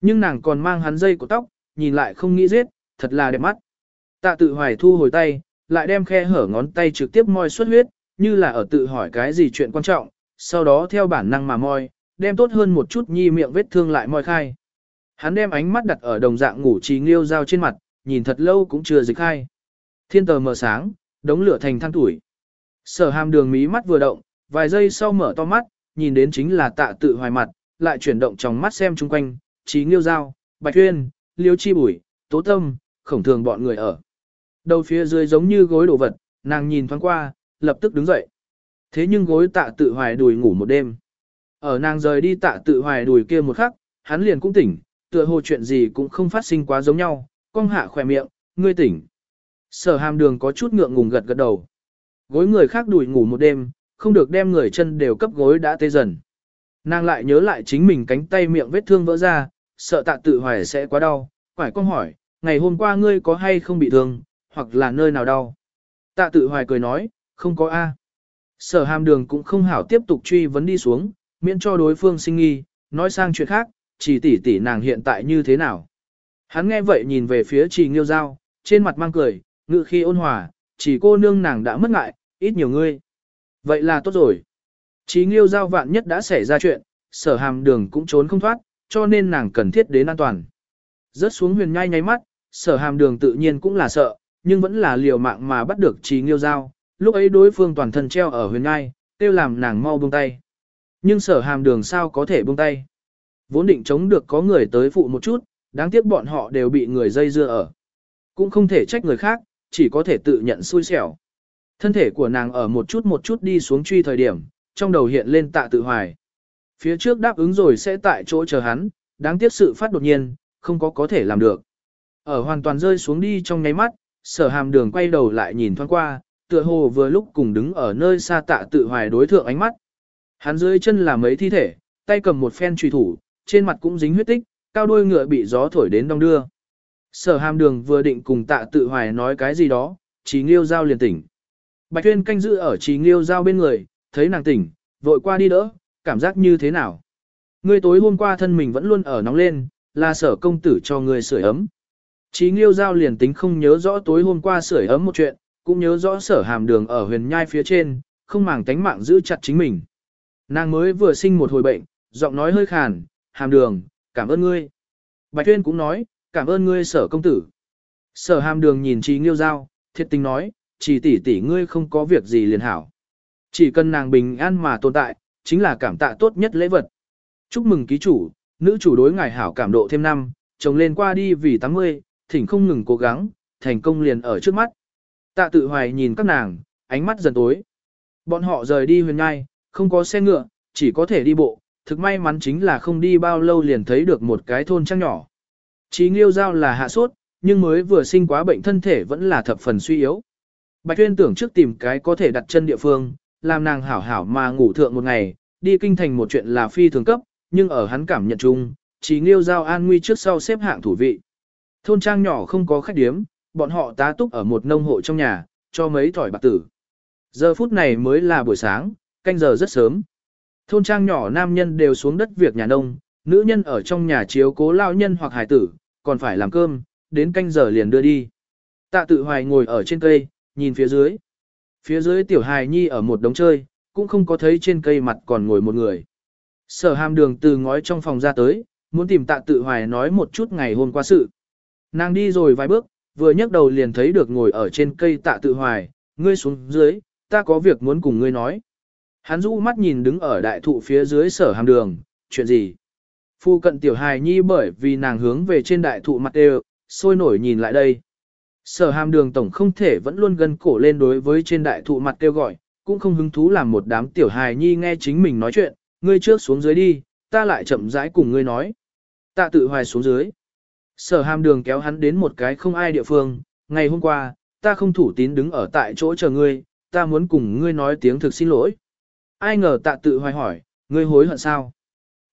Nhưng nàng còn mang hắn dây của tóc, nhìn lại không nghĩ giết, thật là đẹp mắt. Tạ tự hoài thu hồi tay, lại đem khe hở ngón tay trực tiếp moi xuất huyết, như là ở tự hỏi cái gì chuyện quan trọng, sau đó theo bản năng mà moi, đem tốt hơn một chút nhi miệng vết thương lại moi khai. Hắn đem ánh mắt đặt ở đồng dạng ngủ trí nghiêu dao trên mặt, nhìn thật lâu cũng chưa dịch khai. Thiên tờ mờ sáng, đống lửa thành than tuổi. Sở hàm đường mí mắt vừa động, vài giây sau mở to mắt, nhìn đến chính là tạ tự hoài mặt, lại chuyển động trong mắt xem chung quanh, trí nghiêu dao, bạch Uyên, liêu chi bùi, tố tâm, khổng thường bọn người ở. Đầu phía dưới giống như gối đồ vật, nàng nhìn thoáng qua, lập tức đứng dậy. Thế nhưng gối tạ tự hoài đùi ngủ một đêm. Ở nàng rời đi tạ tự hoài đùi kia một khắc, hắn liền cũng tỉnh, tựa hồ chuyện gì cũng không phát sinh quá giống nhau, cong hạ khỏe miệng, ngươi tỉnh. Sở hàm đường có chút ngượng ngùng gật gật đầu. Gối người khác đùi ngủ một đêm, không được đem người chân đều cấp gối đã tê dần. Nàng lại nhớ lại chính mình cánh tay miệng vết thương vỡ ra, sợ tạ tự hoài sẽ quá đau, phải con hỏi, ngày hôm qua ngươi có hay không bị thương, hoặc là nơi nào đau. Tạ tự hoài cười nói, không có A. Sở hàm đường cũng không hảo tiếp tục truy vấn đi xuống, miễn cho đối phương sinh nghi, nói sang chuyện khác, chỉ tỷ tỷ nàng hiện tại như thế nào. Hắn nghe vậy nhìn về phía trì nghiêu giao, trên mặt mang cười, ngự khi ôn hòa, chỉ cô nương nàng đã mất ngại, ít nhiều ngươi. Vậy là tốt rồi. Chí nghiêu giao vạn nhất đã xảy ra chuyện, sở hàm đường cũng trốn không thoát, cho nên nàng cần thiết đến an toàn. Rớt xuống huyền nhai nháy mắt, sở hàm đường tự nhiên cũng là sợ, nhưng vẫn là liều mạng mà bắt được Chỉ nghiêu giao. Lúc ấy đối phương toàn thân treo ở huyền ngai, tiêu làm nàng mau buông tay. Nhưng sở hàm đường sao có thể buông tay. Vốn định chống được có người tới phụ một chút, đáng tiếc bọn họ đều bị người dây dưa ở. Cũng không thể trách người khác, chỉ có thể tự nhận xui xẻo. Thân thể của nàng ở một chút một chút đi xuống truy thời điểm, trong đầu hiện lên tạ tự hoài. Phía trước đáp ứng rồi sẽ tại chỗ chờ hắn, đáng tiếc sự phát đột nhiên, không có có thể làm được. Ở hoàn toàn rơi xuống đi trong nháy mắt, sở hàm đường quay đầu lại nhìn thoáng qua, tựa hồ vừa lúc cùng đứng ở nơi xa tạ tự hoài đối thượng ánh mắt. Hắn dưới chân là mấy thi thể, tay cầm một phen truy thủ, trên mặt cũng dính huyết tích, cao đuôi ngựa bị gió thổi đến đông đưa. Sở hàm đường vừa định cùng tạ tự hoài nói cái gì đó, trí nghiêu giao liền tỉnh. Bạch Tuyên canh giữ ở trí nghiêu giao bên người, thấy nàng tỉnh, vội qua đi đỡ, cảm giác như thế nào. Ngươi tối hôm qua thân mình vẫn luôn ở nóng lên, là sở công tử cho ngươi sưởi ấm. trí nghiêu giao liền tính không nhớ rõ tối hôm qua sưởi ấm một chuyện, cũng nhớ rõ sở hàm đường ở huyền nhai phía trên, không màng tánh mạng giữ chặt chính mình. Nàng mới vừa sinh một hồi bệnh, giọng nói hơi khàn, hàm đường, cảm ơn ngươi. Bạch Tuyên cũng nói, cảm ơn ngươi sở công tử. Sở hàm đường nhìn trí nghiêu giao, thiệt tình nói, chỉ tỷ tỷ ngươi không có việc gì liền hảo. Chỉ cần nàng bình an mà tồn tại, chính là cảm tạ tốt nhất lễ vật. Chúc mừng ký chủ, nữ chủ đối ngài hảo cảm độ thêm năm, chồng lên qua đi vì 80, thỉnh không ngừng cố gắng, thành công liền ở trước mắt. Tạ tự hoài nhìn các nàng, ánh mắt dần tối. Bọn họ rời đi huyền ngai, không có xe ngựa, chỉ có thể đi bộ, thực may mắn chính là không đi bao lâu liền thấy được một cái thôn trang nhỏ. Chí nghiêu giao là hạ sốt, nhưng mới vừa sinh quá bệnh thân thể vẫn là thập phần suy yếu. Bạch Tuyên tưởng trước tìm cái có thể đặt chân địa phương, làm nàng hảo hảo mà ngủ thượng một ngày, đi kinh thành một chuyện là phi thường cấp, nhưng ở hắn cảm nhận chung, Chí nghiêu giao an nguy trước sau xếp hạng thủ vị. Thôn trang nhỏ không có khách điếm, bọn họ tá túc ở một nông hộ trong nhà, cho mấy thỏi bạc tử. Giờ phút này mới là buổi sáng, canh giờ rất sớm. Thôn trang nhỏ nam nhân đều xuống đất việc nhà nông, nữ nhân ở trong nhà chiếu cố lao nhân hoặc hải tử, còn phải làm cơm, đến canh giờ liền đưa đi. Tạ tự hoài ngồi ở trên cây, nhìn phía dưới. Phía dưới tiểu hài nhi ở một đống chơi, cũng không có thấy trên cây mặt còn ngồi một người. Sở hàm đường từ ngói trong phòng ra tới, muốn tìm tạ tự hoài nói một chút ngày hôm qua sự. Nàng đi rồi vài bước, vừa nhấc đầu liền thấy được ngồi ở trên cây tạ tự hoài, ngươi xuống dưới, ta có việc muốn cùng ngươi nói. Hắn rũ mắt nhìn đứng ở đại thụ phía dưới sở hàm đường, chuyện gì? Phu cận tiểu hài nhi bởi vì nàng hướng về trên đại thụ mặt đều, sôi nổi nhìn lại đây. Sở hàm đường tổng không thể vẫn luôn gần cổ lên đối với trên đại thụ mặt kêu gọi, cũng không hứng thú làm một đám tiểu hài nhi nghe chính mình nói chuyện, ngươi trước xuống dưới đi, ta lại chậm rãi cùng ngươi nói. Tạ tự hoài xuống dưới. Sở hàm đường kéo hắn đến một cái không ai địa phương, ngày hôm qua, ta không thủ tín đứng ở tại chỗ chờ ngươi, ta muốn cùng ngươi nói tiếng thực xin lỗi. Ai ngờ tạ tự hoài hỏi, ngươi hối hận sao?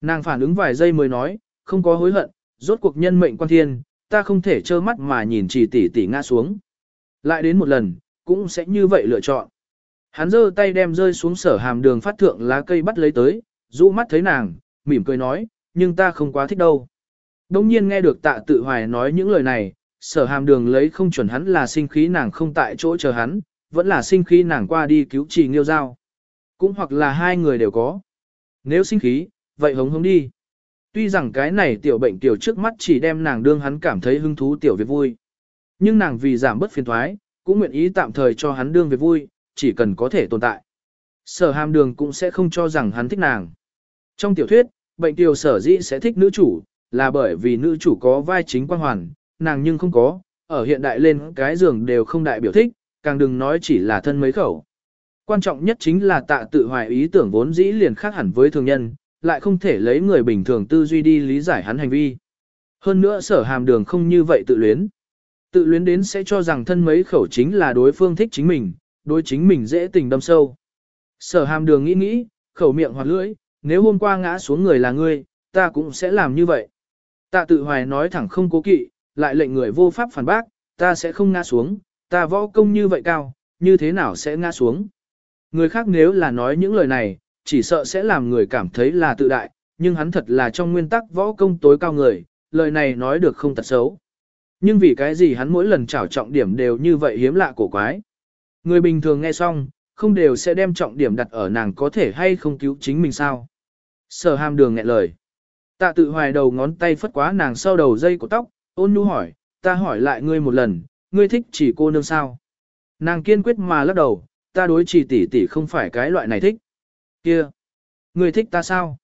Nàng phản ứng vài giây mới nói, không có hối hận, rốt cuộc nhân mệnh quan thiên, ta không thể trơ mắt mà nhìn chỉ tỷ tỷ ngã xuống. Lại đến một lần, cũng sẽ như vậy lựa chọn. Hắn giơ tay đem rơi xuống sở hàm đường phát thượng lá cây bắt lấy tới, rũ mắt thấy nàng, mỉm cười nói, nhưng ta không quá thích đâu. Đông nhiên nghe được tạ tự hoài nói những lời này, sở hàm đường lấy không chuẩn hắn là sinh khí nàng không tại chỗ chờ hắn, vẫn là sinh khí nàng qua đi cứu trì nghiêu giao. Cũng hoặc là hai người đều có. Nếu sinh khí, vậy hống hống đi. Tuy rằng cái này tiểu bệnh tiểu trước mắt chỉ đem nàng đương hắn cảm thấy hứng thú tiểu việc vui. Nhưng nàng vì giảm bớt phiền thoái, cũng nguyện ý tạm thời cho hắn đương việc vui, chỉ cần có thể tồn tại. Sở hàm đường cũng sẽ không cho rằng hắn thích nàng. Trong tiểu thuyết, bệnh tiểu sở dĩ sẽ thích nữ chủ, là bởi vì nữ chủ có vai chính quan hoàn, nàng nhưng không có, ở hiện đại lên cái giường đều không đại biểu thích, càng đừng nói chỉ là thân mấy khẩu. Quan trọng nhất chính là tạ tự hoài ý tưởng vốn dĩ liền khác hẳn với thường nhân, lại không thể lấy người bình thường tư duy đi lý giải hắn hành vi. Hơn nữa sở hàm đường không như vậy tự luyến. Tự luyến đến sẽ cho rằng thân mấy khẩu chính là đối phương thích chính mình, đối chính mình dễ tình đâm sâu. Sở hàm đường nghĩ nghĩ, khẩu miệng hoặc lưỡi, nếu hôm qua ngã xuống người là ngươi, ta cũng sẽ làm như vậy. Tạ tự hoài nói thẳng không cố kỵ, lại lệnh người vô pháp phản bác, ta sẽ không ngã xuống, ta võ công như vậy cao, như thế nào sẽ ngã xuống. Người khác nếu là nói những lời này, chỉ sợ sẽ làm người cảm thấy là tự đại, nhưng hắn thật là trong nguyên tắc võ công tối cao người, lời này nói được không tật xấu. Nhưng vì cái gì hắn mỗi lần trảo trọng điểm đều như vậy hiếm lạ cổ quái. Người bình thường nghe xong, không đều sẽ đem trọng điểm đặt ở nàng có thể hay không cứu chính mình sao. Sở hàm đường nghẹn lời. Tạ tự hoài đầu ngón tay phất quá nàng sau đầu dây của tóc, ôn nhu hỏi, ta hỏi lại ngươi một lần, ngươi thích chỉ cô nương sao. Nàng kiên quyết mà lắc đầu, ta đối chỉ tỷ tỷ không phải cái loại này thích. Kia, ngươi thích ta sao?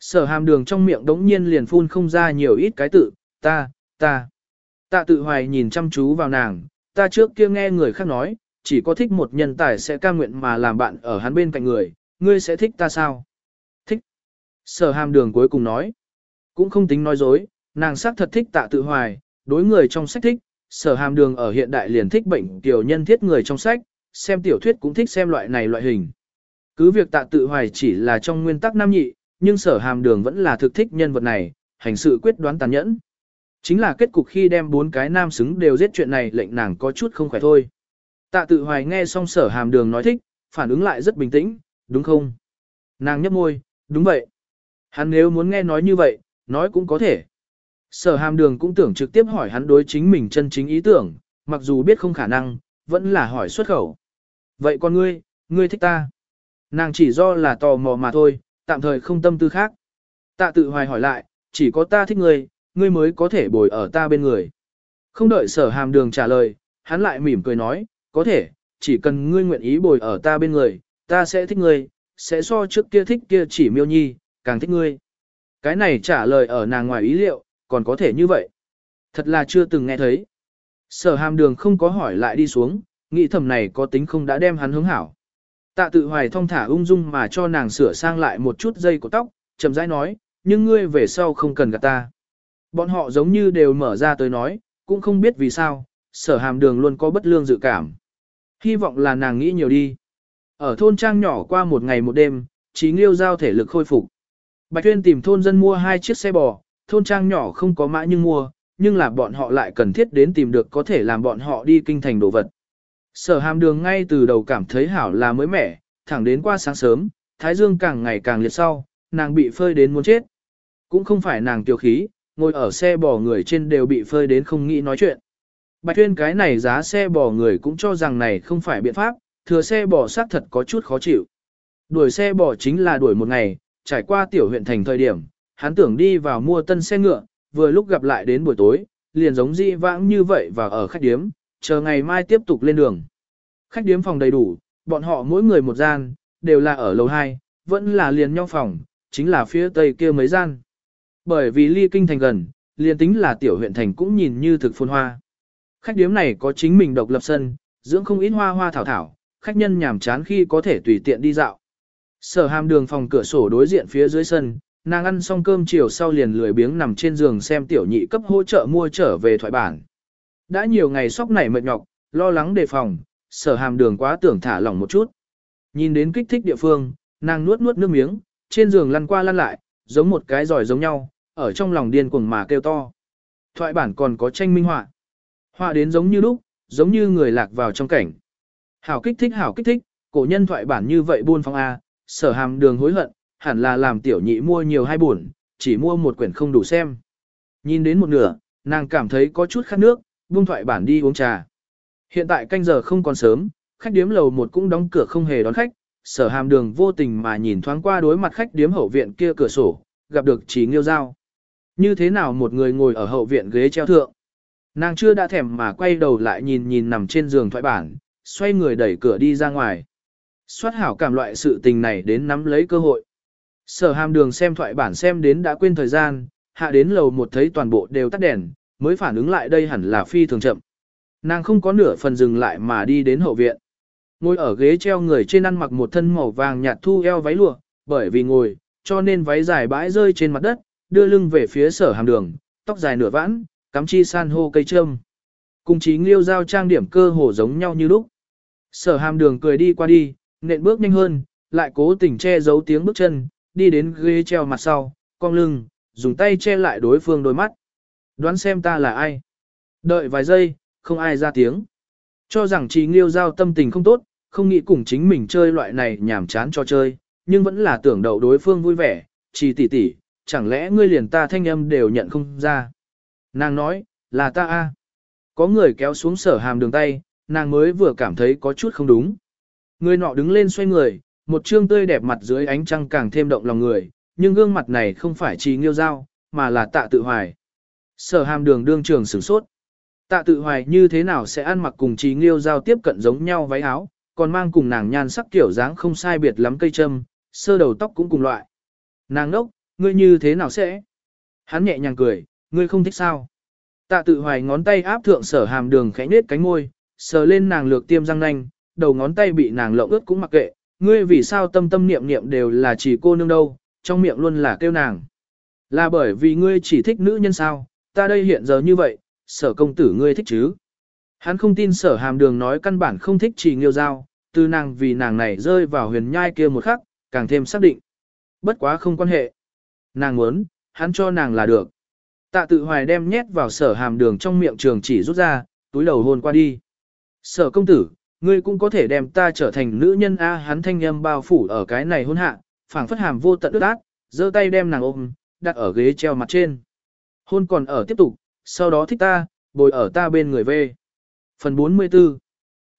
Sở hàm đường trong miệng đống nhiên liền phun không ra nhiều ít cái tự, ta, ta. Tạ tự hoài nhìn chăm chú vào nàng, ta trước kia nghe người khác nói, chỉ có thích một nhân tài sẽ ca nguyện mà làm bạn ở hắn bên cạnh người, ngươi sẽ thích ta sao? Thích. Sở hàm đường cuối cùng nói, cũng không tính nói dối, nàng xác thật thích tạ tự hoài, đối người trong sách thích, sở hàm đường ở hiện đại liền thích bệnh tiểu nhân thiết người trong sách, xem tiểu thuyết cũng thích xem loại này loại hình. Cứ việc tạ tự hoài chỉ là trong nguyên tắc nam nhị, nhưng sở hàm đường vẫn là thực thích nhân vật này, hành sự quyết đoán tàn nhẫn. Chính là kết cục khi đem bốn cái nam xứng đều giết chuyện này lệnh nàng có chút không khỏe thôi. Tạ tự hoài nghe xong sở hàm đường nói thích, phản ứng lại rất bình tĩnh, đúng không? Nàng nhấp môi, đúng vậy. Hắn nếu muốn nghe nói như vậy, nói cũng có thể. Sở hàm đường cũng tưởng trực tiếp hỏi hắn đối chính mình chân chính ý tưởng, mặc dù biết không khả năng, vẫn là hỏi xuất khẩu. Vậy con ngươi, ngươi thích ta? Nàng chỉ do là tò mò mà thôi, tạm thời không tâm tư khác. Tạ tự hoài hỏi lại, chỉ có ta thích ngươi, ngươi mới có thể bồi ở ta bên người. Không đợi sở hàm đường trả lời, hắn lại mỉm cười nói, có thể, chỉ cần ngươi nguyện ý bồi ở ta bên người, ta sẽ thích ngươi, sẽ so trước kia thích kia chỉ miêu nhi, càng thích ngươi. Cái này trả lời ở nàng ngoài ý liệu, còn có thể như vậy. Thật là chưa từng nghe thấy. Sở hàm đường không có hỏi lại đi xuống, nghĩ thầm này có tính không đã đem hắn hướng hảo. Tạ tự hoài thong thả ung dung mà cho nàng sửa sang lại một chút dây của tóc, chậm rãi nói, nhưng ngươi về sau không cần gặp ta. Bọn họ giống như đều mở ra tới nói, cũng không biết vì sao, sở hàm đường luôn có bất lương dự cảm. Hy vọng là nàng nghĩ nhiều đi. Ở thôn trang nhỏ qua một ngày một đêm, trí nghiêu giao thể lực khôi phục. Bạch Tuyên tìm thôn dân mua hai chiếc xe bò, thôn trang nhỏ không có mã nhưng mua, nhưng là bọn họ lại cần thiết đến tìm được có thể làm bọn họ đi kinh thành đồ vật. Sở hàm đường ngay từ đầu cảm thấy hảo là mới mẻ, thẳng đến qua sáng sớm, thái dương càng ngày càng liệt sau, nàng bị phơi đến muốn chết. Cũng không phải nàng tiêu khí, ngồi ở xe bò người trên đều bị phơi đến không nghĩ nói chuyện. Bạch Tuyên cái này giá xe bò người cũng cho rằng này không phải biện pháp, thừa xe bò xác thật có chút khó chịu. Đuổi xe bò chính là đuổi một ngày, trải qua tiểu huyện thành thời điểm, hắn tưởng đi vào mua tân xe ngựa, vừa lúc gặp lại đến buổi tối, liền giống dị vãng như vậy và ở khách điếm, chờ ngày mai tiếp tục lên đường. Khách điếm phòng đầy đủ, bọn họ mỗi người một gian, đều là ở lầu 2, vẫn là liền nhau phòng, chính là phía tây kia mấy gian. Bởi vì ly kinh thành gần, liền tính là tiểu huyện thành cũng nhìn như thực phồn hoa. Khách điếm này có chính mình độc lập sân, dưỡng không ít hoa hoa thảo thảo, khách nhân nhàm chán khi có thể tùy tiện đi dạo. Sở hàm đường phòng cửa sổ đối diện phía dưới sân, nàng ăn xong cơm chiều sau liền lười biếng nằm trên giường xem tiểu nhị cấp hỗ trợ mua trở về thoại bản. Đã nhiều ngày sóc nảy mệt nhọc, lo lắng đề phòng, sở hàm đường quá tưởng thả lỏng một chút. Nhìn đến kích thích địa phương, nàng nuốt nuốt nước miếng, trên giường lăn qua lăn lại, giống một cái giỏi giống nhau, ở trong lòng điên cuồng mà kêu to. Thoại bản còn có tranh minh họa. Họa đến giống như lúc, giống như người lạc vào trong cảnh. Hảo kích thích hảo kích thích, cổ nhân thoại bản như vậy buôn phong A, sở hàm đường hối hận, hẳn là làm tiểu nhị mua nhiều hai buồn, chỉ mua một quyển không đủ xem. Nhìn đến một nửa, nàng cảm thấy có chút khát nước, buông thoại bản đi uống trà. Hiện tại canh giờ không còn sớm, khách điếm lầu một cũng đóng cửa không hề đón khách, sở hàm đường vô tình mà nhìn thoáng qua đối mặt khách điếm hậu viện kia cửa sổ, gặp được chỉ nghiêu giao. Như thế nào một người ngồi ở hậu viện ghế treo thượng. Nàng chưa đã thèm mà quay đầu lại nhìn nhìn nằm trên giường thoại bản, xoay người đẩy cửa đi ra ngoài. Xoát hảo cảm loại sự tình này đến nắm lấy cơ hội. Sở hàm đường xem thoại bản xem đến đã quên thời gian, hạ đến lầu một thấy toàn bộ đều tắt đèn, mới phản ứng lại đây hẳn là phi thường chậm. Nàng không có nửa phần dừng lại mà đi đến hậu viện. Ngồi ở ghế treo người trên ăn mặc một thân màu vàng nhạt thu eo váy lụa, bởi vì ngồi, cho nên váy dài bãi rơi trên mặt đất, đưa lưng về phía sở hàm đường, tóc dài nửa vãn, cắm chi san hô cây trâm. Cùng chí nghiêu giao trang điểm cơ hồ giống nhau như lúc. Sở hàm đường cười đi qua đi, nện bước nhanh hơn, lại cố tình che giấu tiếng bước chân, đi đến ghế treo mặt sau, cong lưng, dùng tay che lại đối phương đôi mắt. Đoán xem ta là ai. Đợi vài giây, không ai ra tiếng. Cho rằng trí nghiêu giao tâm tình không tốt, không nghĩ cùng chính mình chơi loại này nhảm chán cho chơi, nhưng vẫn là tưởng đầu đối phương vui vẻ, chỉ tỉ tỉ, chẳng lẽ ngươi liền ta thanh âm đều nhận không ra. Nàng nói, là ta a. Có người kéo xuống sở hàm đường tay, nàng mới vừa cảm thấy có chút không đúng. Người nọ đứng lên xoay người, một trương tươi đẹp mặt dưới ánh trăng càng thêm động lòng người, nhưng gương mặt này không phải trì nghiêu giao, mà là tạ tự hoài. Sở hàm đường đương trường sửng sốt. Tạ tự hoài như thế nào sẽ ăn mặc cùng trì nghiêu giao tiếp cận giống nhau váy áo, còn mang cùng nàng nhan sắc kiểu dáng không sai biệt lắm cây châm, sơ đầu tóc cũng cùng loại. Nàng nốc, ngươi như thế nào sẽ? Hắn nhẹ nhàng cười, ngươi không thích sao? Tạ tự hoài ngón tay áp thượng sở hàm đường khẽ nết cánh môi, sờ lên nàng lược tiêm răng nanh, đầu ngón tay bị nàng lộng ướt cũng mặc kệ, ngươi vì sao tâm tâm niệm niệm đều là chỉ cô nương đâu, trong miệng luôn là kêu nàng. Là bởi vì ngươi chỉ thích nữ nhân sao, ta đây hiện giờ như vậy, sở công tử ngươi thích chứ. Hắn không tin sở hàm đường nói căn bản không thích chỉ nghiêu giao, từ nàng vì nàng này rơi vào huyền nhai kia một khắc, càng thêm xác định. Bất quá không quan hệ. Nàng muốn, hắn cho nàng là được. Tạ tự hoài đem nhét vào sở hàm đường trong miệng trường chỉ rút ra, túi đầu hôn qua đi. Sở công tử, ngươi cũng có thể đem ta trở thành nữ nhân A hắn thanh âm bao phủ ở cái này hôn hạ, phảng phất hàm vô tận ướt át, giơ tay đem nàng ôm, đặt ở ghế treo mặt trên. Hôn còn ở tiếp tục, sau đó thích ta, bồi ở ta bên người về. Phần 44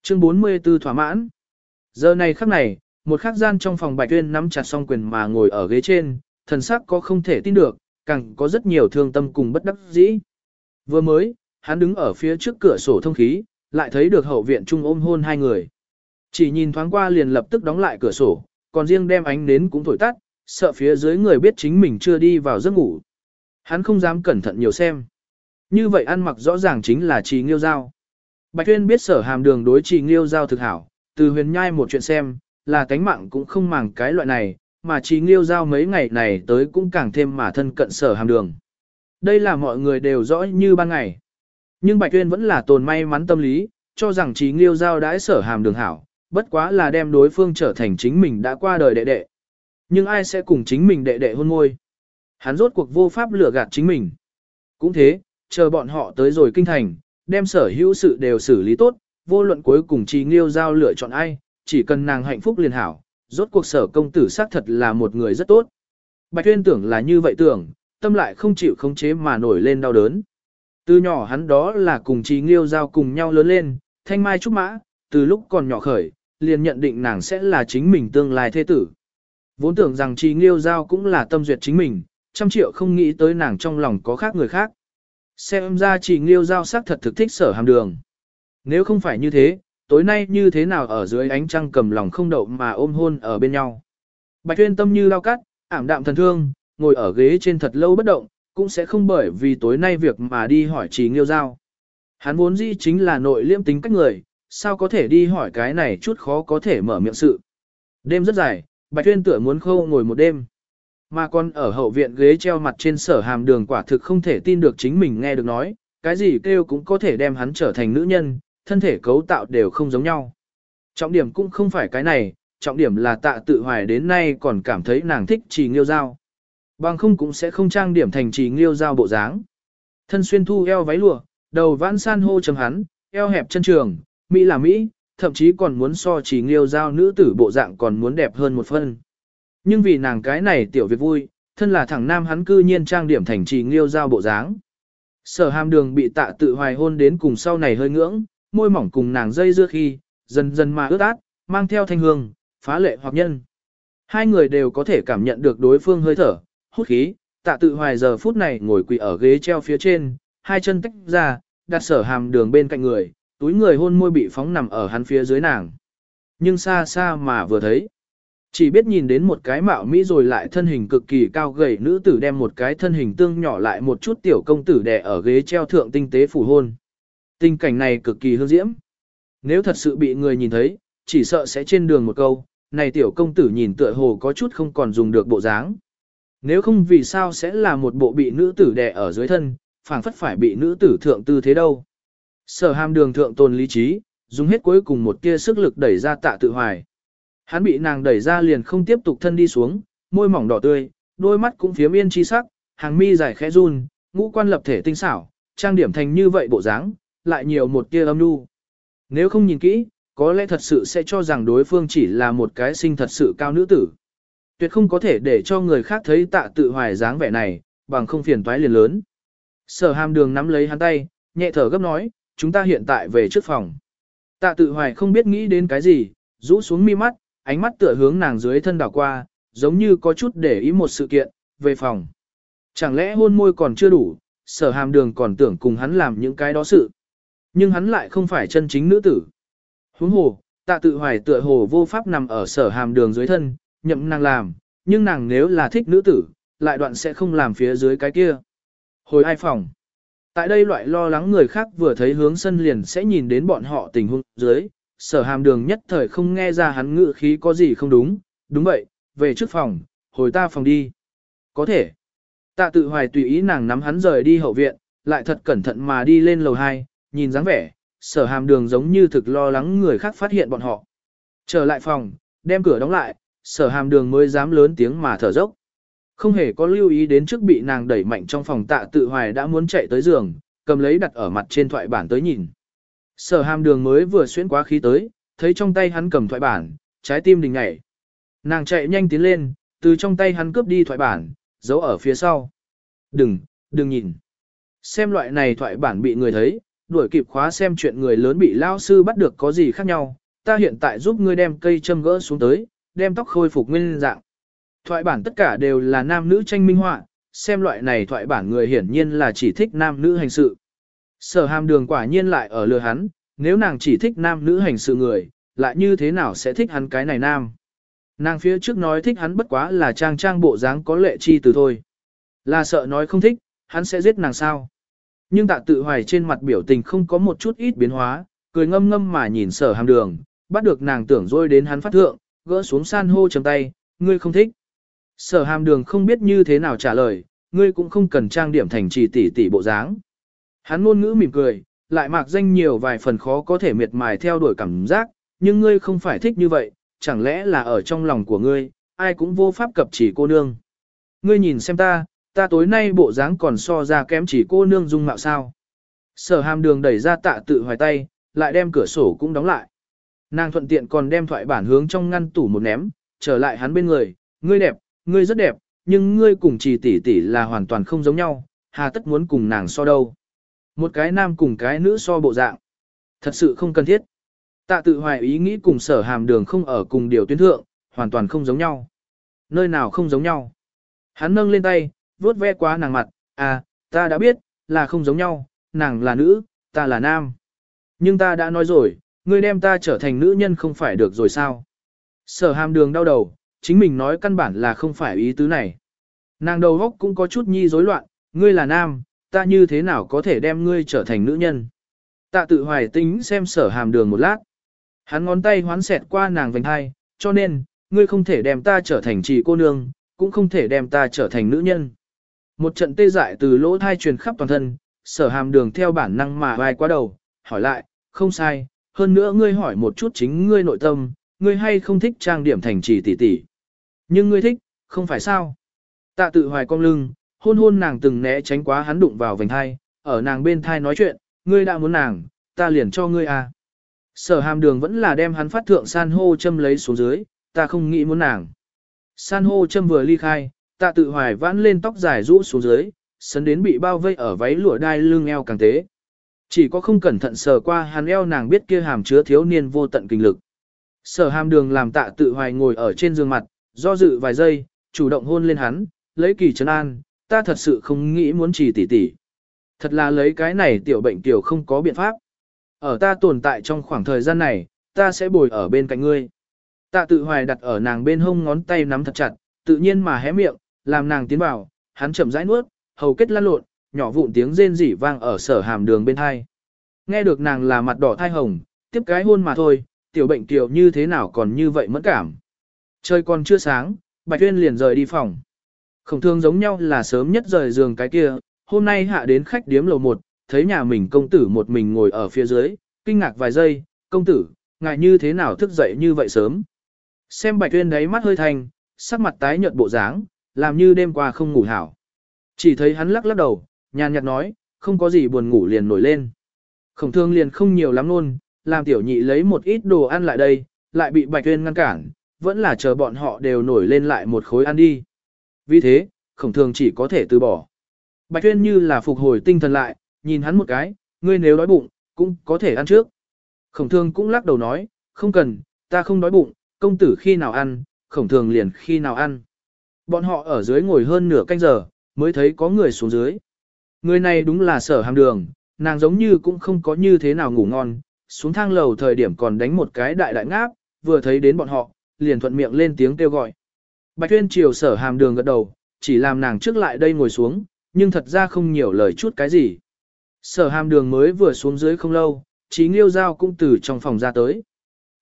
Chương 44 thỏa mãn Giờ này khắc này, một khắc gian trong phòng Bạch Tuyên nắm chặt song quyền mà ngồi ở ghế trên, thần sắc có không thể tin được, càng có rất nhiều thương tâm cùng bất đắc dĩ. Vừa mới, hắn đứng ở phía trước cửa sổ thông khí, lại thấy được hậu viện trung ôm hôn hai người. Chỉ nhìn thoáng qua liền lập tức đóng lại cửa sổ, còn riêng đem ánh nến cũng thổi tắt, sợ phía dưới người biết chính mình chưa đi vào giấc ngủ. Hắn không dám cẩn thận nhiều xem. Như vậy ăn mặc rõ ràng chính là trì nghiêu giao. Bạch Tuyên biết sở hàm đường đối trì nghiêu giao thực hảo, từ huyền nhai một chuyện xem, là cánh mạng cũng không màng cái loại này, mà trì nghiêu giao mấy ngày này tới cũng càng thêm mà thân cận sở hàm đường. Đây là mọi người đều rõ như ban ngày. Nhưng Bạch Tuyên vẫn là tồn may mắn tâm lý, cho rằng trí nghiêu giao đãi sở hàm đường hảo, bất quá là đem đối phương trở thành chính mình đã qua đời đệ đệ. Nhưng ai sẽ cùng chính mình đệ đệ hôn môi? Hắn rốt cuộc vô pháp lừa gạt chính mình. Cũng thế, chờ bọn họ tới rồi kinh thành, đem sở hữu sự đều xử lý tốt, vô luận cuối cùng Trí Nghiêu Giao lựa chọn ai, chỉ cần nàng hạnh phúc liền hảo, rốt cuộc sở công tử xác thật là một người rất tốt. Bạch Tuyên tưởng là như vậy tưởng, tâm lại không chịu khống chế mà nổi lên đau đớn. Từ nhỏ hắn đó là cùng Trí Nghiêu Giao cùng nhau lớn lên, thanh mai trúc mã, từ lúc còn nhỏ khởi, liền nhận định nàng sẽ là chính mình tương lai thế tử. Vốn tưởng rằng Trí Nghiêu Giao cũng là tâm duyệt chính mình, trăm triệu không nghĩ tới nàng trong lòng có khác người khác. Xem ra Trí Nghiêu Giao sắc thật thực thích sở hàm đường. Nếu không phải như thế, tối nay như thế nào ở dưới ánh trăng cầm lòng không đậu mà ôm hôn ở bên nhau. Bạch Tuyên tâm như lao cắt, ảm đạm thần thương, ngồi ở ghế trên thật lâu bất động, cũng sẽ không bởi vì tối nay việc mà đi hỏi Trí Nghiêu Giao. Hắn vốn dĩ chính là nội liêm tính cách người, sao có thể đi hỏi cái này chút khó có thể mở miệng sự. Đêm rất dài, Bạch Tuyên tựa muốn khâu ngồi một đêm. Mà còn ở hậu viện ghế treo mặt trên sở hàm đường quả thực không thể tin được chính mình nghe được nói, cái gì kêu cũng có thể đem hắn trở thành nữ nhân, thân thể cấu tạo đều không giống nhau. Trọng điểm cũng không phải cái này, trọng điểm là tạ tự hoài đến nay còn cảm thấy nàng thích trì nghiêu giao. Bằng không cũng sẽ không trang điểm thành trì nghiêu dao bộ dáng. Thân xuyên thu eo váy lụa, đầu vãn san hô chấm hắn, eo hẹp chân trường, Mỹ là Mỹ, thậm chí còn muốn so trì nghiêu dao nữ tử bộ dạng còn muốn đẹp hơn một phân. Nhưng vì nàng cái này tiểu việc vui, thân là thằng nam hắn cư nhiên trang điểm thành trì nghiêu dao bộ dáng. Sở hàm đường bị tạ tự hoài hôn đến cùng sau này hơi ngưỡng, môi mỏng cùng nàng dây dưa khi, dần dần mà ướt át, mang theo thanh hương, phá lệ hoặc nhân. Hai người đều có thể cảm nhận được đối phương hơi thở, hút khí, tạ tự hoài giờ phút này ngồi quỳ ở ghế treo phía trên, hai chân tách ra, đặt sở hàm đường bên cạnh người, túi người hôn môi bị phóng nằm ở hắn phía dưới nàng. Nhưng xa xa mà vừa thấy, chỉ biết nhìn đến một cái mạo mỹ rồi lại thân hình cực kỳ cao gầy nữ tử đem một cái thân hình tương nhỏ lại một chút tiểu công tử đè ở ghế treo thượng tinh tế phủ hôn. Tình cảnh này cực kỳ hương diễm. Nếu thật sự bị người nhìn thấy, chỉ sợ sẽ trên đường một câu, này tiểu công tử nhìn tựa hồ có chút không còn dùng được bộ dáng. Nếu không vì sao sẽ là một bộ bị nữ tử đè ở dưới thân, phảng phất phải bị nữ tử thượng tư thế đâu. Sở hàm đường thượng tồn lý trí, dùng hết cuối cùng một tia sức lực đẩy ra tạ tự hoài. Hắn bị nàng đẩy ra liền không tiếp tục thân đi xuống, môi mỏng đỏ tươi, đôi mắt cũng phiếm yên chi sắc, hàng mi dài khẽ run, ngũ quan lập thể tinh xảo, trang điểm thành như vậy bộ dáng, lại nhiều một tia âm nhu. Nếu không nhìn kỹ, có lẽ thật sự sẽ cho rằng đối phương chỉ là một cái sinh thật sự cao nữ tử. Tuyệt không có thể để cho người khác thấy tạ tự hoài dáng vẻ này, bằng không phiền toái liền lớn. Sở hàm đường nắm lấy hắn tay, nhẹ thở gấp nói, chúng ta hiện tại về trước phòng. Tạ tự hoài không biết nghĩ đến cái gì, rũ xuống mi mắt, ánh mắt tựa hướng nàng dưới thân đảo qua, giống như có chút để ý một sự kiện, về phòng. Chẳng lẽ hôn môi còn chưa đủ, sở hàm đường còn tưởng cùng hắn làm những cái đó sự. Nhưng hắn lại không phải chân chính nữ tử. Huống hồ, tạ tự hoài tựa hồ vô pháp nằm ở sở hàm đường dưới thân, nhậm nàng làm, nhưng nàng nếu là thích nữ tử, lại đoạn sẽ không làm phía dưới cái kia. Hồi ai phòng. Tại đây loại lo lắng người khác vừa thấy hướng sân liền sẽ nhìn đến bọn họ tình huống dưới, sở hàm đường nhất thời không nghe ra hắn ngự khí có gì không đúng, đúng vậy, về trước phòng, hồi ta phòng đi. Có thể. Tạ tự hoài tùy ý nàng nắm hắn rời đi hậu viện, lại thật cẩn thận mà đi lên lầu 2, nhìn dáng vẻ, sở hàm đường giống như thực lo lắng người khác phát hiện bọn họ. Trở lại phòng, đem cửa đóng lại, sở hàm đường mới dám lớn tiếng mà thở dốc. Không hề có lưu ý đến trước bị nàng đẩy mạnh trong phòng tạ tự hoài đã muốn chạy tới giường, cầm lấy đặt ở mặt trên thoại bản tới nhìn. Sở hàm đường mới vừa xuyên quá khí tới, thấy trong tay hắn cầm thoại bản, trái tim đình ngảy. Nàng chạy nhanh tiến lên, từ trong tay hắn cướp đi thoại bản, giấu ở phía sau. Đừng, đừng nhìn. Xem loại này thoại bản bị người thấy, đuổi kịp khóa xem chuyện người lớn bị lao sư bắt được có gì khác nhau, ta hiện tại giúp ngươi đem cây châm gỡ xuống tới, đem tóc khôi phục nguyên dạng. Thoại bản tất cả đều là nam nữ tranh minh họa, xem loại này thoại bản người hiển nhiên là chỉ thích nam nữ hành sự. Sở hàm đường quả nhiên lại ở lừa hắn, nếu nàng chỉ thích nam nữ hành sự người, lại như thế nào sẽ thích hắn cái này nam. Nàng phía trước nói thích hắn bất quá là trang trang bộ dáng có lệ chi từ thôi. Là sợ nói không thích, hắn sẽ giết nàng sao. Nhưng tạ tự hoài trên mặt biểu tình không có một chút ít biến hóa, cười ngâm ngâm mà nhìn sở hàm đường, bắt được nàng tưởng rôi đến hắn phát thượng, gỡ xuống san hô chầm tay, ngươi không thích. Sở hàm đường không biết như thế nào trả lời, ngươi cũng không cần trang điểm thành trì tỷ tỷ bộ dáng. Hắn ngôn ngữ mỉm cười, lại mạc danh nhiều vài phần khó có thể miệt mài theo đuổi cảm giác, nhưng ngươi không phải thích như vậy, chẳng lẽ là ở trong lòng của ngươi, ai cũng vô pháp cập chỉ cô nương. Ngươi nhìn xem ta, ta tối nay bộ dáng còn so ra kém chỉ cô nương dung mạo sao. Sở hàm đường đẩy ra tạ tự hoài tay, lại đem cửa sổ cũng đóng lại. Nàng thuận tiện còn đem thoại bản hướng trong ngăn tủ một ném, trở lại hắn bên người, ngươi đẹp, ngươi rất đẹp, nhưng ngươi cùng trì tỷ tỷ là hoàn toàn không giống nhau, hà tất muốn cùng nàng so đâu. Một cái nam cùng cái nữ so bộ dạng. Thật sự không cần thiết. Tạ tự hoài ý nghĩ cùng sở hàm đường không ở cùng điều tuyến thượng, hoàn toàn không giống nhau. Nơi nào không giống nhau. Hắn nâng lên tay, vuốt ve quá nàng mặt, à, ta đã biết, là không giống nhau, nàng là nữ, ta là nam. Nhưng ta đã nói rồi, ngươi đem ta trở thành nữ nhân không phải được rồi sao? Sở hàm đường đau đầu, chính mình nói căn bản là không phải ý tứ này. Nàng đầu góc cũng có chút nhi rối loạn, ngươi là nam, ta như thế nào có thể đem ngươi trở thành nữ nhân? Tạ tự hoài tính xem sở hàm đường một lát. Hắn ngón tay hoán xẹt qua nàng vành hai, cho nên, ngươi không thể đem ta trở thành chị cô nương, cũng không thể đem ta trở thành nữ nhân. Một trận tê dại từ lỗ thai truyền khắp toàn thân, sở hàm đường theo bản năng mà vai qua đầu, hỏi lại, không sai, hơn nữa ngươi hỏi một chút chính ngươi nội tâm, ngươi hay không thích trang điểm thành trì tỷ tỷ. Nhưng ngươi thích, không phải sao. Tạ tự hoài cong lưng, hôn hôn nàng từng né tránh quá hắn đụng vào vành thai, ở nàng bên thai nói chuyện, ngươi đã muốn nàng, ta liền cho ngươi à. Sở hàm đường vẫn là đem hắn phát thượng san hô châm lấy xuống dưới, ta không nghĩ muốn nàng. San hô châm vừa ly khai, tạ tự hoài vãn lên tóc dài rũ xuống dưới, sấn đến bị bao vây ở váy lụa đai lưng eo càng tế. Chỉ có không cẩn thận sờ qua hắn eo nàng biết kia hàm chứa thiếu niên vô tận kinh lực. Sở hàm đường làm tạ tự hoài ngồi ở trên giường mặt, do dự vài giây, chủ động hôn lên hắn, lấy kỳ trấn an, ta thật sự không nghĩ muốn trì tỉ tỉ. Thật là lấy cái này tiểu bệnh tiểu không có biện pháp. Ở ta tồn tại trong khoảng thời gian này, ta sẽ bồi ở bên cạnh ngươi. Tạ tự hoài đặt ở nàng bên hông ngón tay nắm thật chặt, tự nhiên mà hé miệng, làm nàng tiến vào, hắn chậm rãi nuốt, hầu kết lăn lộn, nhỏ vụn tiếng rên rỉ vang ở sở hàm đường bên hai. Nghe được nàng là mặt đỏ thai hồng, tiếp cái hôn mà thôi, tiểu bệnh tiểu như thế nào còn như vậy mẫn cảm. Trời còn chưa sáng, Bạch Tuyên liền rời đi phòng. Khổng thương giống nhau là sớm nhất rời giường cái kia, hôm nay hạ đến khách điếm lầu một, thấy nhà mình công tử một mình ngồi ở phía dưới, kinh ngạc vài giây, công tử, ngài như thế nào thức dậy như vậy sớm. Xem Bạch Tuyên đấy mắt hơi thành, sắc mặt tái nhợt bộ dáng, làm như đêm qua không ngủ hảo. Chỉ thấy hắn lắc lắc đầu, nhàn nhạt nói, không có gì buồn ngủ liền nổi lên. Khổng thương liền không nhiều lắm luôn, làm tiểu nhị lấy một ít đồ ăn lại đây, lại bị Bạch Tuyên ngăn cản, vẫn là chờ bọn họ đều nổi lên lại một khối ăn đi. Vì thế, khổng thương chỉ có thể từ bỏ. Bạch Tuyên như là phục hồi tinh thần lại, nhìn hắn một cái, ngươi nếu đói bụng, cũng có thể ăn trước. Khổng thương cũng lắc đầu nói, không cần, ta không đói bụng, công tử khi nào ăn, khổng thường liền khi nào ăn. Bọn họ ở dưới ngồi hơn nửa canh giờ, mới thấy có người xuống dưới. Người này đúng là sở hàm đường, nàng giống như cũng không có như thế nào ngủ ngon, xuống thang lầu thời điểm còn đánh một cái đại đại ngáp, vừa thấy đến bọn họ, liền thuận miệng lên tiếng kêu gọi. Bạch Tuyên chiều sở hàm đường gật đầu, chỉ làm nàng trước lại đây ngồi xuống, nhưng thật ra không nhiều lời chút cái gì. Sở hàm đường mới vừa xuống dưới không lâu, trí nghiêu giao cũng từ trong phòng ra tới.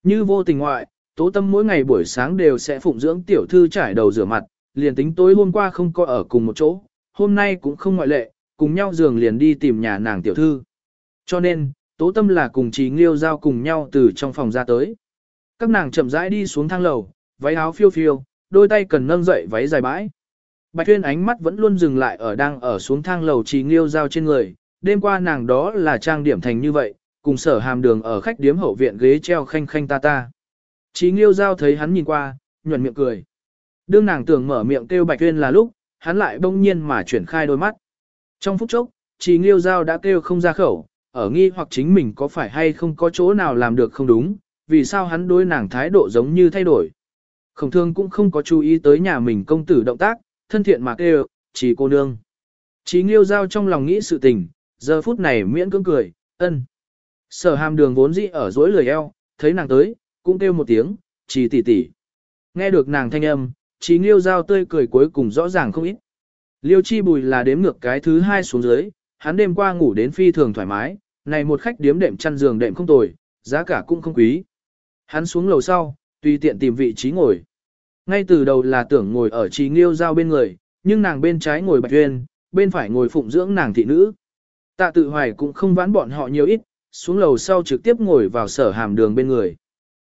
Như vô tình ngoại, tố tâm mỗi ngày buổi sáng đều sẽ phụng dưỡng tiểu thư trải đầu rửa mặt, liền tính tối hôm qua không có ở cùng một chỗ, hôm nay cũng không ngoại lệ, cùng nhau giường liền đi tìm nhà nàng tiểu thư. Cho nên, tố tâm là cùng trí nghiêu giao cùng nhau từ trong phòng ra tới. Các nàng chậm rãi đi xuống thang lầu, váy áo phiêu phiêu, đôi tay cần nâng dậy váy dài bãi. Bạch Thuyên ánh mắt vẫn luôn dừng lại ở đang ở xuống thang lầu trí nghiêu giao trên người, đêm qua nàng đó là trang điểm thành như vậy, cùng sở hàm đường ở khách điếm hậu viện ghế treo khanh khanh ta ta. trí nghiêu giao thấy hắn nhìn qua, nhuận miệng cười. Đương nàng tưởng mở miệng kêu Bạch Thuyên là lúc, hắn lại bỗng nhiên mà chuyển khai đôi mắt. Trong phút chốc, chỉ nghiêu giao đã kêu không ra khẩu, ở nghi hoặc chính mình có phải hay không có chỗ nào làm được không đúng, vì sao hắn đối nàng thái độ giống như thay đổi. Khổng thương cũng không có chú ý tới nhà mình công tử động tác, thân thiện mà kêu, chỉ cô nương. chỉ nghiêu giao trong lòng nghĩ sự tình, giờ phút này miễn cưỡng cười, ân. Sở hàm đường vốn dĩ ở dối lười eo, thấy nàng tới, cũng kêu một tiếng, chỉ tỷ tỷ, Nghe được nàng thanh âm, chỉ nghiêu giao tươi cười cuối cùng rõ ràng không ít. Liêu chi bùi là đếm ngược cái thứ hai xuống dưới, hắn đêm qua ngủ đến phi thường thoải mái, này một khách điếm đệm chăn giường đệm không tồi, giá cả cũng không quý. Hắn xuống lầu sau, tùy tiện tìm vị trí ngồi. Ngay từ đầu là tưởng ngồi ở trí nghiêu giao bên người, nhưng nàng bên trái ngồi bạch huyên, bên phải ngồi phụng dưỡng nàng thị nữ. Tạ tự hoài cũng không vãn bọn họ nhiều ít, xuống lầu sau trực tiếp ngồi vào sở hàm đường bên người.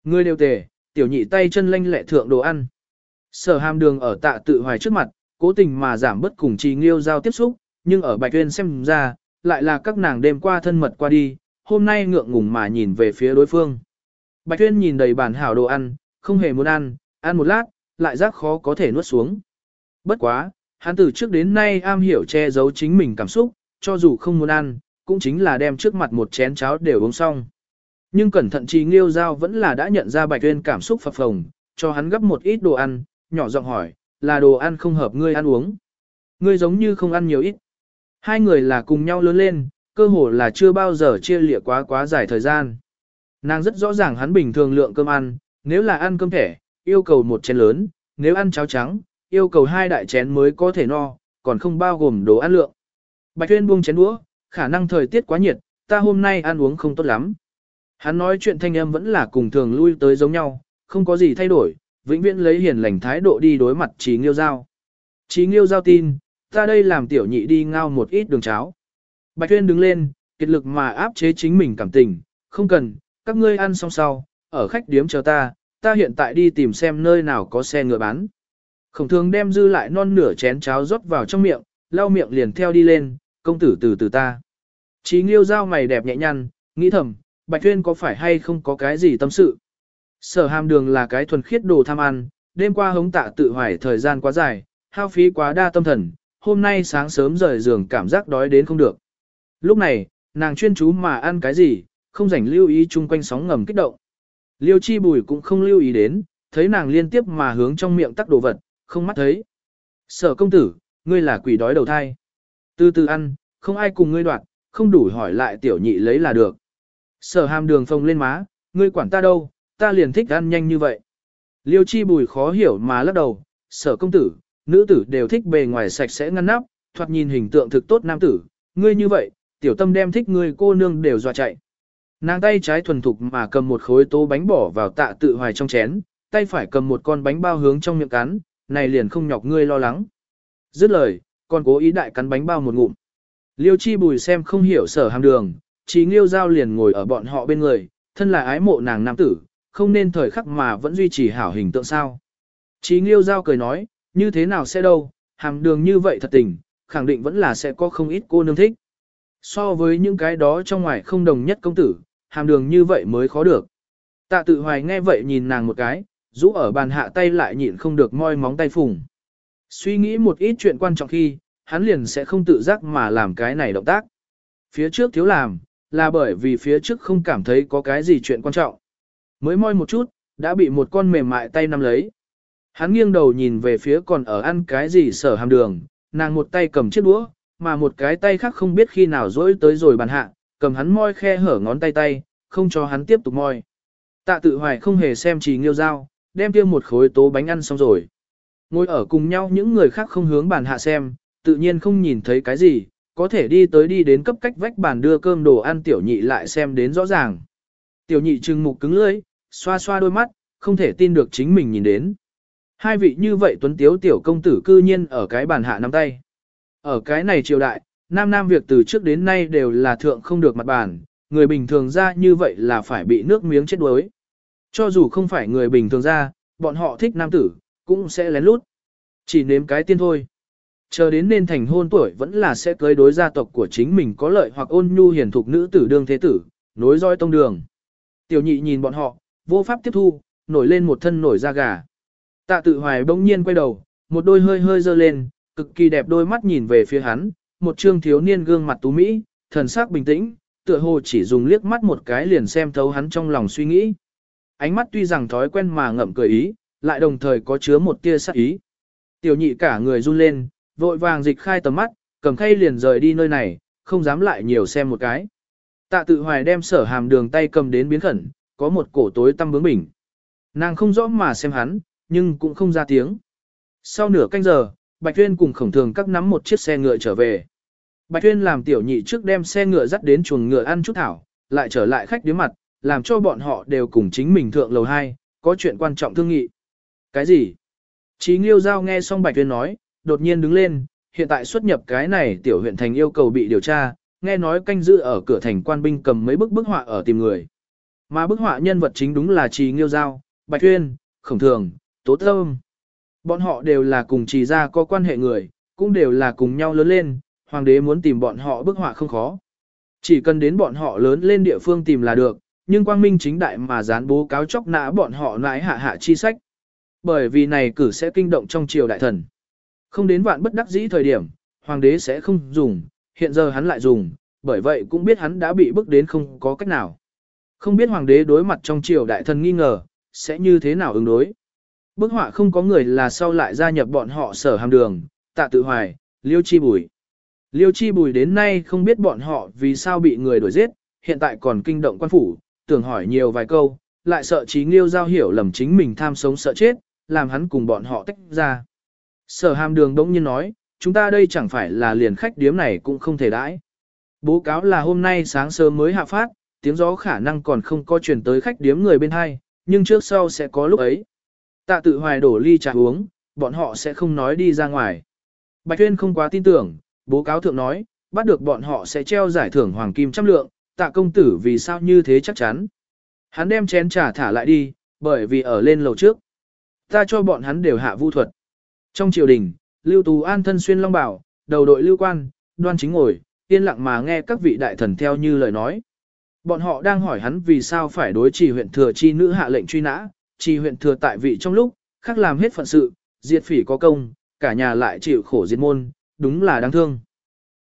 Người đều tề, tiểu nhị tay chân lanh lẹ thượng đồ ăn. Sở hàm đường ở tạ tự hoài trước mặt, cố tình mà giảm bất cùng trì nghiêu giao tiếp xúc, nhưng ở bạch tuyên xem ra, lại là các nàng đêm qua thân mật qua đi, hôm nay ngượng ngùng mà nhìn về phía đối phương. Bạch tuyên nhìn đầy bản hảo đồ ăn, không hề muốn ăn, ăn một lát, lại giác khó có thể nuốt xuống. Bất quá, hắn từ trước đến nay am hiểu che giấu chính mình cảm xúc, cho dù không muốn ăn, cũng chính là đem trước mặt một chén cháo đều uống xong. Nhưng cẩn thận trì nghiêu giao vẫn là đã nhận ra bạch tuyên cảm xúc phập phồng, cho hắn gấp một ít đồ ăn, nhỏ giọng hỏi, là đồ ăn không hợp ngươi ăn uống. Ngươi giống như không ăn nhiều ít. Hai người là cùng nhau lớn lên, cơ hồ là chưa bao giờ chia lịa quá quá dài thời gian. Nàng rất rõ ràng hắn bình thường lượng cơm ăn, nếu là ăn cơm thẻ, yêu cầu một chén lớn, nếu ăn cháo trắng, yêu cầu hai đại chén mới có thể no, còn không bao gồm đồ ăn lượng. Bạch Tuyên buông chén đũa, khả năng thời tiết quá nhiệt, ta hôm nay ăn uống không tốt lắm. Hắn nói chuyện thanh âm vẫn là cùng thường lui tới giống nhau, không có gì thay đổi, vĩnh viễn lấy hiền lành thái độ đi đối mặt Trí Nghiêu Giao. Trí Nghiêu Giao tin, ta đây làm tiểu nhị đi ngao một ít đường cháo. Bạch Tuyên đứng lên, kiệt lực mà áp chế chính mình cảm tình, không cần, các ngươi ăn xong sau, ở khách điếm chờ ta, ta hiện tại đi tìm xem nơi nào có xe ngựa bán. Khổng thường đem dư lại non nửa chén cháo rót vào trong miệng, lau miệng liền theo đi lên, công tử từ từ ta. Chí nghiêu giao mày đẹp nhẹ nhăn, nghĩ thầm, Bạch Tuyên có phải hay không có cái gì tâm sự. Sở hàm đường là cái thuần khiết đồ tham ăn, đêm qua hống tạ tự hoài thời gian quá dài, hao phí quá đa tâm thần, hôm nay sáng sớm rời giường cảm giác đói đến không được. Lúc này, nàng chuyên chú mà ăn cái gì, không rảnh lưu ý chung quanh sóng ngầm kích động. Liêu chi bùi cũng không lưu ý đến, thấy nàng liên tiếp mà hướng trong miệng tắc đồ vật, không mắt thấy. Sở công tử, ngươi là quỷ đói đầu thai. Từ từ ăn, không ai cùng ngươi đoạt, không đủ hỏi lại tiểu nhị lấy là được. Sở hàm đường phồng lên má, ngươi quản ta đâu, ta liền thích ăn nhanh như vậy. Liêu chi bùi khó hiểu mà lắc đầu, sở công tử, nữ tử đều thích bề ngoài sạch sẽ ngăn nắp, thoạt nhìn hình tượng thực tốt nam tử, ngươi như vậy, tiểu tâm đem thích ngươi cô nương đều dọa chạy. Nàng tay trái thuần thục mà cầm một khối tố bánh bỏ vào tạ tự hoài trong chén, tay phải cầm một con bánh bao hướng trong miệng cắn, này liền không nhọc ngươi lo lắng. Dứt lời, còn cố ý đại cắn bánh bao một ngụm. Liêu chi bùi xem không hiểu sở hàm đường, chỉ nghiêu giao liền ngồi ở bọn họ bên người, thân là ái mộ nàng nam tử, không nên thời khắc mà vẫn duy trì hảo hình tượng sao. Chí nghiêu giao cười nói, như thế nào sẽ đâu, hàm đường như vậy thật tình, khẳng định vẫn là sẽ có không ít cô nương thích. So với những cái đó trong ngoài không đồng nhất công tử, hàm đường như vậy mới khó được. Tạ tự hoài nghe vậy nhìn nàng một cái, rũ ở bàn hạ tay lại nhịn không được moi móng tay phùng. Suy nghĩ một ít chuyện quan trọng khi, hắn liền sẽ không tự giác mà làm cái này động tác. Phía trước thiếu làm, là bởi vì phía trước không cảm thấy có cái gì chuyện quan trọng. Mới moi một chút, đã bị một con mềm mại tay nắm lấy. Hắn nghiêng đầu nhìn về phía còn ở ăn cái gì sở hàm đường, nàng một tay cầm chiếc đũa, mà một cái tay khác không biết khi nào dỗi tới rồi bàn hạ, cầm hắn moi khe hở ngón tay tay, không cho hắn tiếp tục moi. Tạ tự hoài không hề xem trì nghiêu dao, đem kia một khối tố bánh ăn xong rồi. Ngồi ở cùng nhau những người khác không hướng bàn hạ xem, tự nhiên không nhìn thấy cái gì, có thể đi tới đi đến cấp cách vách bàn đưa cơm đồ ăn tiểu nhị lại xem đến rõ ràng. Tiểu nhị trừng mục cứng lưỡi, xoa xoa đôi mắt, không thể tin được chính mình nhìn đến. Hai vị như vậy tuấn tiếu tiểu công tử cư nhiên ở cái bàn hạ nắm tay. Ở cái này triều đại, nam nam việc từ trước đến nay đều là thượng không được mặt bàn, người bình thường ra như vậy là phải bị nước miếng chết đuối. Cho dù không phải người bình thường ra, bọn họ thích nam tử, cũng sẽ lén lút. Chỉ nếm cái tiên thôi. Chờ đến nên thành hôn tuổi vẫn là sẽ cưới đối gia tộc của chính mình có lợi hoặc ôn nhu hiền thục nữ tử đương thế tử, nối roi tông đường. Tiểu nhị nhìn bọn họ, vô pháp tiếp thu, nổi lên một thân nổi da gà. Tạ tự hoài bỗng nhiên quay đầu, một đôi hơi hơi dơ lên, cực kỳ đẹp đôi mắt nhìn về phía hắn, một trương thiếu niên gương mặt tú mỹ, thần sắc bình tĩnh, tựa hồ chỉ dùng liếc mắt một cái liền xem thấu hắn trong lòng suy nghĩ. Ánh mắt tuy rằng thói quen mà ngậm cười ý, lại đồng thời có chứa một tia sắc ý. Tiểu nhị cả người run lên, vội vàng dịch khai tầm mắt, cầm khay liền rời đi nơi này, không dám lại nhiều xem một cái. Tạ tự hoài đem sở hàm đường tay cầm đến biến khẩn, có một cổ tối tăm bướng bỉnh. Nàng không rõ mà xem hắn, nhưng cũng không ra tiếng. Sau nửa canh giờ, Bạch Tuyên cùng khổng thường các nắm một chiếc xe ngựa trở về. Bạch Tuyên làm tiểu nhị trước đem xe ngựa dắt đến chuồng ngựa ăn chút thảo, lại trở lại khách điếm mặt, làm cho bọn họ đều cùng chính mình thượng lầu 2, có chuyện quan trọng thương nghị. Cái gì? Chí Nghiêu Giao nghe xong Bạch Tuyên nói, đột nhiên đứng lên, hiện tại xuất nhập cái này tiểu huyện thành yêu cầu bị điều tra, nghe nói canh giữ ở cửa thành quan binh cầm mấy bức bức họa ở tìm người. Mà bức họa nhân vật chính đúng là Trì Nghiêu Giao, Bạch uyên Khổng Thường, Tố Tâm. Bọn họ đều là cùng trì gia có quan hệ người, cũng đều là cùng nhau lớn lên, hoàng đế muốn tìm bọn họ bức họa không khó. Chỉ cần đến bọn họ lớn lên địa phương tìm là được, nhưng quang minh chính đại mà dán bố cáo chóc nã bọn họ nãi hạ hạ chi sách. Bởi vì này cử sẽ kinh động trong triều đại thần. Không đến vạn bất đắc dĩ thời điểm, hoàng đế sẽ không dùng, hiện giờ hắn lại dùng, bởi vậy cũng biết hắn đã bị bức đến không có cách nào. Không biết hoàng đế đối mặt trong triều đại thần nghi ngờ, sẽ như thế nào ứng đối. Bức họa không có người là sau lại gia nhập bọn họ sở hàm đường, tạ tự hoài, liêu chi bùi. Liêu chi bùi đến nay không biết bọn họ vì sao bị người đuổi giết, hiện tại còn kinh động quan phủ, tưởng hỏi nhiều vài câu, lại sợ trí nghiêu giao hiểu lầm chính mình tham sống sợ chết, làm hắn cùng bọn họ tách ra. Sở hàm đường đống nhiên nói, chúng ta đây chẳng phải là liền khách điếm này cũng không thể đãi. Bố cáo là hôm nay sáng sớm mới hạ phát, tiếng gió khả năng còn không có truyền tới khách điếm người bên hai, nhưng trước sau sẽ có lúc ấy. Tạ tự hoài đổ ly trà uống, bọn họ sẽ không nói đi ra ngoài. Bạch Tuyên không quá tin tưởng, bố cáo thượng nói, bắt được bọn họ sẽ treo giải thưởng hoàng kim trăm lượng, tạ công tử vì sao như thế chắc chắn. Hắn đem chén trà thả lại đi, bởi vì ở lên lầu trước. Ta cho bọn hắn đều hạ vu thuật. Trong triều đình, Lưu Tú An thân xuyên long bảo, đầu đội lưu quan, đoan chính ngồi, yên lặng mà nghe các vị đại thần theo như lời nói. Bọn họ đang hỏi hắn vì sao phải đối trì huyện thừa chi nữ hạ lệnh truy nã, trì huyện thừa tại vị trong lúc, khác làm hết phận sự, diệt phỉ có công, cả nhà lại chịu khổ diệt môn, đúng là đáng thương.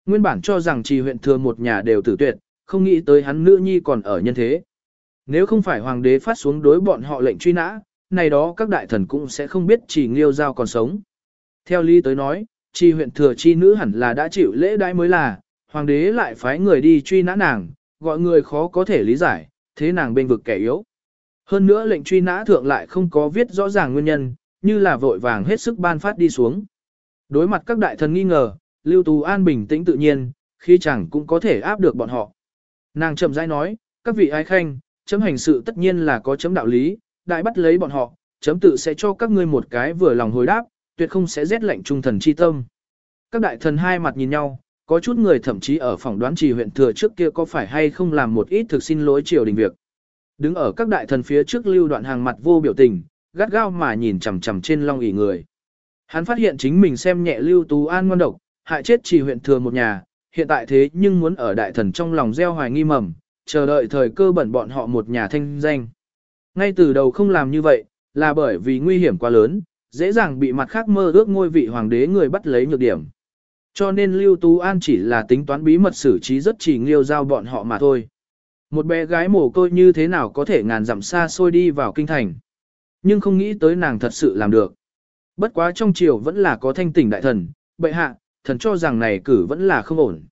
Nguyên bản cho rằng trì huyện thừa một nhà đều tử tuyệt, không nghĩ tới hắn nữ nhi còn ở nhân thế. Nếu không phải hoàng đế phát xuống đối bọn họ lệnh truy nã, này đó các đại thần cũng sẽ không biết trì nghiêu giao còn sống. Theo lý tới nói, trì huyện thừa chi nữ hẳn là đã chịu lễ đãi mới là, hoàng đế lại phái người đi truy nã nàng, gọi người khó có thể lý giải, thế nàng bên vực kẻ yếu. Hơn nữa lệnh truy nã thượng lại không có viết rõ ràng nguyên nhân, như là vội vàng hết sức ban phát đi xuống. Đối mặt các đại thần nghi ngờ, Lưu Tú An bình tĩnh tự nhiên, khi chẳng cũng có thể áp được bọn họ. Nàng chậm rãi nói, các vị ai khanh, chấm hành sự tất nhiên là có chấm đạo lý, đại bắt lấy bọn họ, chấm tự sẽ cho các ngươi một cái vừa lòng hồi đáp, tuyệt không sẽ rét lệnh trung thần chi tâm. Các đại thần hai mặt nhìn nhau, có chút người thậm chí ở phòng đoán trì huyện thừa trước kia có phải hay không làm một ít thực xin lỗi triều đình việc. Đứng ở các đại thần phía trước lưu đoạn hàng mặt vô biểu tình, gắt gao mà nhìn chằm chằm trên long ỷ người. Hắn phát hiện chính mình xem nhẹ lưu tú an ngon độc, hại chết trì huyện thừa một nhà, hiện tại thế nhưng muốn ở đại thần trong lòng gieo hoài nghi mầm, chờ đợi thời cơ bẩn bọn họ một nhà thanh danh. Ngay từ đầu không làm như vậy, là bởi vì nguy hiểm quá lớn, dễ dàng bị mặt khác mơ ước ngôi vị hoàng đế người bắt lấy nhược điểm. Cho nên Lưu Tú An chỉ là tính toán bí mật xử trí rất chỉ nghiêu giao bọn họ mà thôi. Một bé gái mồ côi như thế nào có thể ngàn dặm xa xôi đi vào kinh thành. Nhưng không nghĩ tới nàng thật sự làm được. Bất quá trong triều vẫn là có thanh tỉnh đại thần, bệ hạ, thần cho rằng này cử vẫn là không ổn.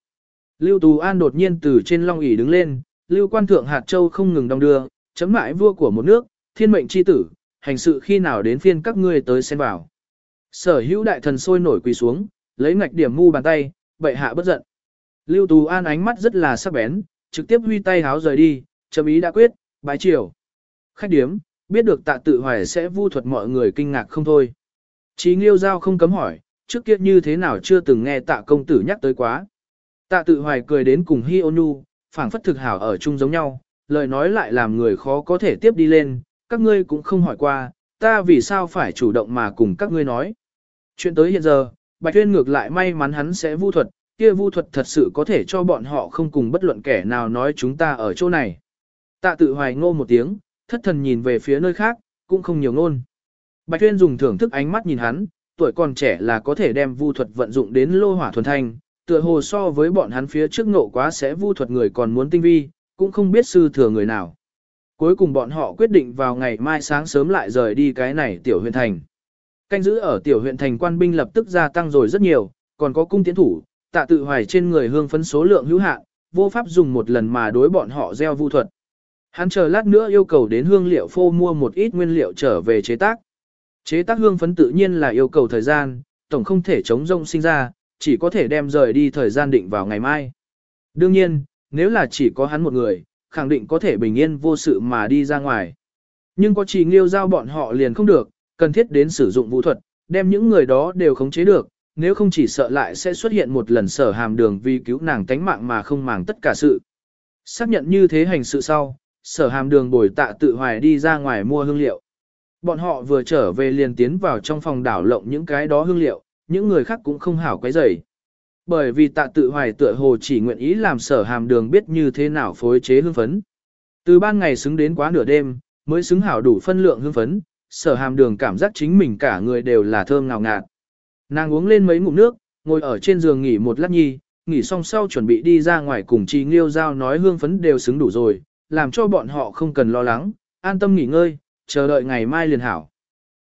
Lưu Tú An đột nhiên từ trên long ỷ đứng lên, Lưu quan thượng hạt châu không ngừng đong đưa, chấm mãi vua của một nước, thiên mệnh chi tử, hành sự khi nào đến phiên các ngươi tới xen vào. Sở hữu đại thần sôi nổi quỳ xuống, lấy ngạch điểm mu bàn tay, bệ hạ bất giận. Lưu Tú An ánh mắt rất là sắc bén, trực tiếp huy tay háo rời đi, chấm ý đã quyết, bái chiều. Khách điếm, biết được tạ tự hoài sẽ vu thuật mọi người kinh ngạc không thôi. Chí Nghiêu Giao không cấm hỏi, trước kia như thế nào chưa từng nghe tạ công tử nhắc tới quá. Tạ tự hoài cười đến cùng Hi Onu, phảng phất thực hảo ở chung giống nhau, lời nói lại làm người khó có thể tiếp đi lên, các ngươi cũng không hỏi qua, ta vì sao phải chủ động mà cùng các ngươi nói. Chuyện tới hiện giờ, Bạch Tuyên ngược lại may mắn hắn sẽ vu thuật, kia vu thuật thật sự có thể cho bọn họ không cùng bất luận kẻ nào nói chúng ta ở chỗ này. Tạ tự hoài ngô một tiếng, thất thần nhìn về phía nơi khác, cũng không nhiều ngôn. Bạch Tuyên dùng thưởng thức ánh mắt nhìn hắn, tuổi còn trẻ là có thể đem vu thuật vận dụng đến lô hỏa thuần thanh, tựa hồ so với bọn hắn phía trước ngộ quá sẽ vu thuật người còn muốn tinh vi, cũng không biết sư thừa người nào. Cuối cùng bọn họ quyết định vào ngày mai sáng sớm lại rời đi cái này tiểu huyện thành. Canh giữ ở tiểu huyện thành quan binh lập tức gia tăng rồi rất nhiều, còn có cung tiến thủ, tạ tự hoài trên người hương phấn số lượng hữu hạn, vô pháp dùng một lần mà đối bọn họ gieo vu thuật. Hắn chờ lát nữa yêu cầu đến hương liệu phô mua một ít nguyên liệu trở về chế tác. Chế tác hương phấn tự nhiên là yêu cầu thời gian, tổng không thể chống rông sinh ra, chỉ có thể đem rời đi thời gian định vào ngày mai. Đương nhiên, nếu là chỉ có hắn một người, khẳng định có thể bình yên vô sự mà đi ra ngoài. Nhưng có chỉ nghiêu giao bọn họ liền không được, cần thiết đến sử dụng vũ thuật, đem những người đó đều khống chế được, nếu không chỉ sợ lại sẽ xuất hiện một lần sở hàm đường vì cứu nàng tánh mạng mà không màng tất cả sự. Xác nhận như thế hành sự sau, sở hàm đường bồi tạ tự hoài đi ra ngoài mua hương liệu. Bọn họ vừa trở về liền tiến vào trong phòng đảo lộng những cái đó hương liệu, những người khác cũng không hảo quấy rầy. Bởi vì tạ tự hoài tựa hồ chỉ nguyện ý làm sở hàm đường biết như thế nào phối chế hương phấn. Từ ban ngày xứng đến quá nửa đêm, mới xứng hảo đủ phân lượng hương phấn, sở hàm đường cảm giác chính mình cả người đều là thơm ngào ngạt. Nàng uống lên mấy ngụm nước, ngồi ở trên giường nghỉ một lát nhi, nghỉ xong sau chuẩn bị đi ra ngoài cùng Trì Nghiêu Giao nói hương phấn đều xứng đủ rồi, làm cho bọn họ không cần lo lắng, an tâm nghỉ ngơi, chờ đợi ngày mai liền hảo.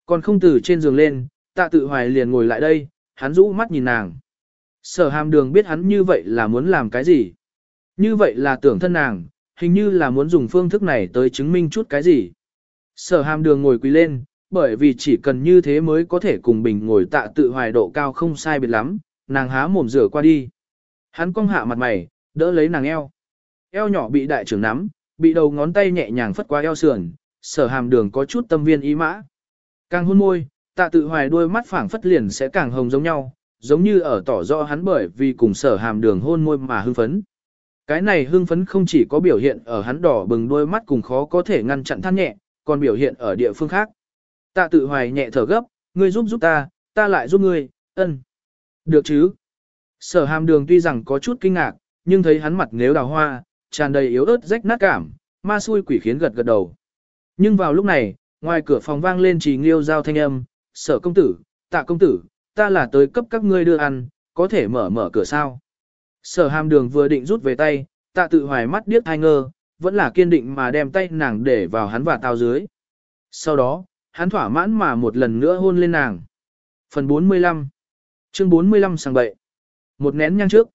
Còn không từ trên giường lên, tạ tự hoài liền ngồi lại đây, hắn rũ mắt nhìn nàng. Sở hàm đường biết hắn như vậy là muốn làm cái gì. Như vậy là tưởng thân nàng, hình như là muốn dùng phương thức này tới chứng minh chút cái gì. Sở hàm đường ngồi quỳ lên, bởi vì chỉ cần như thế mới có thể cùng bình ngồi tạ tự hoài độ cao không sai biệt lắm, nàng há mồm rửa qua đi. Hắn cong hạ mặt mày, đỡ lấy nàng eo. Eo nhỏ bị đại trưởng nắm, bị đầu ngón tay nhẹ nhàng phất qua eo sườn, sở hàm đường có chút tâm viên ý mã. Càng hôn môi, tạ tự hoài đôi mắt phảng phất liền sẽ càng hồng giống nhau, giống như ở tỏ rõ hắn bởi vì cùng sở hàm đường hôn môi mà hưng phấn. Cái này hưng phấn không chỉ có biểu hiện ở hắn đỏ bừng đôi mắt cùng khó có thể ngăn chặn than nhẹ, còn biểu hiện ở địa phương khác. Tạ tự hoài nhẹ thở gấp, ngươi giúp giúp ta, ta lại giúp ngươi, ân. Được chứ. Sở hàm đường tuy rằng có chút kinh ngạc, nhưng thấy hắn mặt nếu đào hoa, tràn đầy yếu ớt rách nát cảm, ma xui quỷ khiến gật gật đầu. Nhưng vào lúc này, ngoài cửa phòng vang lên trì nghiêu giao thanh âm, sở công tử, tạ công tử, ta là tới cấp các ngươi đưa ăn, có thể mở mở cửa sao. Sở hàm đường vừa định rút về tay, tạ tự hoài mắt điếc hai ngơ, vẫn là kiên định mà đem tay nàng để vào hắn và tao dưới. Sau đó, hắn thỏa mãn mà một lần nữa hôn lên nàng. Phần 45 Chương 45 sang bậy Một nén nhang trước.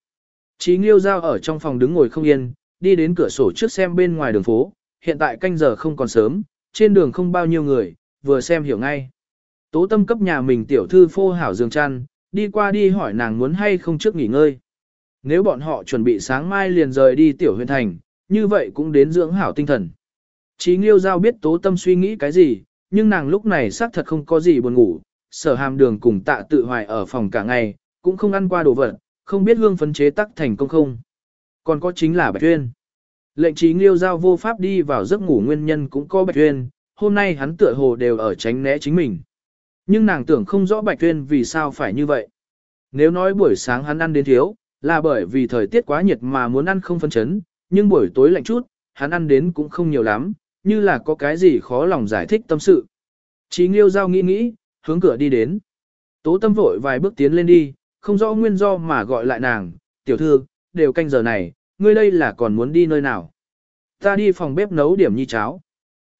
Chí Nghiêu Giao ở trong phòng đứng ngồi không yên, đi đến cửa sổ trước xem bên ngoài đường phố, hiện tại canh giờ không còn sớm, trên đường không bao nhiêu người, vừa xem hiểu ngay. Tố tâm cấp nhà mình tiểu thư phô hảo giường chăn, đi qua đi hỏi nàng muốn hay không trước nghỉ ngơi. Nếu bọn họ chuẩn bị sáng mai liền rời đi tiểu huyện thành, như vậy cũng đến dưỡng hảo tinh thần. Chí Nghiêu Giao biết tố tâm suy nghĩ cái gì, nhưng nàng lúc này xác thật không có gì buồn ngủ, sở hàm đường cùng tạ tự hoài ở phòng cả ngày, cũng không ăn qua đồ vật, không biết hương phấn chế tắc thành công không. Còn có chính là Bạch Tuyên. Lệnh Chí nghiêu giao vô pháp đi vào giấc ngủ nguyên nhân cũng có Bạch Tuyên, hôm nay hắn tựa hồ đều ở tránh né chính mình. Nhưng nàng tưởng không rõ Bạch Tuyên vì sao phải như vậy. Nếu nói buổi sáng hắn ăn đến thiếu, là bởi vì thời tiết quá nhiệt mà muốn ăn không phân chấn, nhưng buổi tối lạnh chút, hắn ăn đến cũng không nhiều lắm, như là có cái gì khó lòng giải thích tâm sự. Chí Nghiêu Giao nghĩ nghĩ, hướng cửa đi đến. Tố tâm vội vài bước tiến lên đi, không rõ nguyên do mà gọi lại nàng, tiểu thư, đều canh giờ này, ngươi đây là còn muốn đi nơi nào. Ta đi phòng bếp nấu điểm nhi cháo.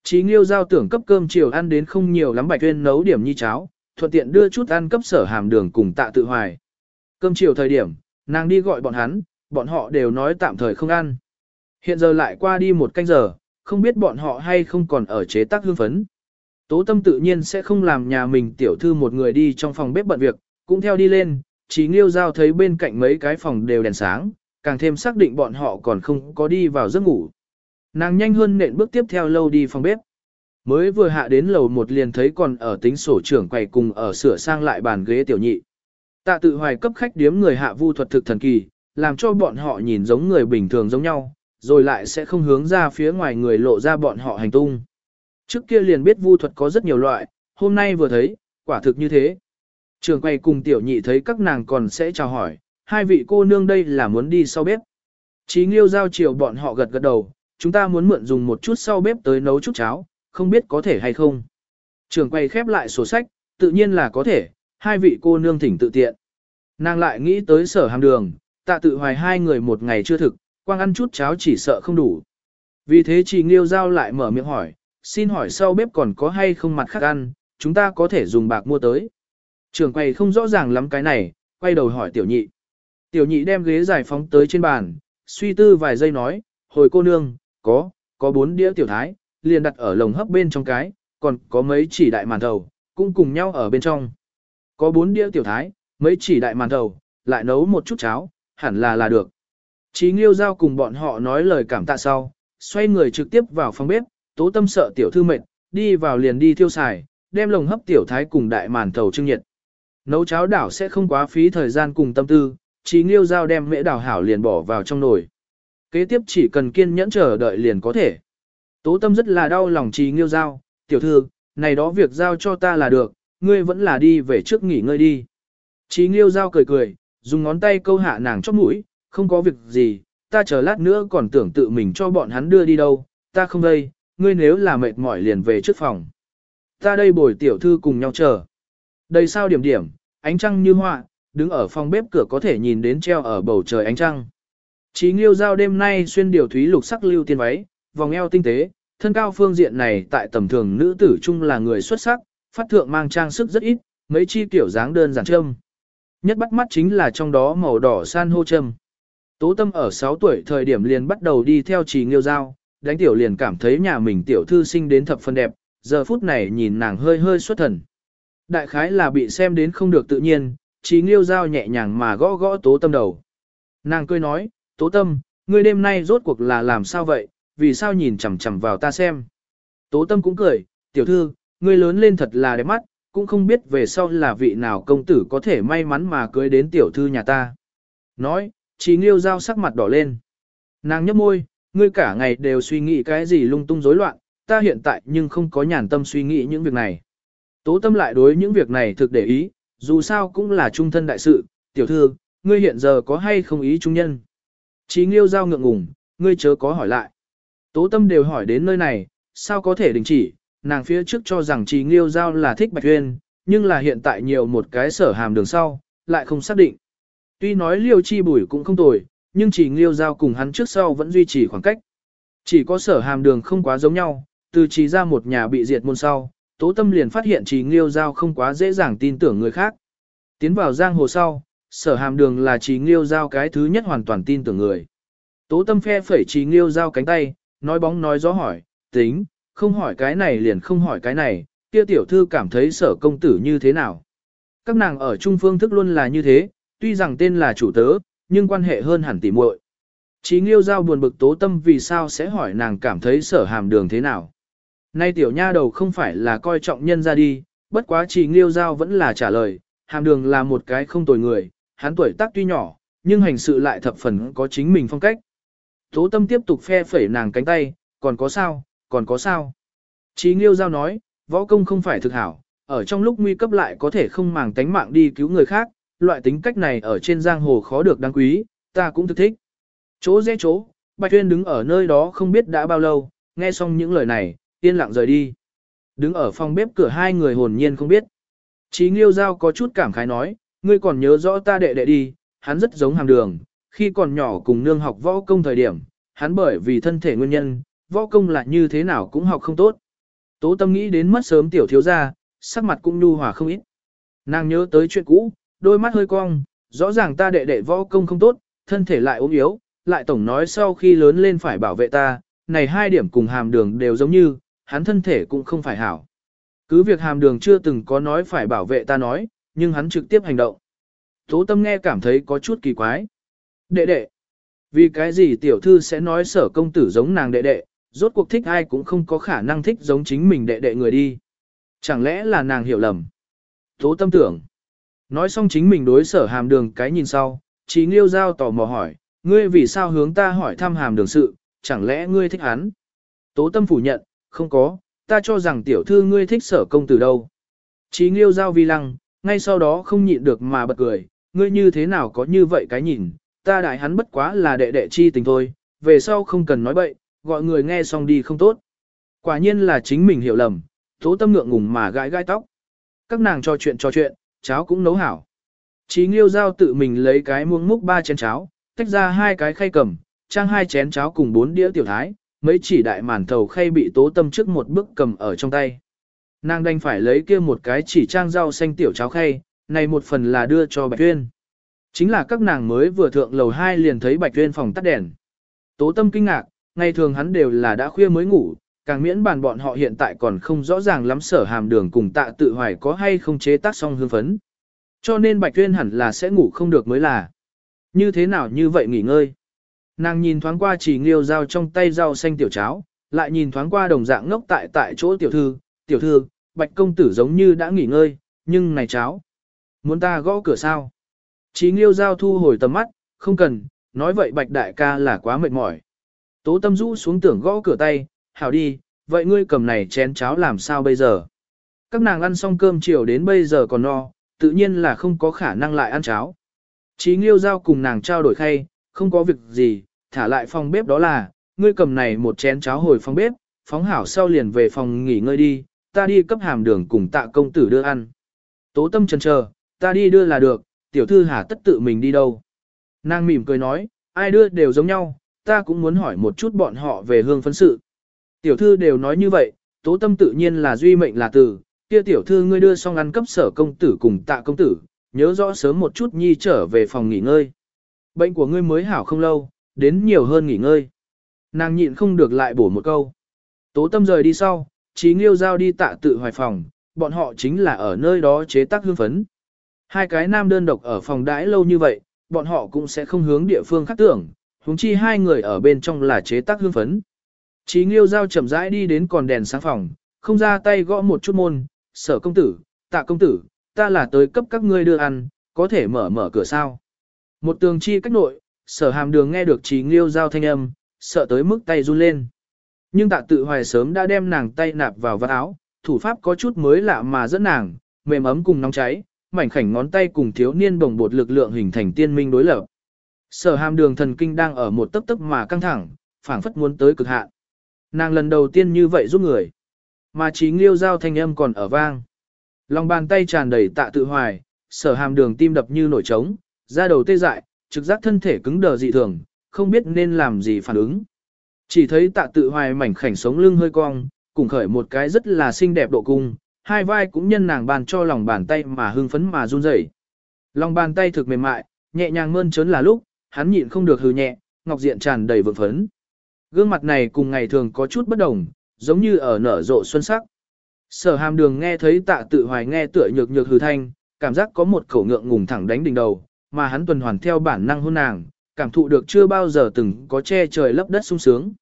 Chí Nghiêu Giao tưởng cấp cơm chiều ăn đến không nhiều lắm bạch tuyên nấu điểm nhi cháo, thuận tiện đưa chút ăn cấp sở hàm đường cùng tạ tự hoài. Cơm chiều thời điểm, nàng đi gọi bọn hắn, bọn họ đều nói tạm thời không ăn. Hiện giờ lại qua đi một canh giờ, không biết bọn họ hay không còn ở chế tác hương phấn. Tố tâm tự nhiên sẽ không làm nhà mình tiểu thư một người đi trong phòng bếp bận việc, cũng theo đi lên, chỉ nghiêu giao thấy bên cạnh mấy cái phòng đều đèn sáng, càng thêm xác định bọn họ còn không có đi vào giấc ngủ. Nàng nhanh hơn nện bước tiếp theo lâu đi phòng bếp. Mới vừa hạ đến lầu một liền thấy còn ở tính sổ trưởng quầy cùng ở sửa sang lại bàn ghế tiểu nhị. Tạ tự hoài cấp khách điếm người hạ vu thuật thực thần kỳ, làm cho bọn họ nhìn giống người bình thường giống nhau, rồi lại sẽ không hướng ra phía ngoài người lộ ra bọn họ hành tung. Trước kia liền biết vu thuật có rất nhiều loại, hôm nay vừa thấy, quả thực như thế. Trường quay cùng tiểu nhị thấy các nàng còn sẽ chào hỏi, hai vị cô nương đây là muốn đi sau bếp. Chí nghiêu giao chiều bọn họ gật gật đầu, chúng ta muốn mượn dùng một chút sau bếp tới nấu chút cháo, không biết có thể hay không. Trường quay khép lại sổ sách, tự nhiên là có thể, hai vị cô nương thỉnh tự tiện. Nàng lại nghĩ tới sở hàm đường, tạ tự hoài hai người một ngày chưa thực, quang ăn chút cháo chỉ sợ không đủ. Vì thế chị Nghiêu Giao lại mở miệng hỏi, xin hỏi sau bếp còn có hay không mặt khác ăn, chúng ta có thể dùng bạc mua tới. Trường quầy không rõ ràng lắm cái này, quay đầu hỏi tiểu nhị. Tiểu nhị đem ghế giải phóng tới trên bàn, suy tư vài giây nói, hồi cô nương, có, có bốn đĩa tiểu thái, liền đặt ở lồng hấp bên trong cái, còn có mấy chỉ đại màn thầu, cũng cùng nhau ở bên trong. Có bốn đĩa tiểu thái, mấy chỉ đại màn thầu, lại nấu một chút cháo, hẳn là là được. Chí Nghiêu Giao cùng bọn họ nói lời cảm tạ sau, xoay người trực tiếp vào phòng bếp, tố tâm sợ tiểu thư mệt, đi vào liền đi thiêu xài, đem lồng hấp tiểu thái cùng đại màn thầu trưng nhiệt. Nấu cháo đảo sẽ không quá phí thời gian cùng tâm tư, Chí Nghiêu Giao đem mễ đảo hảo liền bỏ vào trong nồi. Kế tiếp chỉ cần kiên nhẫn chờ đợi liền có thể. Tố tâm rất là đau lòng Chí Nghiêu Giao, tiểu thư, này đó việc giao cho ta là được, ngươi vẫn là đi về trước nghỉ ngơi đi. Chí Nghiêu Giao cười cười, dùng ngón tay câu hạ nàng chóp mũi, không có việc gì, ta chờ lát nữa còn tưởng tự mình cho bọn hắn đưa đi đâu, ta không đây, ngươi nếu là mệt mỏi liền về trước phòng. Ta đây bồi tiểu thư cùng nhau chờ. Đây sao điểm điểm, ánh trăng như họa, đứng ở phòng bếp cửa có thể nhìn đến treo ở bầu trời ánh trăng. Chí Nghiêu Giao đêm nay xuyên điều thúy lục sắc lưu tiên váy, vòng eo tinh tế, thân cao phương diện này tại tầm thường nữ tử chung là người xuất sắc, phát thượng mang trang sức rất ít, mấy chi tiểu dáng đơn giản trâm. Nhất bắt mắt chính là trong đó màu đỏ san hô trâm. Tố tâm ở 6 tuổi thời điểm liền bắt đầu đi theo trì nghiêu giao, đánh tiểu liền cảm thấy nhà mình tiểu thư sinh đến thập phân đẹp, giờ phút này nhìn nàng hơi hơi xuất thần. Đại khái là bị xem đến không được tự nhiên, trì nghiêu giao nhẹ nhàng mà gõ gõ tố tâm đầu. Nàng cười nói, tố tâm, ngươi đêm nay rốt cuộc là làm sao vậy, vì sao nhìn chằm chằm vào ta xem. Tố tâm cũng cười, tiểu thư, ngươi lớn lên thật là đẹp mắt, cũng không biết về sau là vị nào công tử có thể may mắn mà cưới đến tiểu thư nhà ta. Nói, trí nghiêu giao sắc mặt đỏ lên. Nàng nhấp môi, ngươi cả ngày đều suy nghĩ cái gì lung tung rối loạn, ta hiện tại nhưng không có nhàn tâm suy nghĩ những việc này. Tố tâm lại đối những việc này thực để ý, dù sao cũng là trung thân đại sự, tiểu thư, ngươi hiện giờ có hay không ý trung nhân. Chí nghiêu giao ngượng ngùng, ngươi chớ có hỏi lại. Tố tâm đều hỏi đến nơi này, sao có thể đình chỉ, nàng phía trước cho rằng chí Nghiêu Giao là thích Bạch Huyên, nhưng là hiện tại nhiều một cái sở hàm đường sau, lại không xác định. Tuy nói Liêu Chi Bùi cũng không tồi, nhưng chỉ Liêu Giao cùng hắn trước sau vẫn duy trì khoảng cách. Chỉ có sở hàm đường không quá giống nhau, từ chỉ ra một nhà bị diệt môn sau, Tố Tâm liền phát hiện chỉ Liêu Giao không quá dễ dàng tin tưởng người khác. Tiến vào giang hồ sau, sở hàm đường là chỉ Liêu Giao cái thứ nhất hoàn toàn tin tưởng người. Tố Tâm phe phẩy chỉ Liêu Giao cánh tay, nói bóng nói gió hỏi, tính, không hỏi cái này liền không hỏi cái này, kia tiểu thư cảm thấy sở công tử như thế nào. Các nàng ở trung phương thức luôn là như thế, tuy rằng tên là chủ tớ, nhưng quan hệ hơn hẳn tỉ muội. Chí nghiêu giao buồn bực tố tâm vì sao sẽ hỏi nàng cảm thấy sở hàm đường thế nào. Nay tiểu nha đầu không phải là coi trọng nhân ra đi, bất quá chí nghiêu giao vẫn là trả lời, hàm đường là một cái không tồi người, hắn tuổi tác tuy nhỏ, nhưng hành sự lại thập phần có chính mình phong cách. Tố tâm tiếp tục phe phẩy nàng cánh tay, còn có sao, còn có sao. Chí Nghiêu Giao nói, võ công không phải thực hảo, ở trong lúc nguy cấp lại có thể không màng tánh mạng đi cứu người khác, loại tính cách này ở trên giang hồ khó được đáng quý, ta cũng thực thích. Chỗ dễ chỗ, Bạch Tuyên đứng ở nơi đó không biết đã bao lâu, nghe xong những lời này, yên lặng rời đi. Đứng ở phòng bếp cửa hai người hồn nhiên không biết. Chí Nghiêu Giao có chút cảm khái nói, ngươi còn nhớ rõ ta đệ đệ đi, hắn rất giống hàng đường, khi còn nhỏ cùng nương học võ công thời điểm, hắn bởi vì thân thể nguyên nhân, võ công là như thế nào cũng học không tốt. Tố tâm nghĩ đến mất sớm tiểu thiếu gia, sắc mặt cũng nhu hòa không ít. Nàng nhớ tới chuyện cũ, đôi mắt hơi cong, rõ ràng ta đệ đệ võ công không tốt, thân thể lại ốm yếu, lại tổng nói sau khi lớn lên phải bảo vệ ta, này hai điểm cùng hàm đường đều giống như, hắn thân thể cũng không phải hảo. Cứ việc hàm đường chưa từng có nói phải bảo vệ ta nói, nhưng hắn trực tiếp hành động. Tố tâm nghe cảm thấy có chút kỳ quái. Đệ đệ, vì cái gì tiểu thư sẽ nói sở công tử giống nàng đệ đệ, rốt cuộc thích ai cũng không có khả năng thích giống chính mình đệ đệ người đi. Chẳng lẽ là nàng hiểu lầm? Tố tâm tưởng. Nói xong chính mình đối sở hàm đường cái nhìn sau, chí nghiêu giao tò mò hỏi, ngươi vì sao hướng ta hỏi thăm hàm đường sự, chẳng lẽ ngươi thích hắn? Tố tâm phủ nhận, không có, ta cho rằng tiểu thư ngươi thích sở công tử đâu. chí nghiêu giao vi lăng, ngay sau đó không nhịn được mà bật cười, ngươi như thế nào có như vậy cái nhìn, ta đại hắn bất quá là đệ đệ chi tình thôi, về sau không cần nói bậy, gọi người nghe xong đi không tốt. Quả nhiên là chính mình hiểu lầm, tố tâm ngượng ngùng mà gãi gai tóc. Các nàng trò chuyện trò chuyện, cháo cũng nấu hảo. Chí nghiêu giao tự mình lấy cái muông múc ba chén cháo, tách ra hai cái khay cầm, trang hai chén cháo cùng bốn đĩa tiểu thái, mấy chỉ đại màn thầu khay bị tố tâm trước một bước cầm ở trong tay. Nàng đành phải lấy kia một cái chỉ trang rau xanh tiểu cháo khay, này một phần là đưa cho Bạch Tuyên. Chính là các nàng mới vừa thượng lầu hai liền thấy Bạch Tuyên phòng tắt đèn. Tố tâm kinh ngạc, ngày thường hắn đều là đã khuya mới ngủ, càng miễn bàn bọn họ hiện tại còn không rõ ràng lắm sở hàm đường cùng tạ tự hoài có hay không chế tác xong hương phấn. Cho nên Bạch Tuyên hẳn là sẽ ngủ không được mới là. Như thế nào như vậy nghỉ ngơi? Nàng nhìn thoáng qua chỉ nghiêu dao trong tay rau xanh tiểu cháo, lại nhìn thoáng qua đồng dạng ngốc tại tại chỗ tiểu thư, tiểu thư, Bạch công tử giống như đã nghỉ ngơi, nhưng này cháo. Muốn ta gõ cửa sao? Chí nghiêu giao thu hồi tầm mắt, không cần, nói vậy Bạch đại ca là quá mệt mỏi. Tố tâm rũ xuống tưởng gõ cửa tay, hảo đi, vậy ngươi cầm này chén cháo làm sao bây giờ? các nàng ăn xong cơm chiều đến bây giờ còn no, tự nhiên là không có khả năng lại ăn cháo. Chí Nghiêu giao cùng nàng trao đổi khay, không có việc gì, thả lại phòng bếp đó là, ngươi cầm này một chén cháo hồi phòng bếp, phóng hảo sau liền về phòng nghỉ ngơi đi, ta đi cấp hàm đường cùng tạ công tử đưa ăn. Tố tâm chần chờ, ta đi đưa là được, tiểu thư hà tất tự mình đi đâu. Nàng mỉm cười nói, ai đưa đều giống nhau, ta cũng muốn hỏi một chút bọn họ về hương phấn sự. Tiểu thư đều nói như vậy, tố tâm tự nhiên là duy mệnh là từ, kia tiểu thư ngươi đưa xong ăn cấp sở công tử cùng tạ công tử, nhớ rõ sớm một chút nhi trở về phòng nghỉ ngơi. Bệnh của ngươi mới hảo không lâu, đến nhiều hơn nghỉ ngơi. Nàng nhịn không được lại bổ một câu. Tố tâm rời đi sau, trí nghiêu giao đi tạ tự hoài phòng, bọn họ chính là ở nơi đó chế tác hương phấn. Hai cái nam đơn độc ở phòng đãi lâu như vậy, bọn họ cũng sẽ không hướng địa phương khác tưởng, huống chi hai người ở bên trong là chế tác hương phấn. Chí Nghiêu giao chậm rãi đi đến còn đèn sáng phòng, không ra tay gõ một chút môn, sở công tử, tạ công tử, ta là tới cấp các ngươi đưa ăn, có thể mở mở cửa sao. Một tường chi cách nội, sở hàm đường nghe được Chí Nghiêu giao thanh âm, sợ tới mức tay run lên. Nhưng tạ tự hoài sớm đã đem nàng tay nạp vào vạt áo, thủ pháp có chút mới lạ mà dẫn nàng, mềm ấm cùng nóng cháy, mảnh khảnh ngón tay cùng thiếu niên bồng bột lực lượng hình thành tiên minh đối lập. Sở hàm đường thần kinh đang ở một tấp tấp mà căng thẳng, phảng phất muốn tới cực hạn. Nàng lần đầu tiên như vậy giúp người. Mà trí nghiêu giao thanh âm còn ở vang. Lòng bàn tay tràn đầy tạ tự hoài, sở hàm đường tim đập như nổi trống, da đầu tê dại, trực giác thân thể cứng đờ dị thường, không biết nên làm gì phản ứng. Chỉ thấy tạ tự hoài mảnh khảnh sống lưng hơi cong, cùng khởi một cái rất là xinh đẹp độ cung, hai vai cũng nhân nàng bàn cho lòng bàn tay mà hưng phấn mà run rẩy. Lòng bàn tay thực mềm mại, nhẹ nhàng mơn trớn là lúc, hắn nhịn không được hừ nhẹ, ngọc diện tràn đầy vượng phấn. Gương mặt này cùng ngày thường có chút bất đồng, giống như ở nở rộ xuân sắc. Sở hàm đường nghe thấy tạ tự hoài nghe tựa nhược nhược hừ thanh, cảm giác có một khẩu ngượng ngùng thẳng đánh đỉnh đầu, mà hắn tuần hoàn theo bản năng hôn nàng, cảm thụ được chưa bao giờ từng có che trời lấp đất sung sướng.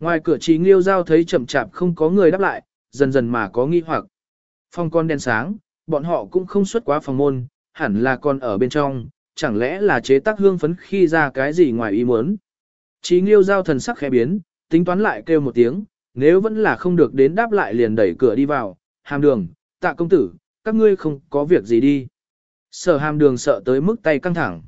Ngoài cửa trí nghiêu giao thấy chậm chạp không có người đáp lại, dần dần mà có nghi hoặc. Phòng con đèn sáng, bọn họ cũng không xuất quá phòng môn, hẳn là con ở bên trong, chẳng lẽ là chế tác hương phấn khi ra cái gì ngoài ý muốn. Chí nghiêu giao thần sắc khẽ biến, tính toán lại kêu một tiếng, nếu vẫn là không được đến đáp lại liền đẩy cửa đi vào, hàm đường, tạ công tử, các ngươi không có việc gì đi. Sở hàm đường sợ tới mức tay căng thẳng.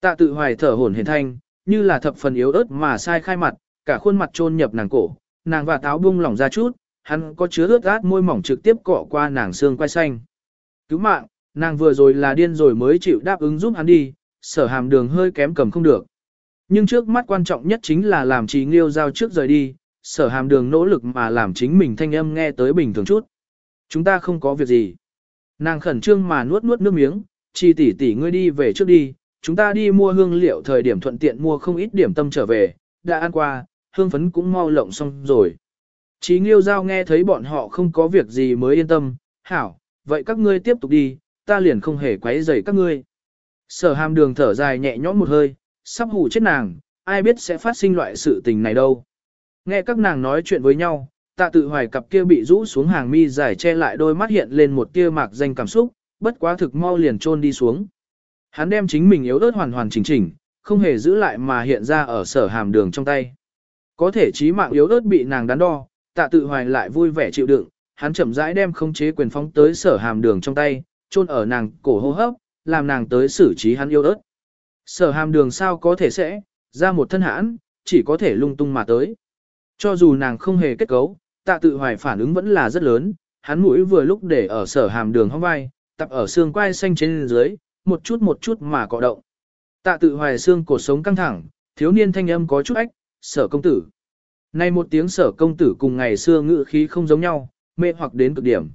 Tạ tự hoài thở hổn hển thanh, như là thập phần yếu ớt mà sai khai mặt, cả khuôn mặt trôn nhập nàng cổ, nàng và táo bung lỏng ra chút, hắn có chứa ướt át môi mỏng trực tiếp cọ qua nàng xương quai xanh. Cứu mạng, nàng vừa rồi là điên rồi mới chịu đáp ứng giúp hắn đi, sở hàm đường hơi kém cầm không được. Nhưng trước mắt quan trọng nhất chính là làm trí nghiêu giao trước rời đi, sở hàm đường nỗ lực mà làm chính mình thanh âm nghe tới bình thường chút. Chúng ta không có việc gì. Nàng khẩn trương mà nuốt nuốt nước miếng, chi tỷ tỷ ngươi đi về trước đi, chúng ta đi mua hương liệu thời điểm thuận tiện mua không ít điểm tâm trở về, đã ăn qua, hương phấn cũng mau lộng xong rồi. Chí Nghiêu Giao nghe thấy bọn họ không có việc gì mới yên tâm, hảo, vậy các ngươi tiếp tục đi, ta liền không hề quấy rầy các ngươi. Sở hàm đường thở dài nhẹ nhõm một hơi, sắp hù chết nàng, ai biết sẽ phát sinh loại sự tình này đâu. Nghe các nàng nói chuyện với nhau, tạ tự hoài cặp kia bị rũ xuống hàng mi dài che lại đôi mắt hiện lên một tia mạc danh cảm xúc, bất quá thực mau liền trôn đi xuống. Hắn đem chính mình yếu ớt hoàn hoàn chỉnh chỉnh, không hề giữ lại mà hiện ra ở sở hàm đường trong tay. Có thể trí mạng yếu ớt bị nàng đắn đo, tạ tự hoài lại vui vẻ chịu đựng, hắn chậm rãi đem không chế quyền phóng tới sở hàm đường trong tay, chôn ở nàng cổ hô hấp, làm nàng tới xử trí hắn yếu ớt. Sở hàm đường sao có thể sẽ, ra một thân hãn, chỉ có thể lung tung mà tới. Cho dù nàng không hề kết cấu, tạ tự hoài phản ứng vẫn là rất lớn, hắn mũi vừa lúc để ở sở hàm đường hông vai, tập ở xương quai xanh trên dưới, một chút một chút mà cọ động. Tạ tự hoài xương cổ sống căng thẳng, thiếu niên thanh âm có chút ách, sở công tử. Nay một tiếng sở công tử cùng ngày xưa ngự khí không giống nhau, mê hoặc đến cực điểm.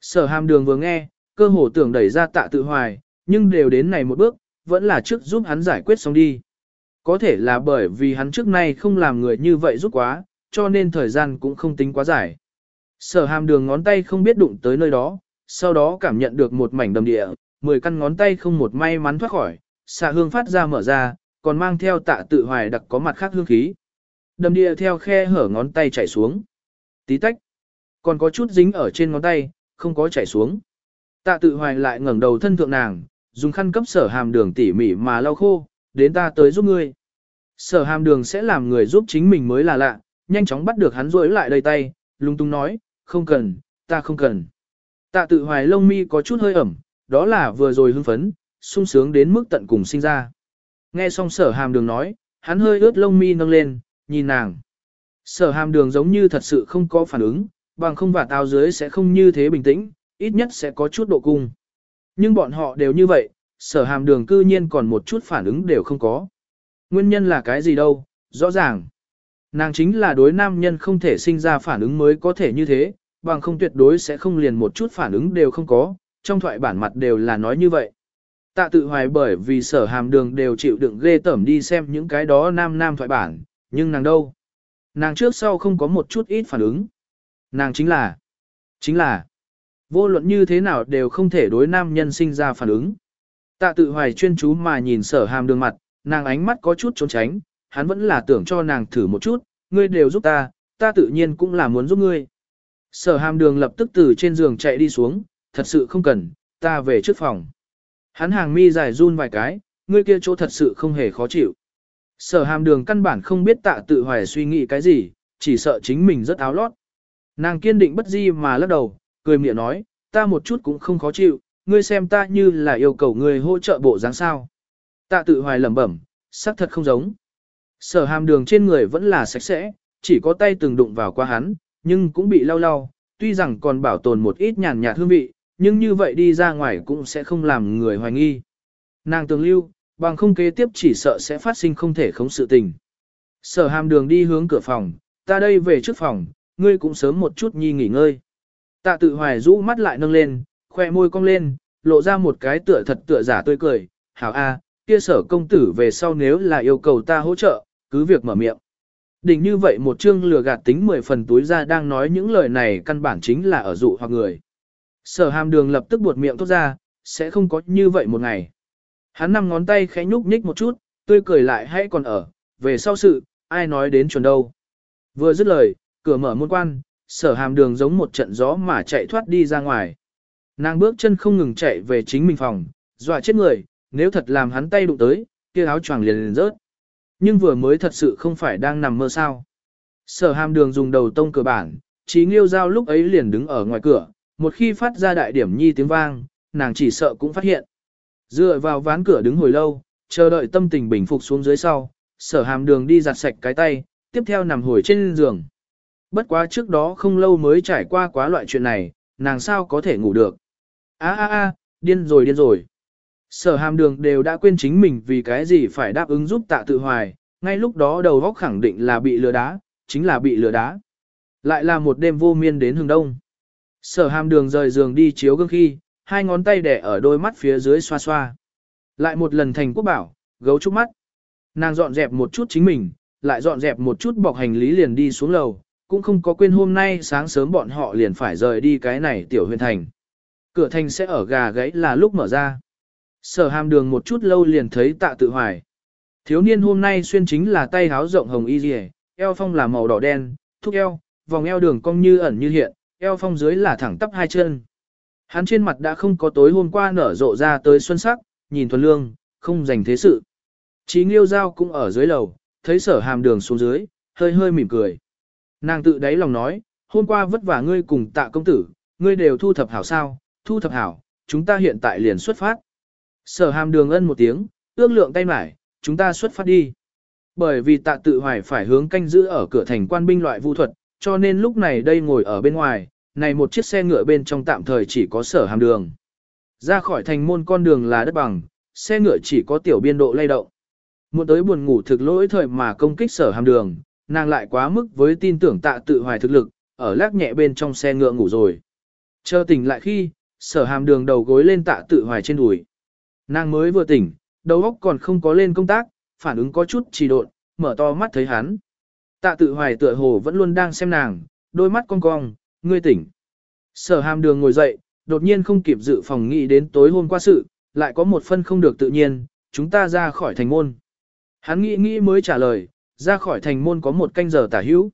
Sở hàm đường vừa nghe, cơ hồ tưởng đẩy ra tạ tự hoài, nhưng đều đến này một bước, vẫn là trước giúp hắn giải quyết xong đi. Có thể là bởi vì hắn trước nay không làm người như vậy giúp quá, cho nên thời gian cũng không tính quá dài. Sở hàm đường ngón tay không biết đụng tới nơi đó, sau đó cảm nhận được một mảnh đầm địa, mười căn ngón tay không một may mắn thoát khỏi, xạ hương phát ra mở ra, còn mang theo tạ tự hoài đặc có mặt khác hương khí. Đầm địa theo khe hở ngón tay chảy xuống. Tí tách. Còn có chút dính ở trên ngón tay, không có chảy xuống. Tạ tự hoài lại ngẩng đầu thân thượng nàng, dùng khăn cấp sở hàm đường tỉ mỉ mà lau khô, đến ta tới giúp ngươi. Sở hàm đường sẽ làm người giúp chính mình mới là lạ, nhanh chóng bắt được hắn rối lại đầy tay, lung tung nói, không cần, ta không cần. Tạ tự hoài lông mi có chút hơi ẩm, đó là vừa rồi hưng phấn, sung sướng đến mức tận cùng sinh ra. Nghe xong sở hàm đường nói, hắn hơi ướt lông mi nâng lên, nhìn nàng. Sở hàm đường giống như thật sự không có phản ứng, bằng không và tao dưới sẽ không như thế bình tĩnh, ít nhất sẽ có chút độ cung. Nhưng bọn họ đều như vậy, sở hàm đường cư nhiên còn một chút phản ứng đều không có. Nguyên nhân là cái gì đâu, rõ ràng. Nàng chính là đối nam nhân không thể sinh ra phản ứng mới có thể như thế, bằng không tuyệt đối sẽ không liền một chút phản ứng đều không có, trong thoại bản mặt đều là nói như vậy. Tạ tự hoài bởi vì sở hàm đường đều chịu đựng ghê tẩm đi xem những cái đó nam nam thoại bản, nhưng nàng đâu? Nàng trước sau không có một chút ít phản ứng. Nàng chính là, chính là, vô luận như thế nào đều không thể đối nam nhân sinh ra phản ứng. Tạ tự hoài chuyên chú mà nhìn sở hàm đường mặt, nàng ánh mắt có chút trốn tránh, hắn vẫn là tưởng cho nàng thử một chút, ngươi đều giúp ta, ta tự nhiên cũng là muốn giúp ngươi. Sở hàm đường lập tức từ trên giường chạy đi xuống, thật sự không cần, ta về trước phòng. Hắn hàng mi dài run vài cái, ngươi kia chỗ thật sự không hề khó chịu. Sở hàm đường căn bản không biết tạ tự hoài suy nghĩ cái gì, chỉ sợ chính mình rất áo lót. Nàng kiên định bất di mà lắc đầu, cười miệng nói, ta một chút cũng không khó chịu, ngươi xem ta như là yêu cầu ngươi hỗ trợ bộ dáng sao. Tạ tự hoài lẩm bẩm, xác thật không giống. Sở hàm đường trên người vẫn là sạch sẽ, chỉ có tay từng đụng vào qua hắn, nhưng cũng bị lau lau, tuy rằng còn bảo tồn một ít nhàn nhạt hương vị, nhưng như vậy đi ra ngoài cũng sẽ không làm người hoài nghi. Nàng tường lưu, bằng không kế tiếp chỉ sợ sẽ phát sinh không thể khống sự tình. Sở hàm đường đi hướng cửa phòng, ta đây về trước phòng, ngươi cũng sớm một chút nhi nghỉ ngơi. Tạ tự hoài rũ mắt lại nâng lên, khoe môi cong lên, lộ ra một cái tựa thật tựa giả tươi cười, hảo a, kia sở công tử về sau nếu là yêu cầu ta hỗ trợ, cứ việc mở miệng. Đỉnh như vậy một chương lừa gạt tính 10 phần túi ra đang nói những lời này căn bản chính là ở dụ hoặc người. Sở hàm đường lập tức buột miệng tốt ra, sẽ không có như vậy một ngày. Hắn năm ngón tay khẽ nhúc nhích một chút, tươi cười lại hay còn ở, về sau sự, ai nói đến chuẩn đâu. Vừa dứt lời, cửa mở môn quan, sở hàm đường giống một trận gió mà chạy thoát đi ra ngoài. Nàng bước chân không ngừng chạy về chính mình phòng, dọa chết người, nếu thật làm hắn tay đụng tới, kia áo choàng liền liền rớt. Nhưng vừa mới thật sự không phải đang nằm mơ sao. Sở hàm đường dùng đầu tông cửa bản, trí nghiêu giao lúc ấy liền đứng ở ngoài cửa, một khi phát ra đại điểm nhi tiếng vang, nàng chỉ sợ cũng phát hiện. Dựa vào ván cửa đứng hồi lâu, chờ đợi tâm tình bình phục xuống dưới sau, sở hàm đường đi giặt sạch cái tay, tiếp theo nằm hồi trên giường. Bất quá trước đó không lâu mới trải qua quá loại chuyện này, nàng sao có thể ngủ được. a a a điên rồi điên rồi. Sở hàm đường đều đã quên chính mình vì cái gì phải đáp ứng giúp tạ tự hoài, ngay lúc đó đầu góc khẳng định là bị lừa đá, chính là bị lừa đá. Lại là một đêm vô miên đến hừng đông. Sở hàm đường rời giường đi chiếu gương khi, hai ngón tay đẻ ở đôi mắt phía dưới xoa xoa. Lại một lần thành quốc bảo, gấu trúc mắt. Nàng dọn dẹp một chút chính mình, lại dọn dẹp một chút bọc hành lý liền đi xuống lầu, cũng không có quên hôm nay sáng sớm bọn họ liền phải rời đi cái này tiểu huyền thành. Cửa thành sẽ ở gà gãy là lúc mở ra. Sở hàm đường một chút lâu liền thấy tạ tự hoài. Thiếu niên hôm nay xuyên chính là tay háo rộng hồng y dì eo phong là màu đỏ đen, thúc eo, vòng eo đường cong như ẩn như hiện, eo phong dưới là thẳng tắp hai chân. Hắn trên mặt đã không có tối hôm qua nở rộ ra tới xuân sắc, nhìn thuần lương, không dành thế sự. Chí nghiêu giao cũng ở dưới lầu, thấy sở hàm đường xuống dưới, hơi hơi mỉm cười. Nàng tự đáy lòng nói, hôm qua vất vả ngươi cùng tạ công tử, ngươi đều thu thập hảo sao, thu thập hảo, chúng ta hiện tại liền xuất phát. Sở hàm đường ân một tiếng, ước lượng tay mải, chúng ta xuất phát đi. Bởi vì tạ tự hoài phải hướng canh giữ ở cửa thành quan binh loại vu thuật, cho nên lúc này đây ngồi ở bên ngoài, này một chiếc xe ngựa bên trong tạm thời chỉ có sở hàm đường. Ra khỏi thành môn con đường là đất bằng, xe ngựa chỉ có tiểu biên độ lay động. Muốn tới buồn ngủ thực lỗi thời mà công kích sở hàm đường, nàng lại quá mức với tin tưởng tạ tự hoài thực lực, ở lác nhẹ bên trong xe ngựa ngủ rồi. Chờ tỉnh lại khi, sở hàm đường đầu gối lên tạ tự hoài trên đùi. Nàng mới vừa tỉnh, đầu óc còn không có lên công tác, phản ứng có chút trì độn, mở to mắt thấy hắn. Tạ tự hoài tựa hồ vẫn luôn đang xem nàng, đôi mắt cong cong, ngươi tỉnh. Sở hàm đường ngồi dậy, đột nhiên không kịp dự phòng nghĩ đến tối hôm qua sự, lại có một phân không được tự nhiên, chúng ta ra khỏi thành môn. Hắn nghĩ nghĩ mới trả lời, ra khỏi thành môn có một canh giờ tả hữu.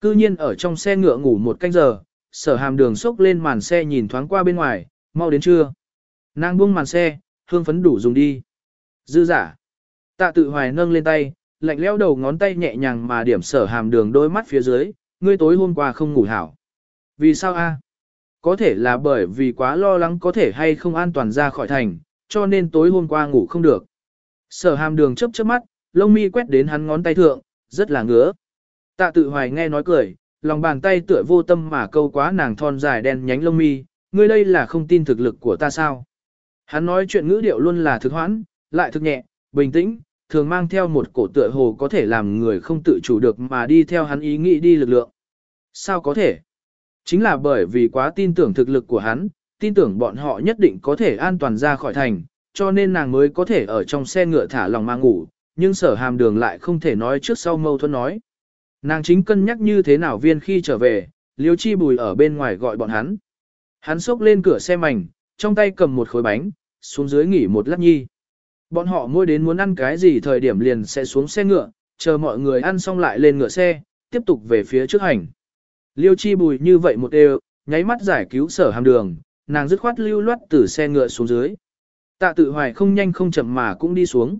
Cư nhiên ở trong xe ngựa ngủ một canh giờ, sở hàm đường xốc lên màn xe nhìn thoáng qua bên ngoài, mau đến trưa. Nàng buông màn xe, hương phấn đủ dùng đi. Dư giả. Tạ tự hoài nâng lên tay, lạnh leo đầu ngón tay nhẹ nhàng mà điểm sở hàm đường đôi mắt phía dưới, ngươi tối hôm qua không ngủ hảo. Vì sao a? Có thể là bởi vì quá lo lắng có thể hay không an toàn ra khỏi thành, cho nên tối hôm qua ngủ không được. Sở hàm đường chớp chớp mắt, lông mi quét đến hắn ngón tay thượng, rất là ngứa. Tạ tự hoài nghe nói cười, lòng bàn tay tựa vô tâm mà câu quá nàng thon dài đen nhánh lông mi, ngươi đây là không tin thực lực của ta sao. Hắn nói chuyện ngữ điệu luôn là thực hoãn, lại thực nhẹ, bình tĩnh, thường mang theo một cổ tựa hồ có thể làm người không tự chủ được mà đi theo hắn ý nghĩ đi lực lượng. Sao có thể? Chính là bởi vì quá tin tưởng thực lực của hắn, tin tưởng bọn họ nhất định có thể an toàn ra khỏi thành, cho nên nàng mới có thể ở trong xe ngựa thả lòng mang ngủ, nhưng sở hàm đường lại không thể nói trước sau mâu thuẫn nói. Nàng chính cân nhắc như thế nào viên khi trở về, liêu chi bùi ở bên ngoài gọi bọn hắn. Hắn xốc lên cửa xe mảnh, trong tay cầm một khối bánh, xuống dưới nghỉ một lát nhi. Bọn họ ngồi đến muốn ăn cái gì thời điểm liền sẽ xuống xe ngựa, chờ mọi người ăn xong lại lên ngựa xe, tiếp tục về phía trước hành. Liêu chi bùi như vậy một đều, nháy mắt giải cứu sở hàm đường, nàng dứt khoát lưu loát từ xe ngựa xuống dưới. Tạ tự hoài không nhanh không chậm mà cũng đi xuống.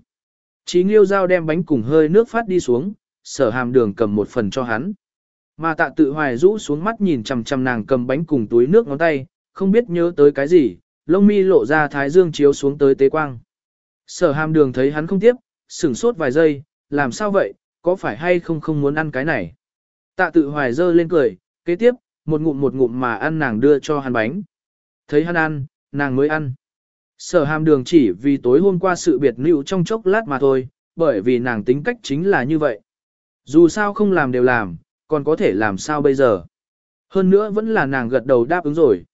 Chí nghiêu dao đem bánh cùng hơi nước phát đi xuống, sở hàm đường cầm một phần cho hắn. Mà tạ tự hoài rũ xuống mắt nhìn chằm chằm nàng cầm bánh cùng túi nước ngón tay, không biết nhớ tới cái gì, lông mi lộ ra thái dương chiếu xuống tới tế quang. Sở hàm đường thấy hắn không tiếp, sửng sốt vài giây, làm sao vậy, có phải hay không không muốn ăn cái này. Tạ tự hoài dơ lên cười, kế tiếp, một ngụm một ngụm mà ăn nàng đưa cho hắn bánh. Thấy hắn ăn, nàng mới ăn. Sở hàm đường chỉ vì tối hôm qua sự biệt nữ trong chốc lát mà thôi, bởi vì nàng tính cách chính là như vậy. Dù sao không làm đều làm, còn có thể làm sao bây giờ. Hơn nữa vẫn là nàng gật đầu đáp ứng rồi.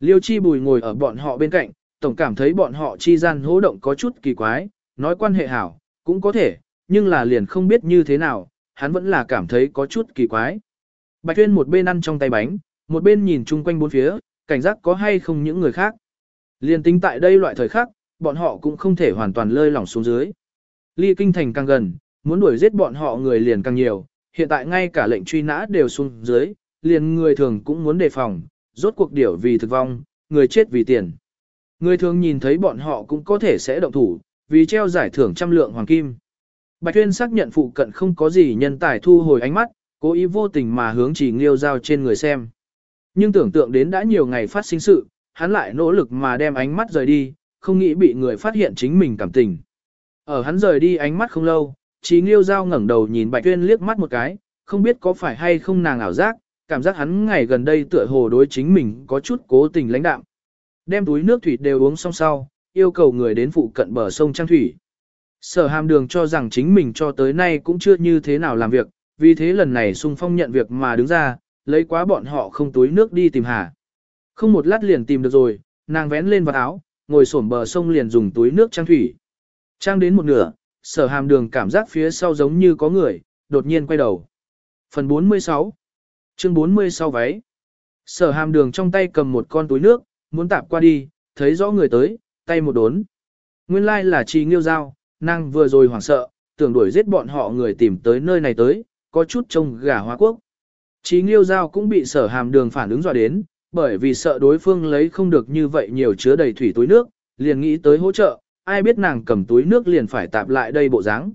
Liêu chi bùi ngồi ở bọn họ bên cạnh, tổng cảm thấy bọn họ chi gian hỗ động có chút kỳ quái, nói quan hệ hảo, cũng có thể, nhưng là liền không biết như thế nào, hắn vẫn là cảm thấy có chút kỳ quái. Bạch Tuyên một bên ăn trong tay bánh, một bên nhìn chung quanh bốn phía, cảnh giác có hay không những người khác. Liên tính tại đây loại thời khắc, bọn họ cũng không thể hoàn toàn lơi lỏng xuống dưới. Ly kinh thành càng gần, muốn đuổi giết bọn họ người liền càng nhiều, hiện tại ngay cả lệnh truy nã đều xuống dưới, liền người thường cũng muốn đề phòng, rốt cuộc điểu vì thực vong, người chết vì tiền. Người thường nhìn thấy bọn họ cũng có thể sẽ động thủ, vì treo giải thưởng trăm lượng hoàng kim. Bạch Tuyên xác nhận phụ cận không có gì nhân tài thu hồi ánh mắt, cố ý vô tình mà hướng chỉ nghiêu dao trên người xem. Nhưng tưởng tượng đến đã nhiều ngày phát sinh sự, hắn lại nỗ lực mà đem ánh mắt rời đi, không nghĩ bị người phát hiện chính mình cảm tình. Ở hắn rời đi ánh mắt không lâu, Chí Nghiêu Giao ngẩng đầu nhìn Bạch Tuyên liếc mắt một cái, không biết có phải hay không nàng ảo giác, cảm giác hắn ngày gần đây tựa hồ đối chính mình có chút cố tình lãnh đạm. Đem túi nước thủy đều uống xong sau, yêu cầu người đến phụ cận bờ sông Trang Thủy. Sở hàm đường cho rằng chính mình cho tới nay cũng chưa như thế nào làm việc, vì thế lần này sung phong nhận việc mà đứng ra, lấy quá bọn họ không túi nước đi tìm hà. Không một lát liền tìm được rồi, nàng vén lên vào áo, ngồi xổm bờ sông liền dùng túi nước trang thủy. Trang đến một nửa, sở hàm đường cảm giác phía sau giống như có người, đột nhiên quay đầu. Phần 46 Chương 46 váy Sở hàm đường trong tay cầm một con túi nước, muốn tạp qua đi, thấy rõ người tới, tay một đốn. Nguyên lai là trì nghiêu dao, nàng vừa rồi hoảng sợ, tưởng đuổi giết bọn họ người tìm tới nơi này tới, có chút trông gà hoa quốc. Chí nghiêu giao cũng bị sở hàm đường phản ứng dọa đến, bởi vì sợ đối phương lấy không được như vậy nhiều chứa đầy thủy túi nước, liền nghĩ tới hỗ trợ, ai biết nàng cầm túi nước liền phải tạp lại đây bộ dáng.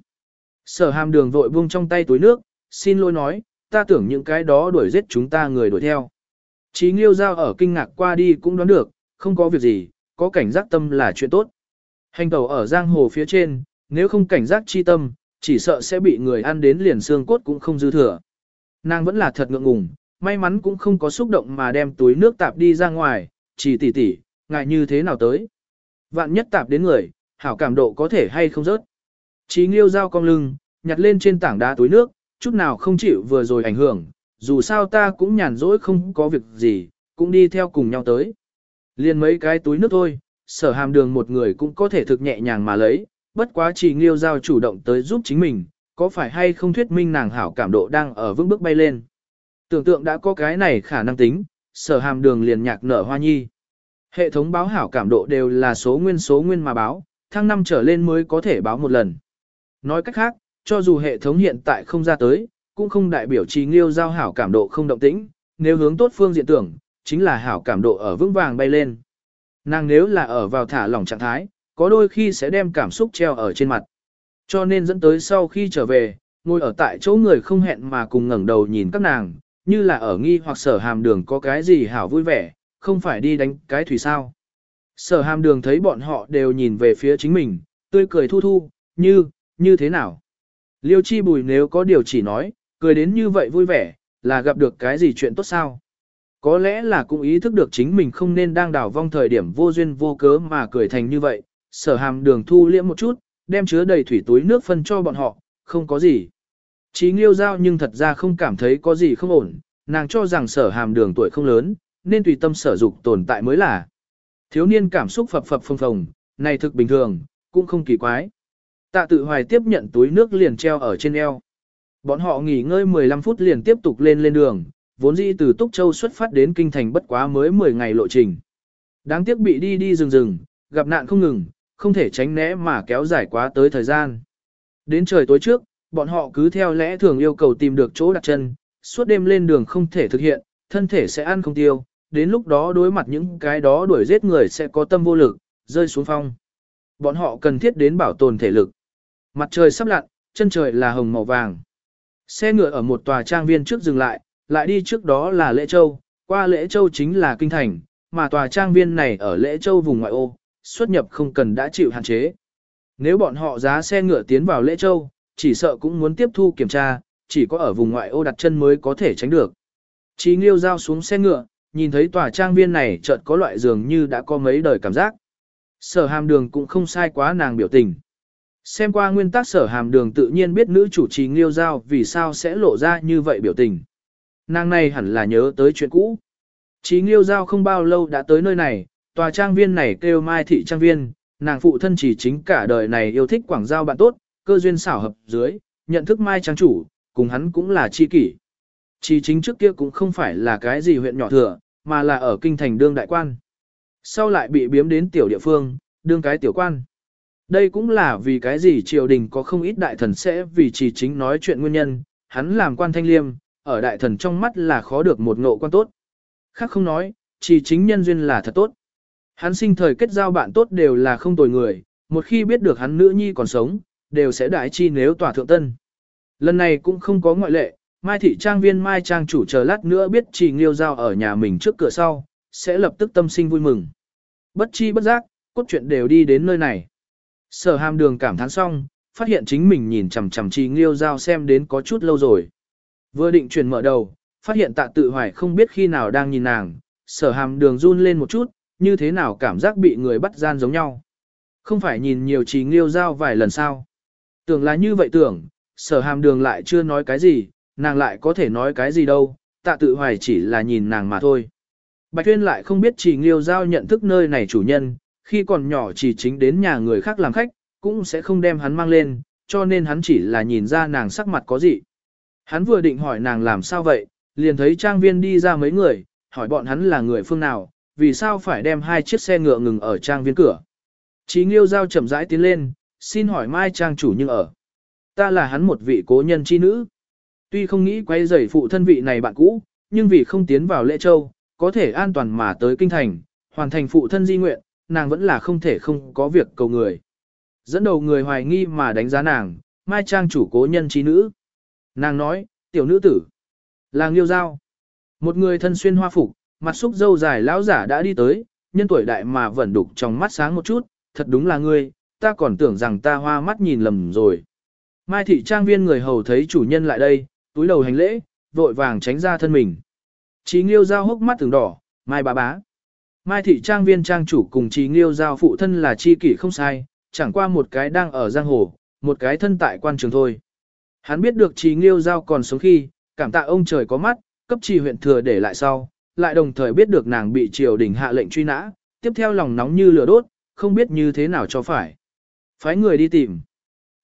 Sở hàm đường vội buông trong tay túi nước, xin lỗi nói, ta tưởng những cái đó đuổi giết chúng ta người đuổi theo. Chí nghiêu giao ở kinh ngạc qua đi cũng đoán được, không có việc gì, có cảnh giác tâm là chuyện tốt. Hành tàu ở giang hồ phía trên, nếu không cảnh giác chi tâm, chỉ sợ sẽ bị người ăn đến liền xương cốt cũng không dư thừa. Nàng vẫn là thật ngượng ngùng, may mắn cũng không có xúc động mà đem túi nước tạp đi ra ngoài, chỉ tỉ tỉ, ngại như thế nào tới. Vạn nhất tạp đến người, hảo cảm độ có thể hay không rớt. Chí nghiêu dao cong lưng, nhặt lên trên tảng đá túi nước, chút nào không chịu vừa rồi ảnh hưởng, dù sao ta cũng nhàn rỗi không có việc gì, cũng đi theo cùng nhau tới. Liên mấy cái túi nước thôi, sở hàm đường một người cũng có thể thực nhẹ nhàng mà lấy, bất quá chỉ nghiêu giao chủ động tới giúp chính mình, có phải hay không thuyết minh nàng hảo cảm độ đang ở vững bước bay lên. Tưởng tượng đã có cái này khả năng tính, sở hàm đường liền nhạc nở hoa nhi. Hệ thống báo hảo cảm độ đều là số nguyên số nguyên mà báo, thăng năm trở lên mới có thể báo một lần. Nói cách khác, cho dù hệ thống hiện tại không ra tới, cũng không đại biểu trí nghiêu giao hảo cảm độ không động tĩnh, nếu hướng tốt phương diện tưởng, chính là hảo cảm độ ở vững vàng bay lên. Nàng nếu là ở vào thả lỏng trạng thái, có đôi khi sẽ đem cảm xúc treo ở trên mặt. Cho nên dẫn tới sau khi trở về, ngồi ở tại chỗ người không hẹn mà cùng ngẩng đầu nhìn các nàng, như là ở nghi hoặc sở hàm đường có cái gì hảo vui vẻ, không phải đi đánh cái thủy sao. Sở hàm đường thấy bọn họ đều nhìn về phía chính mình, tươi cười thu thu, như, như thế nào. Liêu chi bùi nếu có điều chỉ nói, cười đến như vậy vui vẻ, là gặp được cái gì chuyện tốt sao. Có lẽ là cũng ý thức được chính mình không nên đang đảo vong thời điểm vô duyên vô cớ mà cười thành như vậy, sở hàm đường thu liễm một chút, đem chứa đầy thủy túi nước phân cho bọn họ, không có gì. Chí nghiêu giao nhưng thật ra không cảm thấy có gì không ổn, nàng cho rằng sở hàm đường tuổi không lớn, nên tùy tâm sở dục tồn tại mới là. Thiếu niên cảm xúc phập phập phồng phồng, này thực bình thường, cũng không kỳ quái. Tạ tự hoài tiếp nhận túi nước liền treo ở trên eo. Bọn họ nghỉ ngơi 15 phút liền tiếp tục lên lên đường, vốn dĩ từ Túc Châu xuất phát đến Kinh Thành bất quá mới 10 ngày lộ trình. Đáng tiếc bị đi đi rừng rừng, gặp nạn không ngừng, không thể tránh né mà kéo dài quá tới thời gian. Đến trời tối trước, bọn họ cứ theo lẽ thường yêu cầu tìm được chỗ đặt chân, suốt đêm lên đường không thể thực hiện, thân thể sẽ ăn không tiêu, đến lúc đó đối mặt những cái đó đuổi giết người sẽ có tâm vô lực, rơi xuống phong. Bọn họ cần thiết đến bảo tồn thể lực. Mặt trời sắp lặn, chân trời là hồng màu vàng. Xe ngựa ở một tòa trang viên trước dừng lại, lại đi trước đó là Lễ Châu, qua Lễ Châu chính là Kinh Thành, mà tòa trang viên này ở Lễ Châu vùng ngoại ô, xuất nhập không cần đã chịu hạn chế. Nếu bọn họ giá xe ngựa tiến vào Lễ Châu, chỉ sợ cũng muốn tiếp thu kiểm tra, chỉ có ở vùng ngoại ô đặt chân mới có thể tránh được. Chí Nghiêu giao xuống xe ngựa, nhìn thấy tòa trang viên này chợt có loại dường như đã có mấy đời cảm giác. Sở hàm đường cũng không sai quá nàng biểu tình. Xem qua nguyên tắc sở hàm đường tự nhiên biết nữ chủ trì Nghiêu giao vì sao sẽ lộ ra như vậy biểu tình. Nàng này hẳn là nhớ tới chuyện cũ. Chí Nghiêu giao không bao lâu đã tới nơi này, tòa trang viên này kêu Mai Thị Trang Viên, nàng phụ thân chỉ chính cả đời này yêu thích quảng giao bạn tốt, cơ duyên xảo hợp dưới, nhận thức Mai Trang chủ, cùng hắn cũng là chi kỷ. Chỉ chính trước kia cũng không phải là cái gì huyện nhỏ thừa, mà là ở kinh thành đương đại quan. Sau lại bị biếm đến tiểu địa phương, đương cái tiểu quan. Đây cũng là vì cái gì triều đình có không ít đại thần sẽ vì chỉ chính nói chuyện nguyên nhân, hắn làm quan thanh liêm, ở đại thần trong mắt là khó được một ngộ quan tốt. Khác không nói, chỉ chính nhân duyên là thật tốt. Hắn sinh thời kết giao bạn tốt đều là không tồi người, một khi biết được hắn nữ nhi còn sống, đều sẽ đại chi nếu tòa thượng tân. Lần này cũng không có ngoại lệ, Mai thị trang viên Mai trang chủ chờ lát nữa biết chỉ nghiêu giao ở nhà mình trước cửa sau, sẽ lập tức tâm sinh vui mừng. Bất chi bất giác, cốt truyện đều đi đến nơi này. Sở hàm đường cảm thán xong, phát hiện chính mình nhìn chằm chằm chỉ nghiêu giao xem đến có chút lâu rồi. Vừa định chuyển mở đầu, phát hiện tạ tự hoài không biết khi nào đang nhìn nàng, sở hàm đường run lên một chút, như thế nào cảm giác bị người bắt gian giống nhau. Không phải nhìn nhiều chỉ nghiêu giao vài lần sao. Tưởng là như vậy tưởng, sở hàm đường lại chưa nói cái gì, nàng lại có thể nói cái gì đâu, tạ tự hoài chỉ là nhìn nàng mà thôi. Bạch Tuyên lại không biết chỉ nghiêu giao nhận thức nơi này chủ nhân, khi còn nhỏ chỉ chính đến nhà người khác làm khách, cũng sẽ không đem hắn mang lên, cho nên hắn chỉ là nhìn ra nàng sắc mặt có gì. Hắn vừa định hỏi nàng làm sao vậy, liền thấy trang viên đi ra mấy người, hỏi bọn hắn là người phương nào, vì sao phải đem hai chiếc xe ngựa ngừng ở trang viên cửa. Chí Nghiêu Giao chậm rãi tiến lên, xin hỏi Mai Trang chủ nhưng ở. Ta là hắn một vị cố nhân chi nữ. Tuy không nghĩ quay rầy phụ thân vị này bạn cũ, nhưng vì không tiến vào lễ châu, có thể an toàn mà tới kinh thành, hoàn thành phụ thân di nguyện, nàng vẫn là không thể không có việc cầu người. Dẫn đầu người hoài nghi mà đánh giá nàng, Mai Trang chủ cố nhân chi nữ. Nàng nói, tiểu nữ tử, là Nghiêu Giao. Một người thân xuyên hoa phục, mặt xúc dâu dài lão giả đã đi tới, nhân tuổi đại mà vẫn đục trong mắt sáng một chút, thật đúng là ngươi, ta còn tưởng rằng ta hoa mắt nhìn lầm rồi. Mai thị trang viên người hầu thấy chủ nhân lại đây, túi đầu hành lễ, vội vàng tránh ra thân mình. Chí Nghiêu giao hốc mắt từng đỏ, Mai bá bá. Mai thị trang viên trang chủ cùng Chí Nghiêu giao phụ thân là chi kỷ không sai, chẳng qua một cái đang ở giang hồ, một cái thân tại quan trường thôi. Hắn biết được Chí Nghiêu giao còn sống khi, cảm tạ ông trời có mắt, cấp trì huyện thừa để lại sau, lại đồng thời biết được nàng bị triều đình hạ lệnh truy nã, tiếp theo lòng nóng như lửa đốt, không biết như thế nào cho phải. Phái người đi tìm.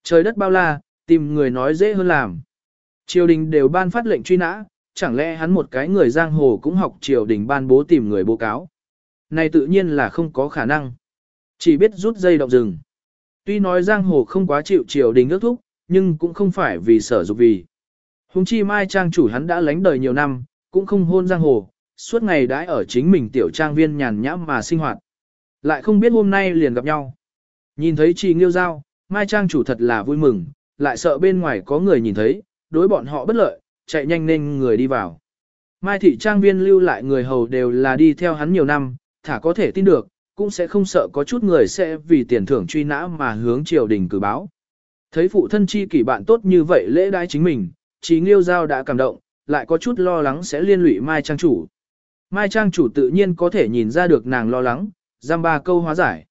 Trời đất bao la, tìm người nói dễ hơn làm. Triều đình đều ban phát lệnh truy nã, chẳng lẽ hắn một cái người giang hồ cũng học triều đình ban bố tìm người bố cáo. Này tự nhiên là không có khả năng. Chỉ biết rút dây động rừng. Tuy nói giang hồ không quá chịu triều đình ước thúc, nhưng cũng không phải vì sở dục vì. Hùng chi mai trang chủ hắn đã lánh đời nhiều năm, cũng không hôn giang hồ, suốt ngày đãi ở chính mình tiểu trang viên nhàn nhãm mà sinh hoạt. Lại không biết hôm nay liền gặp nhau. Nhìn thấy trì nghiêu giao, mai trang chủ thật là vui mừng, lại sợ bên ngoài có người nhìn thấy, đối bọn họ bất lợi, chạy nhanh nên người đi vào. Mai thị trang viên lưu lại người hầu đều là đi theo hắn nhiều năm, thả có thể tin được, cũng sẽ không sợ có chút người sẽ vì tiền thưởng truy nã mà hướng triều đình cử báo. Thấy phụ thân chi kỷ bạn tốt như vậy lễ đái chính mình, trí nghiêu giao đã cảm động, lại có chút lo lắng sẽ liên lụy Mai Trang chủ. Mai Trang chủ tự nhiên có thể nhìn ra được nàng lo lắng, giam ba câu hóa giải.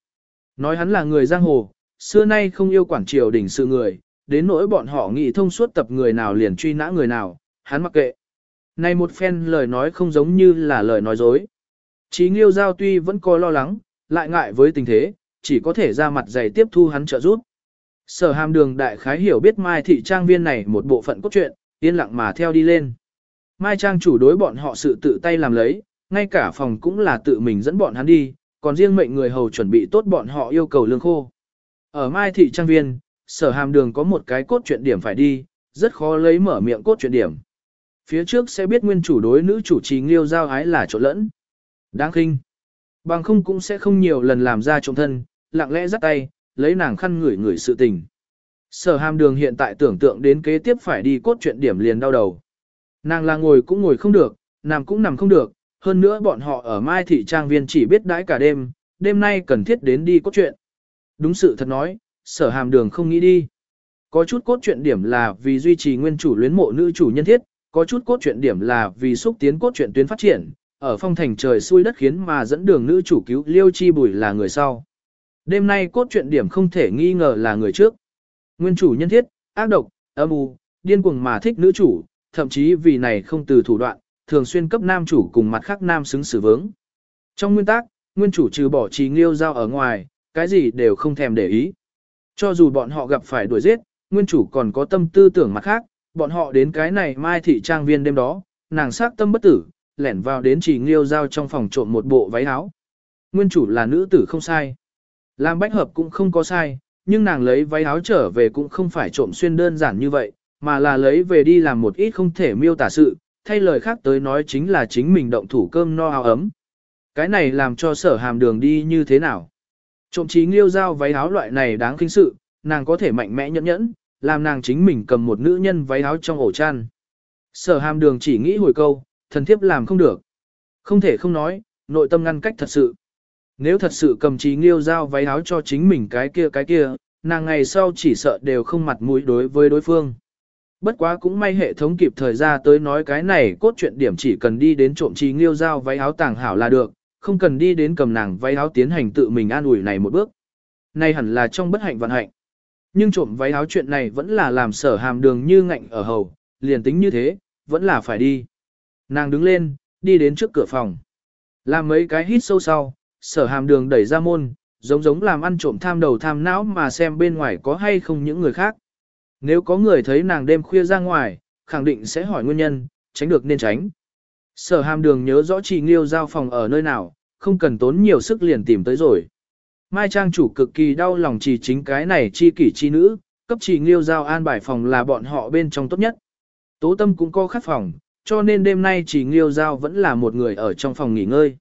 Nói hắn là người giang hồ, xưa nay không yêu quản triều đỉnh sự người, đến nỗi bọn họ nghĩ thông suốt tập người nào liền truy nã người nào, hắn mặc kệ. Này một phen lời nói không giống như là lời nói dối. Chí Nghiêu Giao tuy vẫn có lo lắng, lại ngại với tình thế, chỉ có thể ra mặt dày tiếp thu hắn trợ giúp. Sở hàm đường đại khái hiểu biết Mai thị trang viên này một bộ phận cốt truyện, yên lặng mà theo đi lên. Mai trang chủ đối bọn họ sự tự tay làm lấy, ngay cả phòng cũng là tự mình dẫn bọn hắn đi, còn riêng mệnh người hầu chuẩn bị tốt bọn họ yêu cầu lương khô. Ở Mai thị trang viên, sở hàm đường có một cái cốt truyện điểm phải đi, rất khó lấy mở miệng cốt truyện điểm. Phía trước sẽ biết nguyên chủ đối nữ chủ trì nghiêu giao ái là chỗ lẫn. Đáng khinh. Bằng không cũng sẽ không nhiều lần làm ra trộm thân, lặng lẽ dắt tay, lấy nàng khăn ngửi ngửi sự tình. Sở hàm đường hiện tại tưởng tượng đến kế tiếp phải đi cốt truyện điểm liền đau đầu. Nàng là ngồi cũng ngồi không được, nằm cũng nằm không được, hơn nữa bọn họ ở Mai Thị Trang Viên chỉ biết đãi cả đêm, đêm nay cần thiết đến đi cốt truyện. Đúng sự thật nói, sở hàm đường không nghĩ đi. Có chút cốt truyện điểm là vì duy trì nguyên chủ luyến mộ nữ chủ nhân thiết, có chút cốt truyện điểm là vì xúc tiến cốt truyện tuyến phát triển, ở phong thành trời xuôi đất khiến mà dẫn đường nữ chủ cứu Liêu Chi Bùi là người sau. Đêm nay cốt truyện điểm không thể nghi ngờ là người trước. Nguyên chủ nhân thiết, ác độc, âm u, điên cuồng mà thích nữ chủ, thậm chí vì này không từ thủ đoạn, thường xuyên cấp nam chủ cùng mặt khác nam xứng xử vướng. Trong nguyên tắc, nguyên chủ trừ bỏ trì nghiêu giao ở ngoài, cái gì đều không thèm để ý. Cho dù bọn họ gặp phải đuổi giết, nguyên chủ còn có tâm tư tưởng mặt khác, bọn họ đến cái này mai thị trang viên đêm đó, nàng sát tâm bất tử, lẻn vào đến chỉ nghiêu giao trong phòng trộm một bộ váy áo. Nguyên chủ là nữ tử không sai. Làm bách hợp cũng không có sai, nhưng nàng lấy váy áo trở về cũng không phải trộm xuyên đơn giản như vậy, mà là lấy về đi làm một ít không thể miêu tả sự, thay lời khác tới nói chính là chính mình động thủ cơm no áo ấm. Cái này làm cho sở hàm đường đi như thế nào? Trộm trí nghiêu giao váy áo loại này đáng kinh sự, nàng có thể mạnh mẽ nhẫn nhẫn, làm nàng chính mình cầm một nữ nhân váy áo trong ổ chăn. Sở hàm đường chỉ nghĩ hồi câu, thần thiếp làm không được. Không thể không nói, nội tâm ngăn cách thật sự. Nếu thật sự cầm trí nghiêu giao váy áo cho chính mình cái kia cái kia, nàng ngày sau chỉ sợ đều không mặt mũi đối với đối phương. Bất quá cũng may hệ thống kịp thời ra tới nói cái này cốt truyện điểm chỉ cần đi đến trộm trí nghiêu giao váy áo tàng hảo là được, không cần đi đến cầm nàng váy áo tiến hành tự mình an ủi này một bước. Này hẳn là trong bất hạnh vận hạnh. Nhưng trộm váy áo chuyện này vẫn là làm sở hàm đường như ngạnh ở hầu, liền tính như thế, vẫn là phải đi. Nàng đứng lên, đi đến trước cửa phòng. Làm mấy cái hít sâu sau, sở hàm đường đẩy ra môn, giống giống làm ăn trộm tham đầu tham não mà xem bên ngoài có hay không những người khác. Nếu có người thấy nàng đêm khuya ra ngoài, khẳng định sẽ hỏi nguyên nhân, tránh được nên tránh. Sở hàm đường nhớ rõ chị Nghiêu giao phòng ở nơi nào, không cần tốn nhiều sức liền tìm tới rồi. Mai Trang chủ cực kỳ đau lòng chỉ chính cái này chi kỷ chi nữ, cấp chỉ Nghiêu giao an bài phòng là bọn họ bên trong tốt nhất. Tố tâm cũng có khát phòng, cho nên đêm nay chỉ Nghiêu giao vẫn là một người ở trong phòng nghỉ ngơi.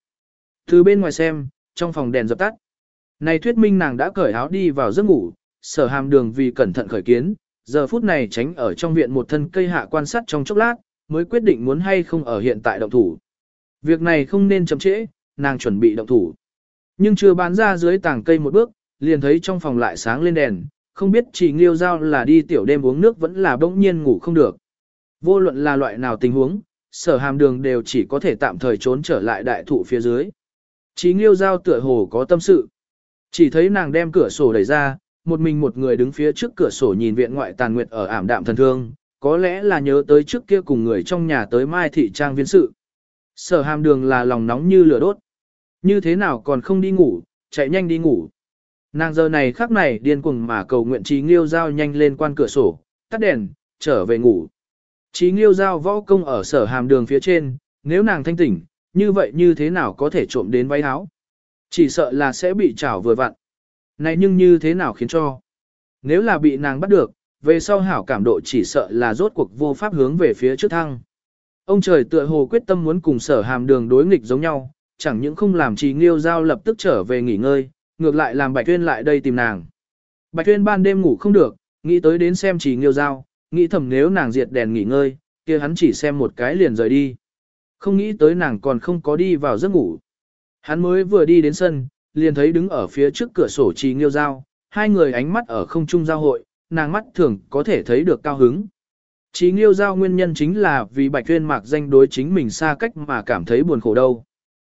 Từ bên ngoài xem, trong phòng đèn dập tắt. Này thuyết minh nàng đã cởi áo đi vào giấc ngủ, sở hàm đường vì cẩn thận khởi kiến, giờ phút này tránh ở trong viện một thân cây hạ quan sát trong chốc lát, mới quyết định muốn hay không ở hiện tại động thủ. Việc này không nên chậm trễ, nàng chuẩn bị động thủ. Nhưng chưa bán ra dưới tảng cây một bước, liền thấy trong phòng lại sáng lên đèn, không biết chỉ nghiêu giao là đi tiểu đêm uống nước vẫn là bỗng nhiên ngủ không được. Vô luận là loại nào tình huống, sở hàm đường đều chỉ có thể tạm thời trốn trở lại đại thụ phía dưới. Chí nghiêu giao tựa hồ có tâm sự. Chỉ thấy nàng đem cửa sổ đẩy ra, một mình một người đứng phía trước cửa sổ nhìn viện ngoại tàn nguyệt ở ảm đạm thần thương, có lẽ là nhớ tới trước kia cùng người trong nhà tới Mai Thị Trang viên sự. Sở hàm đường là lòng nóng như lửa đốt. Như thế nào còn không đi ngủ, chạy nhanh đi ngủ. Nàng giờ này khắc này điên cuồng mà cầu nguyện trí nghiêu giao nhanh lên quan cửa sổ, tắt đèn, trở về ngủ. Trí nghiêu giao võ công ở sở hàm đường phía trên, nếu nàng thanh tỉnh, như vậy như thế nào có thể trộm đến váy áo? Chỉ sợ là sẽ bị trảo vừa vặn. Này nhưng như thế nào khiến cho? Nếu là bị nàng bắt được, về sau hảo cảm độ chỉ sợ là rốt cuộc vô pháp hướng về phía trước thăng. Ông trời tựa hồ quyết tâm muốn cùng sở hàm đường đối nghịch giống nhau, chẳng những không làm trì nghiêu giao lập tức trở về nghỉ ngơi, ngược lại làm Bạch Tuyên lại đây tìm nàng. Bạch Tuyên ban đêm ngủ không được, nghĩ tới đến xem trì nghiêu giao, nghĩ thầm nếu nàng diệt đèn nghỉ ngơi, kia hắn chỉ xem một cái liền rời đi. Không nghĩ tới nàng còn không có đi vào giấc ngủ. Hắn mới vừa đi đến sân, liền thấy đứng ở phía trước cửa sổ trì nghiêu giao, hai người ánh mắt ở không trung giao hội, nàng mắt thường có thể thấy được cao hứng. Trì nghiêu giao nguyên nhân chính là vì bạch tuyên mạc danh đối chính mình xa cách mà cảm thấy buồn khổ đâu.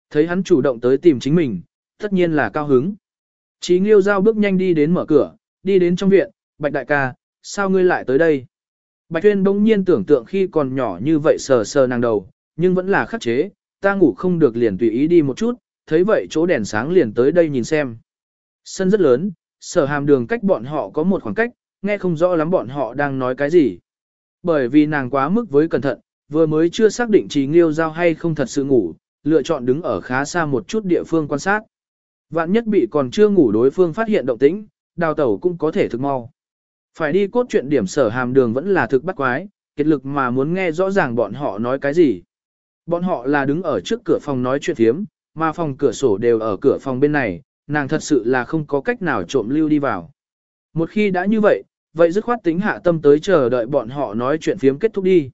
Thấy hắn chủ động tới tìm chính mình, tất nhiên là cao hứng. Chí nghiêu giao bước nhanh đi đến mở cửa, đi đến trong viện, bạch đại ca, sao ngươi lại tới đây? Bạch tuyên bỗng nhiên tưởng tượng khi còn nhỏ như vậy sờ sờ nàng đầu, nhưng vẫn là khắc chế, ta ngủ không được liền tùy ý đi một chút, thấy vậy chỗ đèn sáng liền tới đây nhìn xem. Sân rất lớn, sở hàm đường cách bọn họ có một khoảng cách, nghe không rõ lắm bọn họ đang nói cái gì. Bởi vì nàng quá mức với cẩn thận, vừa mới chưa xác định trí nghiêu giao hay không thật sự ngủ, lựa chọn đứng ở khá xa một chút địa phương quan sát. Vạn nhất bị còn chưa ngủ đối phương phát hiện động tĩnh, đào tẩu cũng có thể thực mau. Phải đi cốt truyện điểm sở hàm đường vẫn là thực bắt quái, kết lực mà muốn nghe rõ ràng bọn họ nói cái gì. Bọn họ là đứng ở trước cửa phòng nói chuyện thiếm, mà phòng cửa sổ đều ở cửa phòng bên này, nàng thật sự là không có cách nào trộm lưu đi vào. Một khi đã như vậy, vậy dứt khoát tính hạ tâm tới chờ đợi bọn họ nói chuyện phiếm kết thúc đi.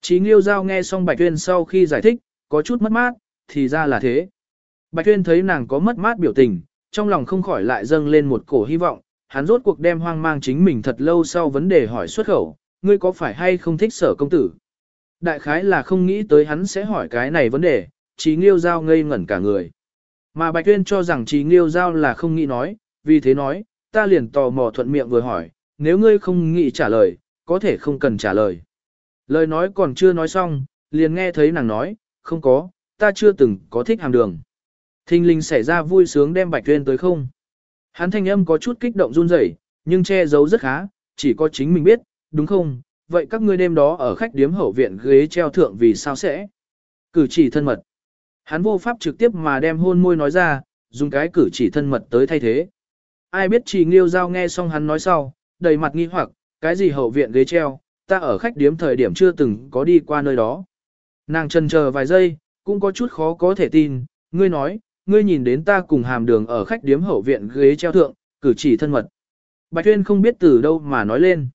Chí Nghiêu Giao nghe xong Bạch Tuyên sau khi giải thích, có chút mất mát, thì ra là thế. Bạch Tuyên thấy nàng có mất mát biểu tình, trong lòng không khỏi lại dâng lên một cổ hy vọng, hắn rốt cuộc đem hoang mang chính mình thật lâu sau vấn đề hỏi xuất khẩu, ngươi có phải hay không thích sở công tử? Đại khái là không nghĩ tới hắn sẽ hỏi cái này vấn đề, Chí Nghiêu Giao ngây ngẩn cả người. Mà Bạch Tuyên cho rằng Chí Nghiêu Giao là không nghĩ nói, vì thế nói, ta liền tò mò thuận miệng vừa hỏi, nếu ngươi không nghĩ trả lời, có thể không cần trả lời. Lời nói còn chưa nói xong, liền nghe thấy nàng nói, không có, ta chưa từng có thích hàm đường. Thinh linh xảy ra vui sướng đem Bạch Tuyên tới không. Hắn thanh âm có chút kích động run rẩy, nhưng che giấu rất khá, chỉ có chính mình biết, đúng không? Vậy các ngươi đêm đó ở khách điếm hậu viện ghế treo thượng vì sao sẽ? Cử chỉ thân mật. Hắn vô pháp trực tiếp mà đem hôn môi nói ra, dùng cái cử chỉ thân mật tới thay thế. Ai biết trì nghiêu giao nghe xong hắn nói sau, đầy mặt nghi hoặc, cái gì hậu viện ghế treo, ta ở khách điếm thời điểm chưa từng có đi qua nơi đó. Nàng trần chờ vài giây, cũng có chút khó có thể tin, ngươi nói, ngươi nhìn đến ta cùng hàm đường ở khách điếm hậu viện ghế treo thượng, cử chỉ thân mật. Bạch Tuyên không biết từ đâu mà nói lên.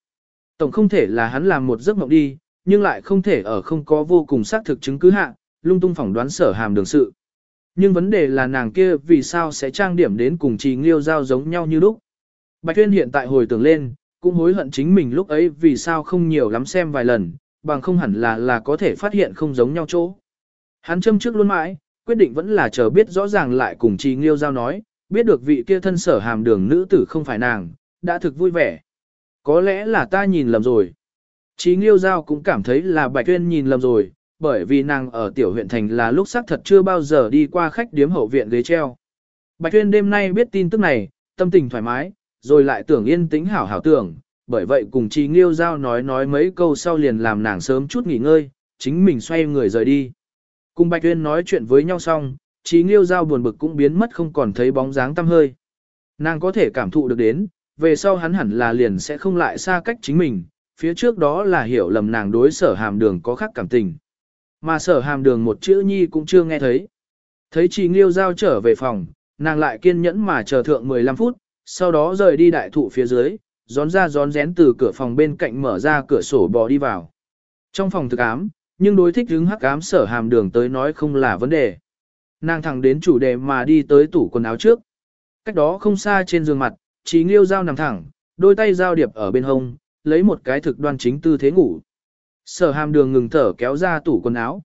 Tổng không thể là hắn làm một giấc mộng đi, nhưng lại không thể ở không có vô cùng xác thực chứng cứ hạ, lung tung phỏng đoán sở hàm đường sự. Nhưng vấn đề là nàng kia vì sao sẽ trang điểm đến cùng trì nghiêu giao giống nhau như lúc. Bạch Tuyên hiện tại hồi tưởng lên, cũng hối hận chính mình lúc ấy vì sao không nhiều lắm xem vài lần, bằng không hẳn là là có thể phát hiện không giống nhau chỗ. Hắn châm trước luôn mãi, quyết định vẫn là chờ biết rõ ràng lại cùng Trì Nghiêu Giao nói, biết được vị kia thân sở hàm đường nữ tử không phải nàng, đã thực vui vẻ. Có lẽ là ta nhìn lầm rồi. Chí Nghiêu Giao cũng cảm thấy là Bạch Tuyên nhìn lầm rồi, bởi vì nàng ở tiểu huyện thành là lúc xác thật chưa bao giờ đi qua khách điếm hậu viện ghế treo. Bạch Tuyên đêm nay biết tin tức này, tâm tình thoải mái, rồi lại tưởng yên tĩnh hảo hảo tưởng, bởi vậy cùng Trí Nghiêu Giao nói nói mấy câu sau liền làm nàng sớm chút nghỉ ngơi, chính mình xoay người rời đi. Cùng Bạch Tuyên nói chuyện với nhau xong, Trí Nghiêu Giao buồn bực cũng biến mất không còn thấy bóng dáng tăm hơi. Nàng có thể cảm thụ được đến, về sau hắn hẳn là liền sẽ không lại xa cách chính mình, phía trước đó là hiểu lầm nàng đối sở hàm đường có khác cảm tình. Mà sở hàm đường một chữ nhi cũng chưa nghe thấy. Thấy trì Nghiêu Giao trở về phòng, nàng lại kiên nhẫn mà chờ thượng 15 phút, sau đó rời đi đại thụ phía dưới, gión ra gión rén từ cửa phòng bên cạnh mở ra cửa sổ bò đi vào. Trong phòng thực ám, nhưng đối thích hứng hắc ám sở hàm đường tới nói không là vấn đề. Nàng thẳng đến chủ đề mà đi tới tủ quần áo trước. Cách đó không xa trên giường mặt, trí nghiêu dao nằm thẳng, đôi tay giao điệp ở bên hông, lấy một cái thực đoan chính tư thế ngủ. Sở hàm đường ngừng thở kéo ra tủ quần áo.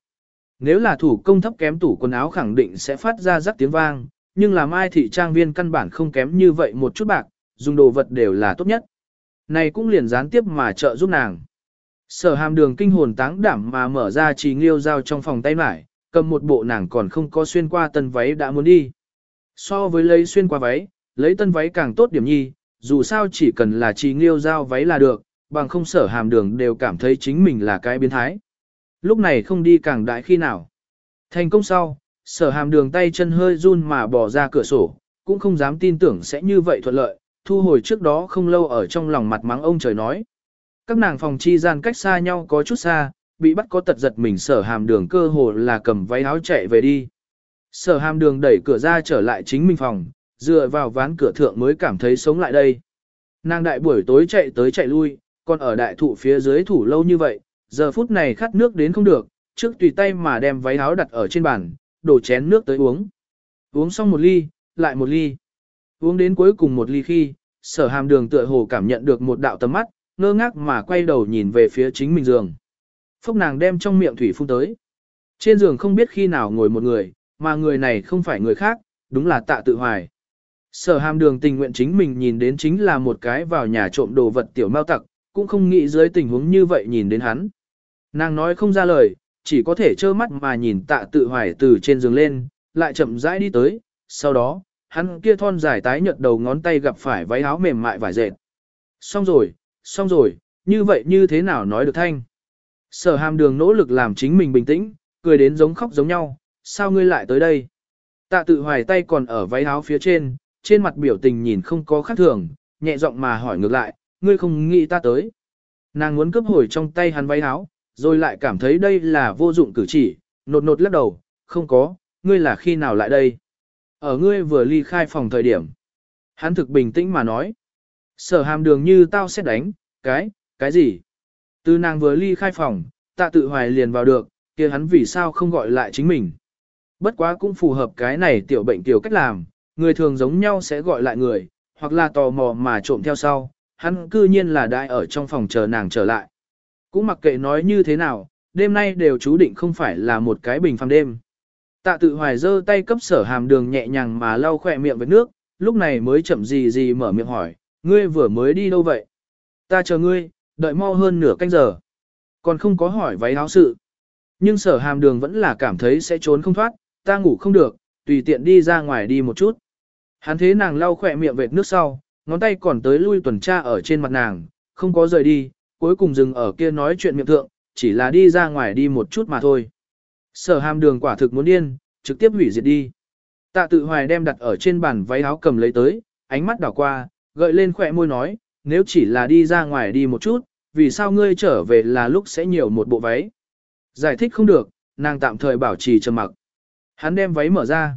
Nếu là thủ công thấp kém tủ quần áo khẳng định sẽ phát ra rắc tiếng vang, nhưng làm ai thị trang viên căn bản không kém như vậy một chút bạc, dùng đồ vật đều là tốt nhất. Này cũng liền gián tiếp mà trợ giúp nàng. Sở hàm đường kinh hồn táng đảm mà mở ra trì nghiêu dao trong phòng tay mải, cầm một bộ nàng còn không có xuyên qua tân váy đã muốn đi. So với lấy xuyên qua váy, lấy tân váy càng tốt điểm nhi, dù sao chỉ cần là trì nghiêu dao váy là được, bằng không sở hàm đường đều cảm thấy chính mình là cái biến thái. Lúc này không đi càng đại khi nào. Thành công sau, sở hàm đường tay chân hơi run mà bỏ ra cửa sổ, cũng không dám tin tưởng sẽ như vậy thuận lợi, thu hồi trước đó không lâu ở trong lòng mặt mắng ông trời nói. Các nàng phòng chi gian cách xa nhau có chút xa, bị bắt có tật giật mình sở hàm đường cơ hồ là cầm váy áo chạy về đi. Sở hàm đường đẩy cửa ra trở lại chính mình phòng, dựa vào ván cửa thượng mới cảm thấy sống lại đây. Nàng đại buổi tối chạy tới chạy lui, còn ở đại thụ phía dưới thủ lâu như vậy, giờ phút này khát nước đến không được, trước tùy tay mà đem váy áo đặt ở trên bàn, đổ chén nước tới uống. Uống xong một ly, lại một ly. Uống đến cuối cùng một ly khi, sở hàm đường tựa hồ cảm nhận được một đạo tầm mắt, ngơ ngác mà quay đầu nhìn về phía chính mình giường. Phúc nàng đem trong miệng thủy phun tới. Trên giường không biết khi nào ngồi một người, mà người này không phải người khác, đúng là tạ tự hoài. Sở hàm đường tình nguyện chính mình nhìn đến chính là một cái vào nhà trộm đồ vật tiểu mao tặc, cũng không nghĩ dưới tình huống như vậy nhìn đến hắn. Nàng nói không ra lời, chỉ có thể trơ mắt mà nhìn tạ tự hoài từ trên giường lên, lại chậm rãi đi tới, sau đó, hắn kia thon dài tái nhợt đầu ngón tay gặp phải váy áo mềm mại vải dệt. Xong rồi, xong rồi, như vậy như thế nào nói được thanh. Sở hàm đường nỗ lực làm chính mình bình tĩnh, cười đến giống khóc giống nhau, sao ngươi lại tới đây? Tạ tự hoài tay còn ở váy áo phía trên, trên mặt biểu tình nhìn không có khác thường, nhẹ giọng mà hỏi ngược lại, ngươi không nghĩ ta tới. Nàng muốn cướp hồi trong tay hắn váy áo, rồi lại cảm thấy đây là vô dụng cử chỉ, nột nột lắc đầu, không có, ngươi là khi nào lại đây? Ở ngươi vừa ly khai phòng thời điểm. Hắn thực bình tĩnh mà nói. Sở hàm đường như tao sẽ đánh, cái, cái gì? Từ nàng vừa ly khai phòng, tạ tự hoài liền vào được, kia hắn vì sao không gọi lại chính mình. Bất quá cũng phù hợp cái này tiểu bệnh tiểu cách làm, người thường giống nhau sẽ gọi lại người, hoặc là tò mò mà trộm theo sau, hắn cư nhiên là đại ở trong phòng chờ nàng trở lại. Cũng mặc kệ nói như thế nào, đêm nay đều chú định không phải là một cái bình phàm đêm. Tạ tự hoài giơ tay cấp sở hàm đường nhẹ nhàng mà lau khỏe miệng với nước, lúc này mới chậm gì gì mở miệng hỏi, ngươi vừa mới đi đâu vậy? Ta chờ ngươi, đợi mau hơn nửa canh giờ. Còn không có hỏi váy áo sự. Nhưng sở hàm đường vẫn là cảm thấy sẽ trốn không thoát, ta ngủ không được, tùy tiện đi ra ngoài đi một chút. Hắn thế nàng lau khỏe miệng vệt nước sau, ngón tay còn tới lui tuần tra ở trên mặt nàng, không có rời đi, cuối cùng dừng ở kia nói chuyện miệng thượng, chỉ là đi ra ngoài đi một chút mà thôi. Sở hàm đường quả thực muốn điên, trực tiếp hủy diệt đi. Tạ tự hoài đem đặt ở trên bàn váy áo cầm lấy tới, ánh mắt đảo qua, gợi lên khỏe môi nói, nếu chỉ là đi ra ngoài đi một chút, vì sao ngươi trở về là lúc sẽ nhiều một bộ váy. Giải thích không được, nàng tạm thời bảo trì trầm mặc. Hắn đem váy mở ra.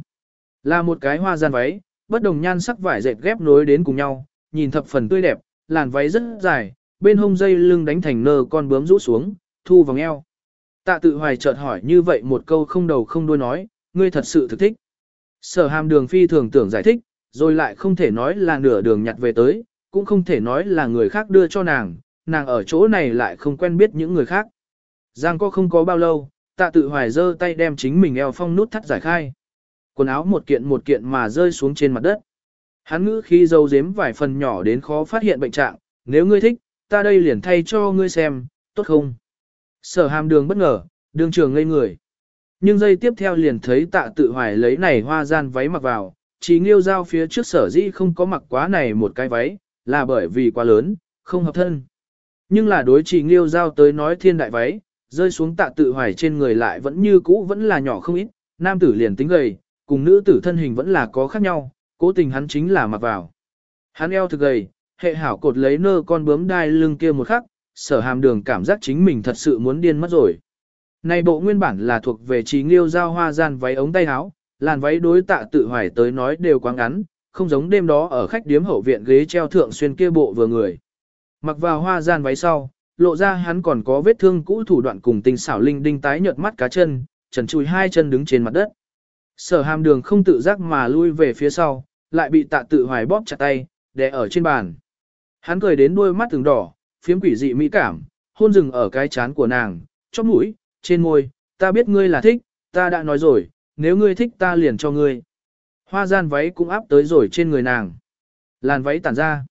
Là một cái hoa gian váy, bất đồng nhan sắc vải dệt ghép nối đến cùng nhau, nhìn thập phần tươi đẹp, làn váy rất dài, bên hông dây lưng đánh thành nơ con bướm rũ xuống, thu vòng eo. Tạ tự hoài chợt hỏi như vậy một câu không đầu không đuôi nói, ngươi thật sự thực thích. Sở hàm đường phi thường tưởng giải thích, rồi lại không thể nói là nửa đường nhặt về tới, cũng không thể nói là người khác đưa cho nàng, nàng ở chỗ này lại không quen biết những người khác. Giang có không có bao lâu, tạ tự hoài giơ tay đem chính mình eo phong nút thắt giải khai. Quần áo một kiện một kiện mà rơi xuống trên mặt đất. Hắn ngữ khi dâu dếm vài phần nhỏ đến khó phát hiện bệnh trạng, nếu ngươi thích, ta đây liền thay cho ngươi xem, tốt không? Sở hàm đường bất ngờ, đường trường ngây người. Nhưng giây tiếp theo liền thấy tạ tự hoài lấy này hoa gian váy mặc vào, chỉ nghiêu giao phía trước sở dĩ không có mặc quá này một cái váy, là bởi vì quá lớn, không hợp thân. Nhưng là đối chỉ nghiêu giao tới nói thiên đại váy, rơi xuống tạ tự hoài trên người lại vẫn như cũ vẫn là nhỏ không ít, nam tử liền tính gầy, cùng nữ tử thân hình vẫn là có khác nhau, cố tình hắn chính là mặc vào. Hắn eo thực gầy, hệ hảo cột lấy nơ con bướm đai lưng kia một khắc, sở hàm đường cảm giác chính mình thật sự muốn điên mất rồi. Này bộ nguyên bản là thuộc về trí nghiêu giao hoa gian váy ống tay áo, làn váy đối tạ tự hoài tới nói đều quá ngắn, không giống đêm đó ở khách điếm hậu viện ghế treo thượng xuyên kia bộ vừa người. Mặc vào hoa gian váy sau, lộ ra hắn còn có vết thương cũ thủ đoạn cùng tình xảo linh đinh tái nhợt mắt cá chân, trần chùi hai chân đứng trên mặt đất. Sở hàm đường không tự giác mà lui về phía sau, lại bị tạ tự hoài bóp chặt tay, đè ở trên bàn. Hắn cười đến đôi mắt từng đỏ, phiếm quỷ dị mỹ cảm, hôn rừng ở cái chán của nàng, chóp mũi, trên môi, ta biết ngươi là thích, ta đã nói rồi, nếu ngươi thích ta liền cho ngươi. Hoa gian váy cũng áp tới rồi trên người nàng. Làn váy tản ra.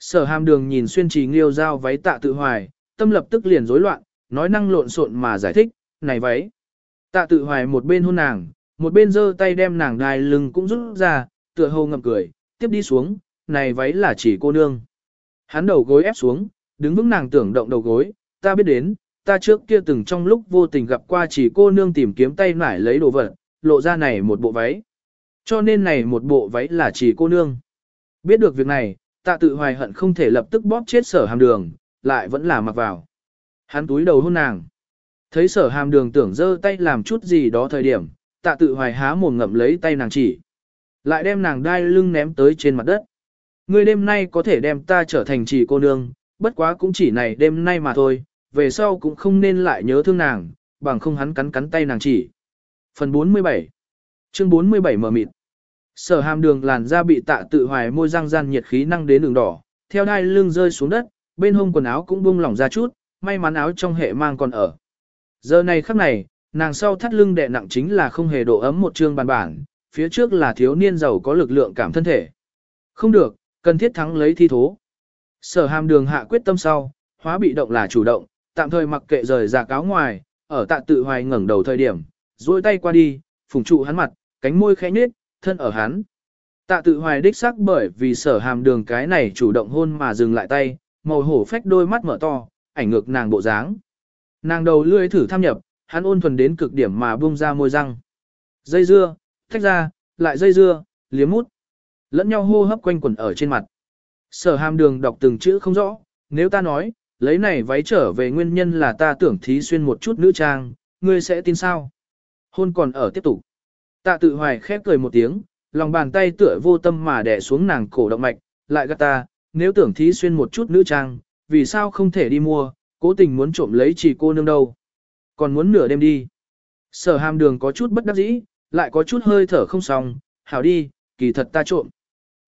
Sở hàm đường nhìn xuyên trì nghiêu dao váy tạ tự hoài, tâm lập tức liền rối loạn, nói năng lộn xộn mà giải thích, này váy. Tạ tự hoài một bên hôn nàng, một bên giơ tay đem nàng đai lưng cũng rút ra, tựa hồ ngậm cười, tiếp đi xuống, này váy là chỉ cô nương. Hắn đầu gối ép xuống, đứng vững nàng tưởng động đầu gối, ta biết đến, ta trước kia từng trong lúc vô tình gặp qua chỉ cô nương tìm kiếm tay nải lấy đồ vật, lộ ra này một bộ váy. Cho nên này một bộ váy là chỉ cô nương. Biết được việc này, tạ tự hoài hận không thể lập tức bóp chết sở hàm đường, lại vẫn là mặc vào. Hắn túi đầu hôn nàng. Thấy sở hàm đường tưởng giơ tay làm chút gì đó thời điểm, tạ tự hoài há mồm ngậm lấy tay nàng chỉ. Lại đem nàng đai lưng ném tới trên mặt đất. Ngươi đêm nay có thể đem ta trở thành chỉ cô nương, bất quá cũng chỉ này đêm nay mà thôi, về sau cũng không nên lại nhớ thương nàng, bằng không hắn cắn cắn tay nàng chỉ. Phần 47 Chương 47 mở mịt Sở hàm đường làn da bị tạ tự hoài môi răng gian nhiệt khí năng đến đường đỏ, theo đai lưng rơi xuống đất, bên hông quần áo cũng buông lỏng ra chút, may mắn áo trong hệ mang còn ở. Giờ này khắc này, nàng sau thắt lưng đè nặng chính là không hề độ ấm một chương bàn bản, phía trước là thiếu niên giàu có lực lượng cảm thân thể. Không được, cần thiết thắng lấy thi thố. Sở hàm đường hạ quyết tâm sau, hóa bị động là chủ động, tạm thời mặc kệ rời giả cáo ngoài, ở tạ tự hoài ngẩng đầu thời điểm, duỗi tay qua đi, phùng trụ hắn mặt, cánh môi khẽ nhếch, thân ở hắn. Tạ tự hoài đích xác bởi vì sở hàm đường cái này chủ động hôn mà dừng lại tay, màu hổ phách đôi mắt mở to, ảnh ngược nàng bộ dáng. Nàng đầu lưỡi thử tham nhập, hắn ôn thuần đến cực điểm mà buông ra môi răng. Dây dưa, thách ra, lại dây dưa, liếm mút. Lẫn nhau hô hấp quanh quẩn ở trên mặt. Sở hàm đường đọc từng chữ không rõ, nếu ta nói, lấy này váy trở về nguyên nhân là ta tưởng thí xuyên một chút nữ trang, ngươi sẽ tin sao? Hôn còn ở tiếp tục. Tạ tự hoài khép cười một tiếng, lòng bàn tay tựa vô tâm mà đè xuống nàng cổ động mạch, lại gắt ta, nếu tưởng thí xuyên một chút nữ trang, vì sao không thể đi mua, cố tình muốn trộm lấy chỉ cô nương đâu. Còn muốn nửa đêm đi. Sở hàm đường có chút bất đắc dĩ, lại có chút hơi thở không xong, hảo đi, kỳ thật ta trộm.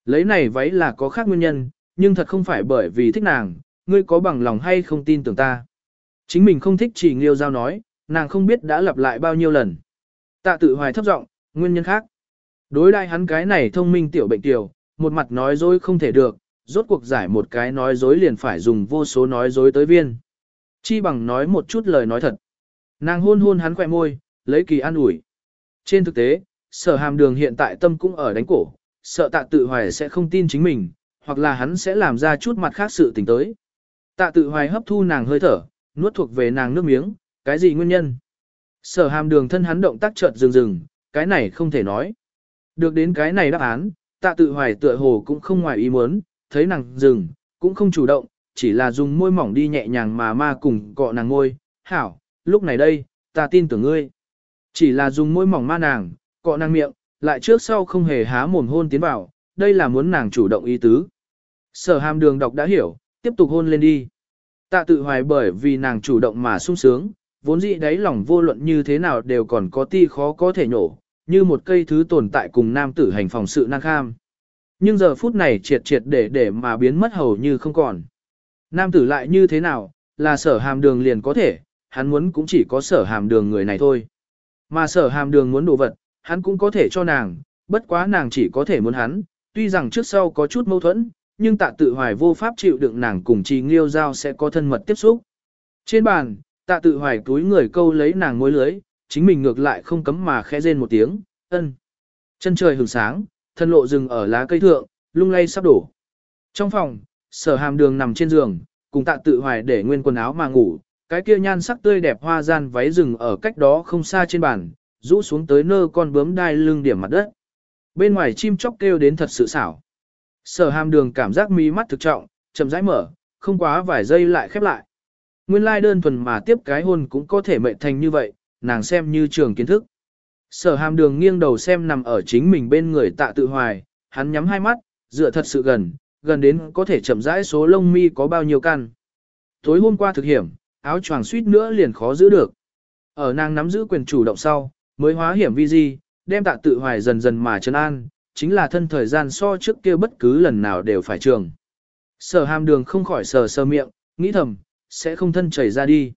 Lấy này váy là có khác nguyên nhân, nhưng thật không phải bởi vì thích nàng, ngươi có bằng lòng hay không tin tưởng ta. Chính mình không thích chỉ nghiêu giao nói, nàng không biết đã lặp lại bao nhiêu lần. Tạ tự hoài thấp giọng, nguyên nhân khác. Đối đại hắn cái này thông minh tiểu bệnh tiểu, một mặt nói dối không thể được, rốt cuộc giải một cái nói dối liền phải dùng vô số nói dối tới viên. Chi bằng nói một chút lời nói thật. Nàng hôn hôn hắn khỏe môi, lấy kỳ an ủi. Trên thực tế, sở hàm đường hiện tại tâm cũng ở đánh cổ, sợ tạ tự hoài sẽ không tin chính mình, hoặc là hắn sẽ làm ra chút mặt khác sự tình tới. Tạ tự hoài hấp thu nàng hơi thở, nuốt thuộc về nàng nước miếng, cái gì nguyên nhân? Sở hàm đường thân hắn động tác chợt dừng dừng, cái này không thể nói. Được đến cái này đáp án, tạ tự hoài tựa hồ cũng không ngoài ý muốn, thấy nàng dừng, cũng không chủ động, chỉ là dùng môi mỏng đi nhẹ nhàng mà ma cùng cọ nàng ngôi, hảo, lúc này đây, ta tin tưởng ngươi. Chỉ là dùng môi mỏng ma nàng, cọ nàng miệng, lại trước sau không hề há mồm hôn tiến vào, đây là muốn nàng chủ động ý tứ. Sở hàm đường đọc đã hiểu, tiếp tục hôn lên đi. Tạ tự hoài bởi vì nàng chủ động mà sung sướng, vốn dĩ đáy lòng vô luận như thế nào đều còn có ti khó có thể nhổ, như một cây thứ tồn tại cùng nam tử hành phòng sự năng kham. Nhưng giờ phút này triệt triệt để để mà biến mất hầu như không còn. Nam tử lại như thế nào, là sở hàm đường liền có thể, hắn muốn cũng chỉ có sở hàm đường người này thôi. Mà sở hàm đường muốn đồ vật, hắn cũng có thể cho nàng, bất quá nàng chỉ có thể muốn hắn, tuy rằng trước sau có chút mâu thuẫn, nhưng tạ tự hoài vô pháp chịu đựng nàng cùng trì nghiêu giao sẽ có thân mật tiếp xúc. Trên bàn, tạ tự hoài túi người câu lấy nàng môi lưới, chính mình ngược lại không cấm mà khẽ rên một tiếng, ân. Chân trời hừng sáng, thân lộ rừng ở lá cây thượng, lung lay sắp đổ. Trong phòng, sở hàm đường nằm trên giường, cùng tạ tự hoài để nguyên quần áo mà ngủ, cái kia nhan sắc tươi đẹp hoa gian váy rừng ở cách đó không xa trên bàn, rũ xuống tới nơ con bướm đai lưng điểm mặt đất. Bên ngoài chim chóc kêu đến thật sự xảo. Sở hàm đường cảm giác mí mắt thực trọng, chậm rãi mở, không quá vài giây lại khép lại. Nguyên lai đơn thuần mà tiếp cái hôn cũng có thể mệnh thành như vậy, nàng xem như trường kiến thức. Sở hàm đường nghiêng đầu xem nằm ở chính mình bên người tạ tự hoài, hắn nhắm hai mắt, dựa thật sự gần, gần đến có thể chậm rãi số lông mi có bao nhiêu căn. Tối hôm qua thực hiểm, áo choàng suýt nữa liền khó giữ được. Ở nàng nắm giữ quyền chủ động sau, mới hóa hiểm vi di, đem tạ tự hoài dần dần mà chân an, chính là thân thời gian so trước kia bất cứ lần nào đều phải trường. Sở hàm đường không khỏi sờ sờ miệng, nghĩ thầm, sẽ không thân chảy ra đi.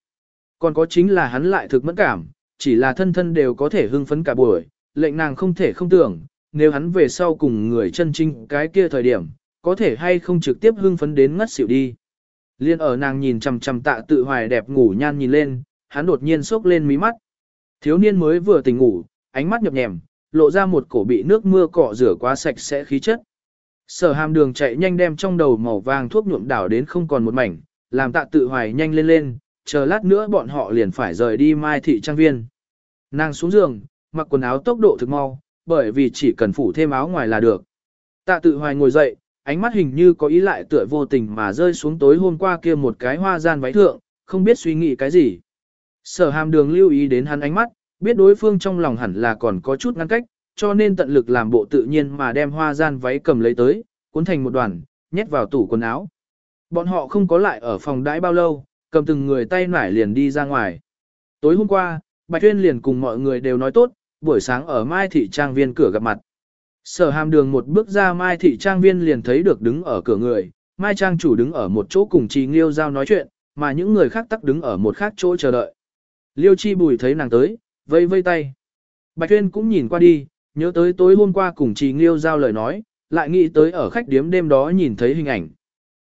Còn có chính là hắn lại thực mẫn cảm, chỉ là thân thân đều có thể hưng phấn cả buổi, lệnh nàng không thể không tưởng, nếu hắn về sau cùng người chân trinh cái kia thời điểm, có thể hay không trực tiếp hưng phấn đến ngất xỉu đi. Liên ở nàng nhìn chằm chằm tạ tự hoài đẹp ngủ nhan nhìn lên, hắn đột nhiên sốc lên mí mắt. Thiếu niên mới vừa tỉnh ngủ, ánh mắt nhập nhèm, lộ ra một cổ bị nước mưa cọ rửa quá sạch sẽ khí chất. Sở hàm đường chạy nhanh đem trong đầu màu vàng thuốc nhuộm đảo đến không còn một mảnh, làm tạ tự hoài nhanh lên lên, chờ lát nữa bọn họ liền phải rời đi mai thị trang viên. Nàng xuống giường, mặc quần áo tốc độ thực mau, bởi vì chỉ cần phủ thêm áo ngoài là được. Tạ tự hoài ngồi dậy, ánh mắt hình như có ý lại tựa vô tình mà rơi xuống tối hôm qua kia một cái hoa gian váy thượng, không biết suy nghĩ cái gì. Sở hàm đường lưu ý đến hắn ánh mắt, biết đối phương trong lòng hẳn là còn có chút ngăn cách, cho nên tận lực làm bộ tự nhiên mà đem hoa gian váy cầm lấy tới, cuốn thành một đoàn, nhét vào tủ quần áo. Bọn họ không có lại ở phòng đãi bao lâu, cầm từng người tay nải liền đi ra ngoài. Tối hôm qua, Bạch Tuyên liền cùng mọi người đều nói tốt, buổi sáng ở Mai Thị Trang Viên cửa gặp mặt. Sở hàm đường một bước ra Mai Thị Trang Viên liền thấy được đứng ở cửa người, Mai Trang chủ đứng ở một chỗ cùng Trì Nghiêu Giao nói chuyện, mà những người khác tắc đứng ở một khác chỗ chờ đợi. Liêu Chi Bùi thấy nàng tới, vây vây tay. Bạch Tuyên cũng nhìn qua đi, nhớ tới tối hôm qua cùng Trì Nghiêu Giao lời nói, lại nghĩ tới ở khách điếm đêm đó nhìn thấy hình ảnh.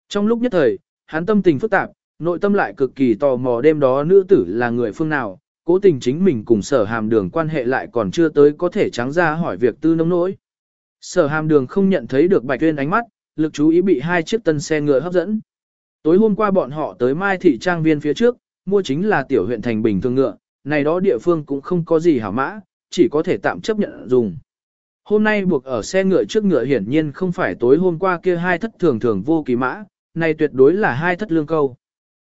Trong lúc nhất thời, hắn tâm tình phức tạp, nội tâm lại cực kỳ tò mò đêm đó nữ tử là người phương nào, cố tình chính mình cùng sở hàm đường quan hệ lại còn chưa tới có thể trắng ra hỏi việc tư nông nỗi. Sở hàm đường không nhận thấy được bạch tuyên ánh mắt, lực chú ý bị hai chiếc tân xe ngựa hấp dẫn. Tối hôm qua bọn họ tới Mai Thị Trang Viên phía trước, mua chính là tiểu huyện thành bình thường ngựa, này đó địa phương cũng không có gì hảo mã, chỉ có thể tạm chấp nhận dùng. Hôm nay buộc ở xe ngựa trước ngựa hiển nhiên không phải tối hôm qua kia hai thất thường thường vô kỳ mã, này tuyệt đối là hai thất lương câu.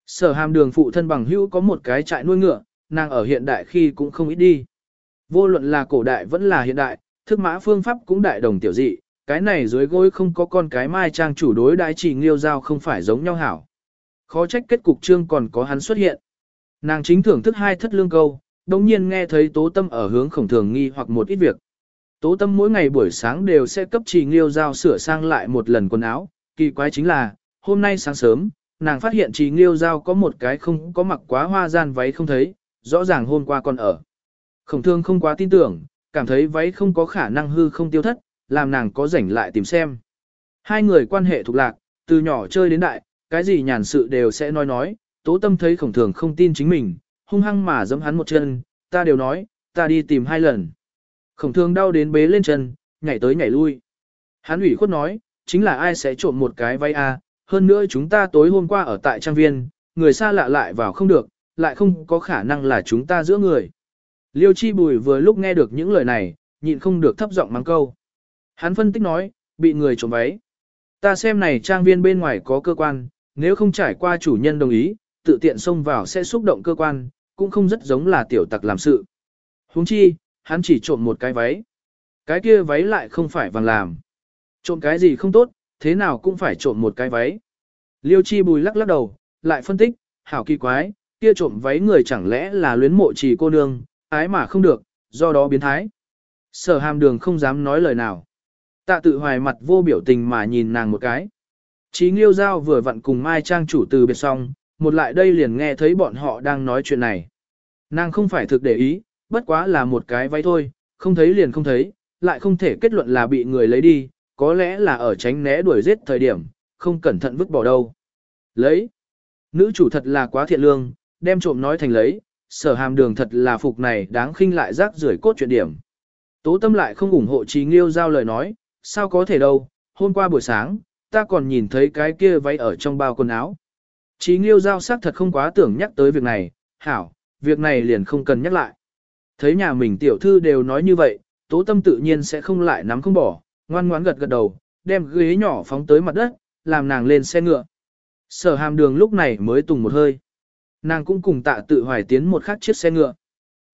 Sở hàm đường phụ thân bằng hữu có một cái trại nuôi ngựa, nàng ở hiện đại khi cũng không ít đi. Vô luận là cổ đại vẫn là hiện đại, thức mã phương pháp cũng đại đồng tiểu dị, cái này dưới gối không có con cái mai trang chủ đối đại chỉ nghiêu giao không phải giống nhau hảo. Khó trách kết cục trương còn có hắn xuất hiện. Nàng chính thưởng thức hai thất lương câu, đồng nhiên nghe thấy tố tâm ở hướng khổng thường nghi hoặc một ít việc. Tố tâm mỗi ngày buổi sáng đều sẽ cấp trì nghiêu giao sửa sang lại một lần quần áo, kỳ quái chính là, hôm nay sáng sớm, nàng phát hiện trì nghiêu giao có một cái không có mặc quá hoa gian váy không thấy, rõ ràng hôm qua còn ở. Khổng thương không quá tin tưởng, cảm thấy váy không có khả năng hư không tiêu thất, làm nàng có rảnh lại tìm xem. Hai người quan hệ thuộc lạc, từ nhỏ chơi đến đại, cái gì nhàn sự đều sẽ nói nói, tố tâm thấy khổng thường không tin chính mình, hung hăng mà giẫm hắn một chân, ta đều nói, ta đi tìm hai lần. Khổng thường đau đến bế lên chân, nhảy tới nhảy lui. Hắn ủy khuất nói, chính là ai sẽ trộm một cái váy a? hơn nữa chúng ta tối hôm qua ở tại trang viên, người xa lạ lại vào không được, lại không có khả năng là chúng ta giữa người. Liêu chi bùi vừa lúc nghe được những lời này, nhịn không được thấp giọng mắng câu. Hắn phân tích nói, bị người trộm váy. Ta xem này trang viên bên ngoài có cơ quan, nếu không trải qua chủ nhân đồng ý, tự tiện xông vào sẽ xúc động cơ quan, cũng không rất giống là tiểu tặc làm sự. Huống chi, hắn chỉ trộm một cái váy. Cái kia váy lại không phải vàng làm. Trộm cái gì không tốt, thế nào cũng phải trộm một cái váy. Liêu chi bùi lắc lắc đầu, lại phân tích, hảo kỳ quái, kia trộm váy người chẳng lẽ là luyến mộ trì cô nương, ái mà không được, do đó biến thái. Sở hàm đường không dám nói lời nào. Tạ tự hoài mặt vô biểu tình mà nhìn nàng một cái. Chí Nghiêu Giao vừa vặn cùng Mai Trang chủ từ biệt xong, một lại đây liền nghe thấy bọn họ đang nói chuyện này. Nàng không phải thực để ý, bất quá là một cái váy thôi, không thấy liền không thấy, lại không thể kết luận là bị người lấy đi, có lẽ là ở tránh né đuổi giết thời điểm, không cẩn thận vứt bỏ đâu. Lấy. Nữ chủ thật là quá thiện lương, đem trộm nói thành lấy, sở hàm đường thật là phục này đáng khinh lại rác rưởi cốt chuyện điểm. Tố tâm lại không ủng hộ trí nghiêu giao lời nói, sao có thể đâu, hôm qua buổi sáng, ta còn nhìn thấy cái kia váy ở trong bao quần áo. Trí nghiêu giao sắc thật không quá tưởng nhắc tới việc này, hảo, việc này liền không cần nhắc lại. Thấy nhà mình tiểu thư đều nói như vậy, tố tâm tự nhiên sẽ không lại nắm không bỏ, ngoan ngoãn gật gật đầu, đem ghế nhỏ phóng tới mặt đất, làm nàng lên xe ngựa. Sở hàm đường lúc này mới tùng một hơi. Nàng cũng cùng tạ tự hoài tiến một khắc chiếc xe ngựa.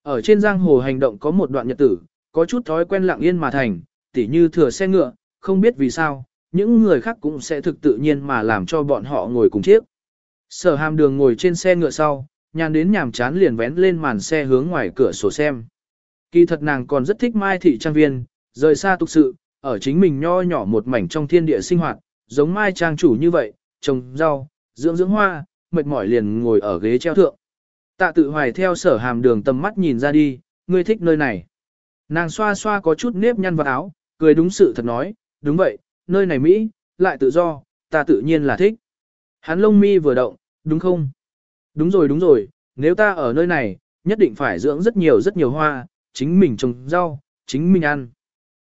Ở trên giang hồ hành động có một đoạn nhật tử, có chút thói quen lặng yên mà thành, tỉ như thừa xe ngựa, không biết vì sao, những người khác cũng sẽ thực tự nhiên mà làm cho bọn họ ngồi cùng chiếc. Sở hàm đường ngồi trên xe ngựa sau, nhàn đến nhàm chán liền vén lên màn xe hướng ngoài cửa sổ xem. Kỳ thật nàng còn rất thích Mai Thị Trang Viên, rời xa tục sự, ở chính mình nho nhỏ một mảnh trong thiên địa sinh hoạt, giống Mai Trang chủ như vậy, trồng rau, dưỡng dưỡng hoa, mệt mỏi liền ngồi ở ghế treo thượng. Tạ tự hoài theo sở hàm đường tầm mắt nhìn ra đi, ngươi thích nơi này. Nàng xoa xoa có chút nếp nhăn vào áo, cười đúng sự thật nói, đúng vậy, nơi này Mỹ, lại tự do, ta tự nhiên là thích. Hắn lông mi vừa động, đúng không? Đúng rồi đúng rồi, nếu ta ở nơi này, nhất định phải dưỡng rất nhiều rất nhiều hoa, chính mình trồng rau, chính mình ăn.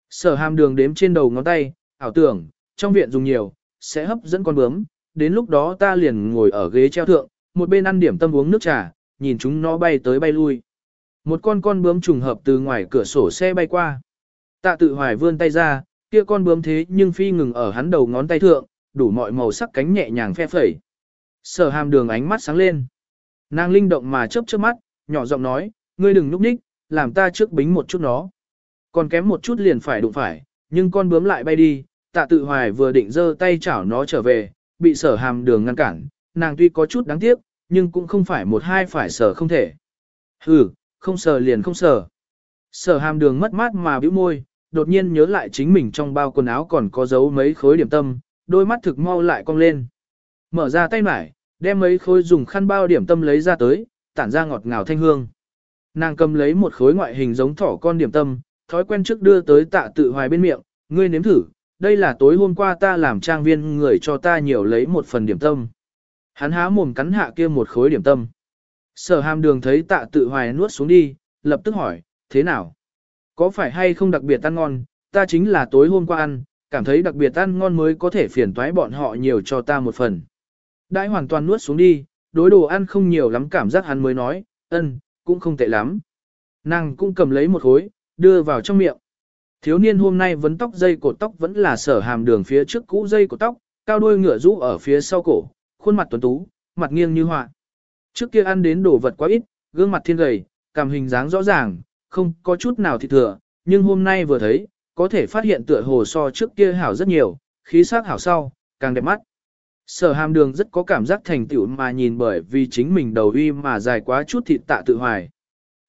Sở hàm đường đếm trên đầu ngón tay, ảo tưởng, trong viện dùng nhiều, sẽ hấp dẫn con bướm, đến lúc đó ta liền ngồi ở ghế treo thượng, một bên ăn điểm tâm uống nước trà, nhìn chúng nó bay tới bay lui. Một con con bướm trùng hợp từ ngoài cửa sổ xe bay qua. Tạ tự hoài vươn tay ra, kia con bướm thế nhưng phi ngừng ở hắn đầu ngón tay thượng, đủ mọi màu sắc cánh nhẹ nhàng phe phẩy. Sở hàm đường ánh mắt sáng lên. Nàng linh động mà chớp chớp mắt, nhỏ giọng nói, ngươi đừng núp ních, làm ta trước bính một chút nó. Còn kém một chút liền phải đụng phải, nhưng con bướm lại bay đi, tạ tự hoài vừa định giơ tay chảo nó trở về, bị sở hàm đường ngăn cản, nàng tuy có chút đáng tiếc, nhưng cũng không phải một hai phải sở không thể. Hừ, không sở liền không sở Sở hàm đường mất mát mà bĩu môi, đột nhiên nhớ lại chính mình trong bao quần áo còn có dấu mấy khối điểm tâm, đôi mắt thực mau lại cong lên. Mở ra tay mải, đem mấy khối dùng khăn bao điểm tâm lấy ra tới, tản ra ngọt ngào thanh hương. Nàng cầm lấy một khối ngoại hình giống thỏ con điểm tâm, thói quen trước đưa tới tạ tự hoài bên miệng, ngươi nếm thử, đây là tối hôm qua ta làm trang viên người cho ta nhiều lấy một phần điểm tâm. Hắn há mồm cắn hạ kia một khối điểm tâm. Sở hàm đường thấy tạ tự hoài nuốt xuống đi, lập tức hỏi, thế nào? Có phải hay không đặc biệt ăn ngon, ta chính là tối hôm qua ăn, cảm thấy đặc biệt ăn ngon mới có thể phiền toái bọn họ nhiều cho ta một phần. Đãi hoàn toàn nuốt xuống đi, đối đồ ăn không nhiều lắm cảm giác hắn mới nói, ân, cũng không tệ lắm. Nàng cũng cầm lấy một khối, đưa vào trong miệng. Thiếu niên hôm nay vấn tóc dây cột tóc vẫn là sở hàm đường phía trước cũ dây cột tóc, cao đuôi ngựa rũ ở phía sau cổ, khuôn mặt tuấn tú, mặt nghiêng như họa. Trước kia ăn đến đồ vật quá ít, gương mặt thiên gầy, cảm hình dáng rõ ràng, không có chút nào thịt thừa, nhưng hôm nay vừa thấy, có thể phát hiện tựa hồ so trước kia hảo rất nhiều, khí sắc hảo sau, càng đẹp mắt. Sở hàm đường rất có cảm giác thành tựu mà nhìn bởi vì chính mình đầu uy mà dài quá chút thịt tạ tự hoài.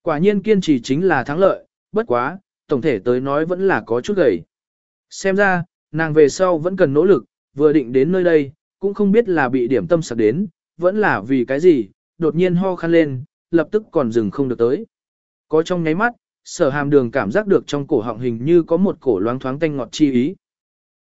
Quả nhiên kiên trì chính là thắng lợi, bất quá, tổng thể tới nói vẫn là có chút gầy. Xem ra, nàng về sau vẫn cần nỗ lực, vừa định đến nơi đây, cũng không biết là bị điểm tâm sạc đến, vẫn là vì cái gì, đột nhiên ho khăn lên, lập tức còn dừng không được tới. Có trong nháy mắt, sở hàm đường cảm giác được trong cổ họng hình như có một cổ loáng thoáng tanh ngọt chi ý.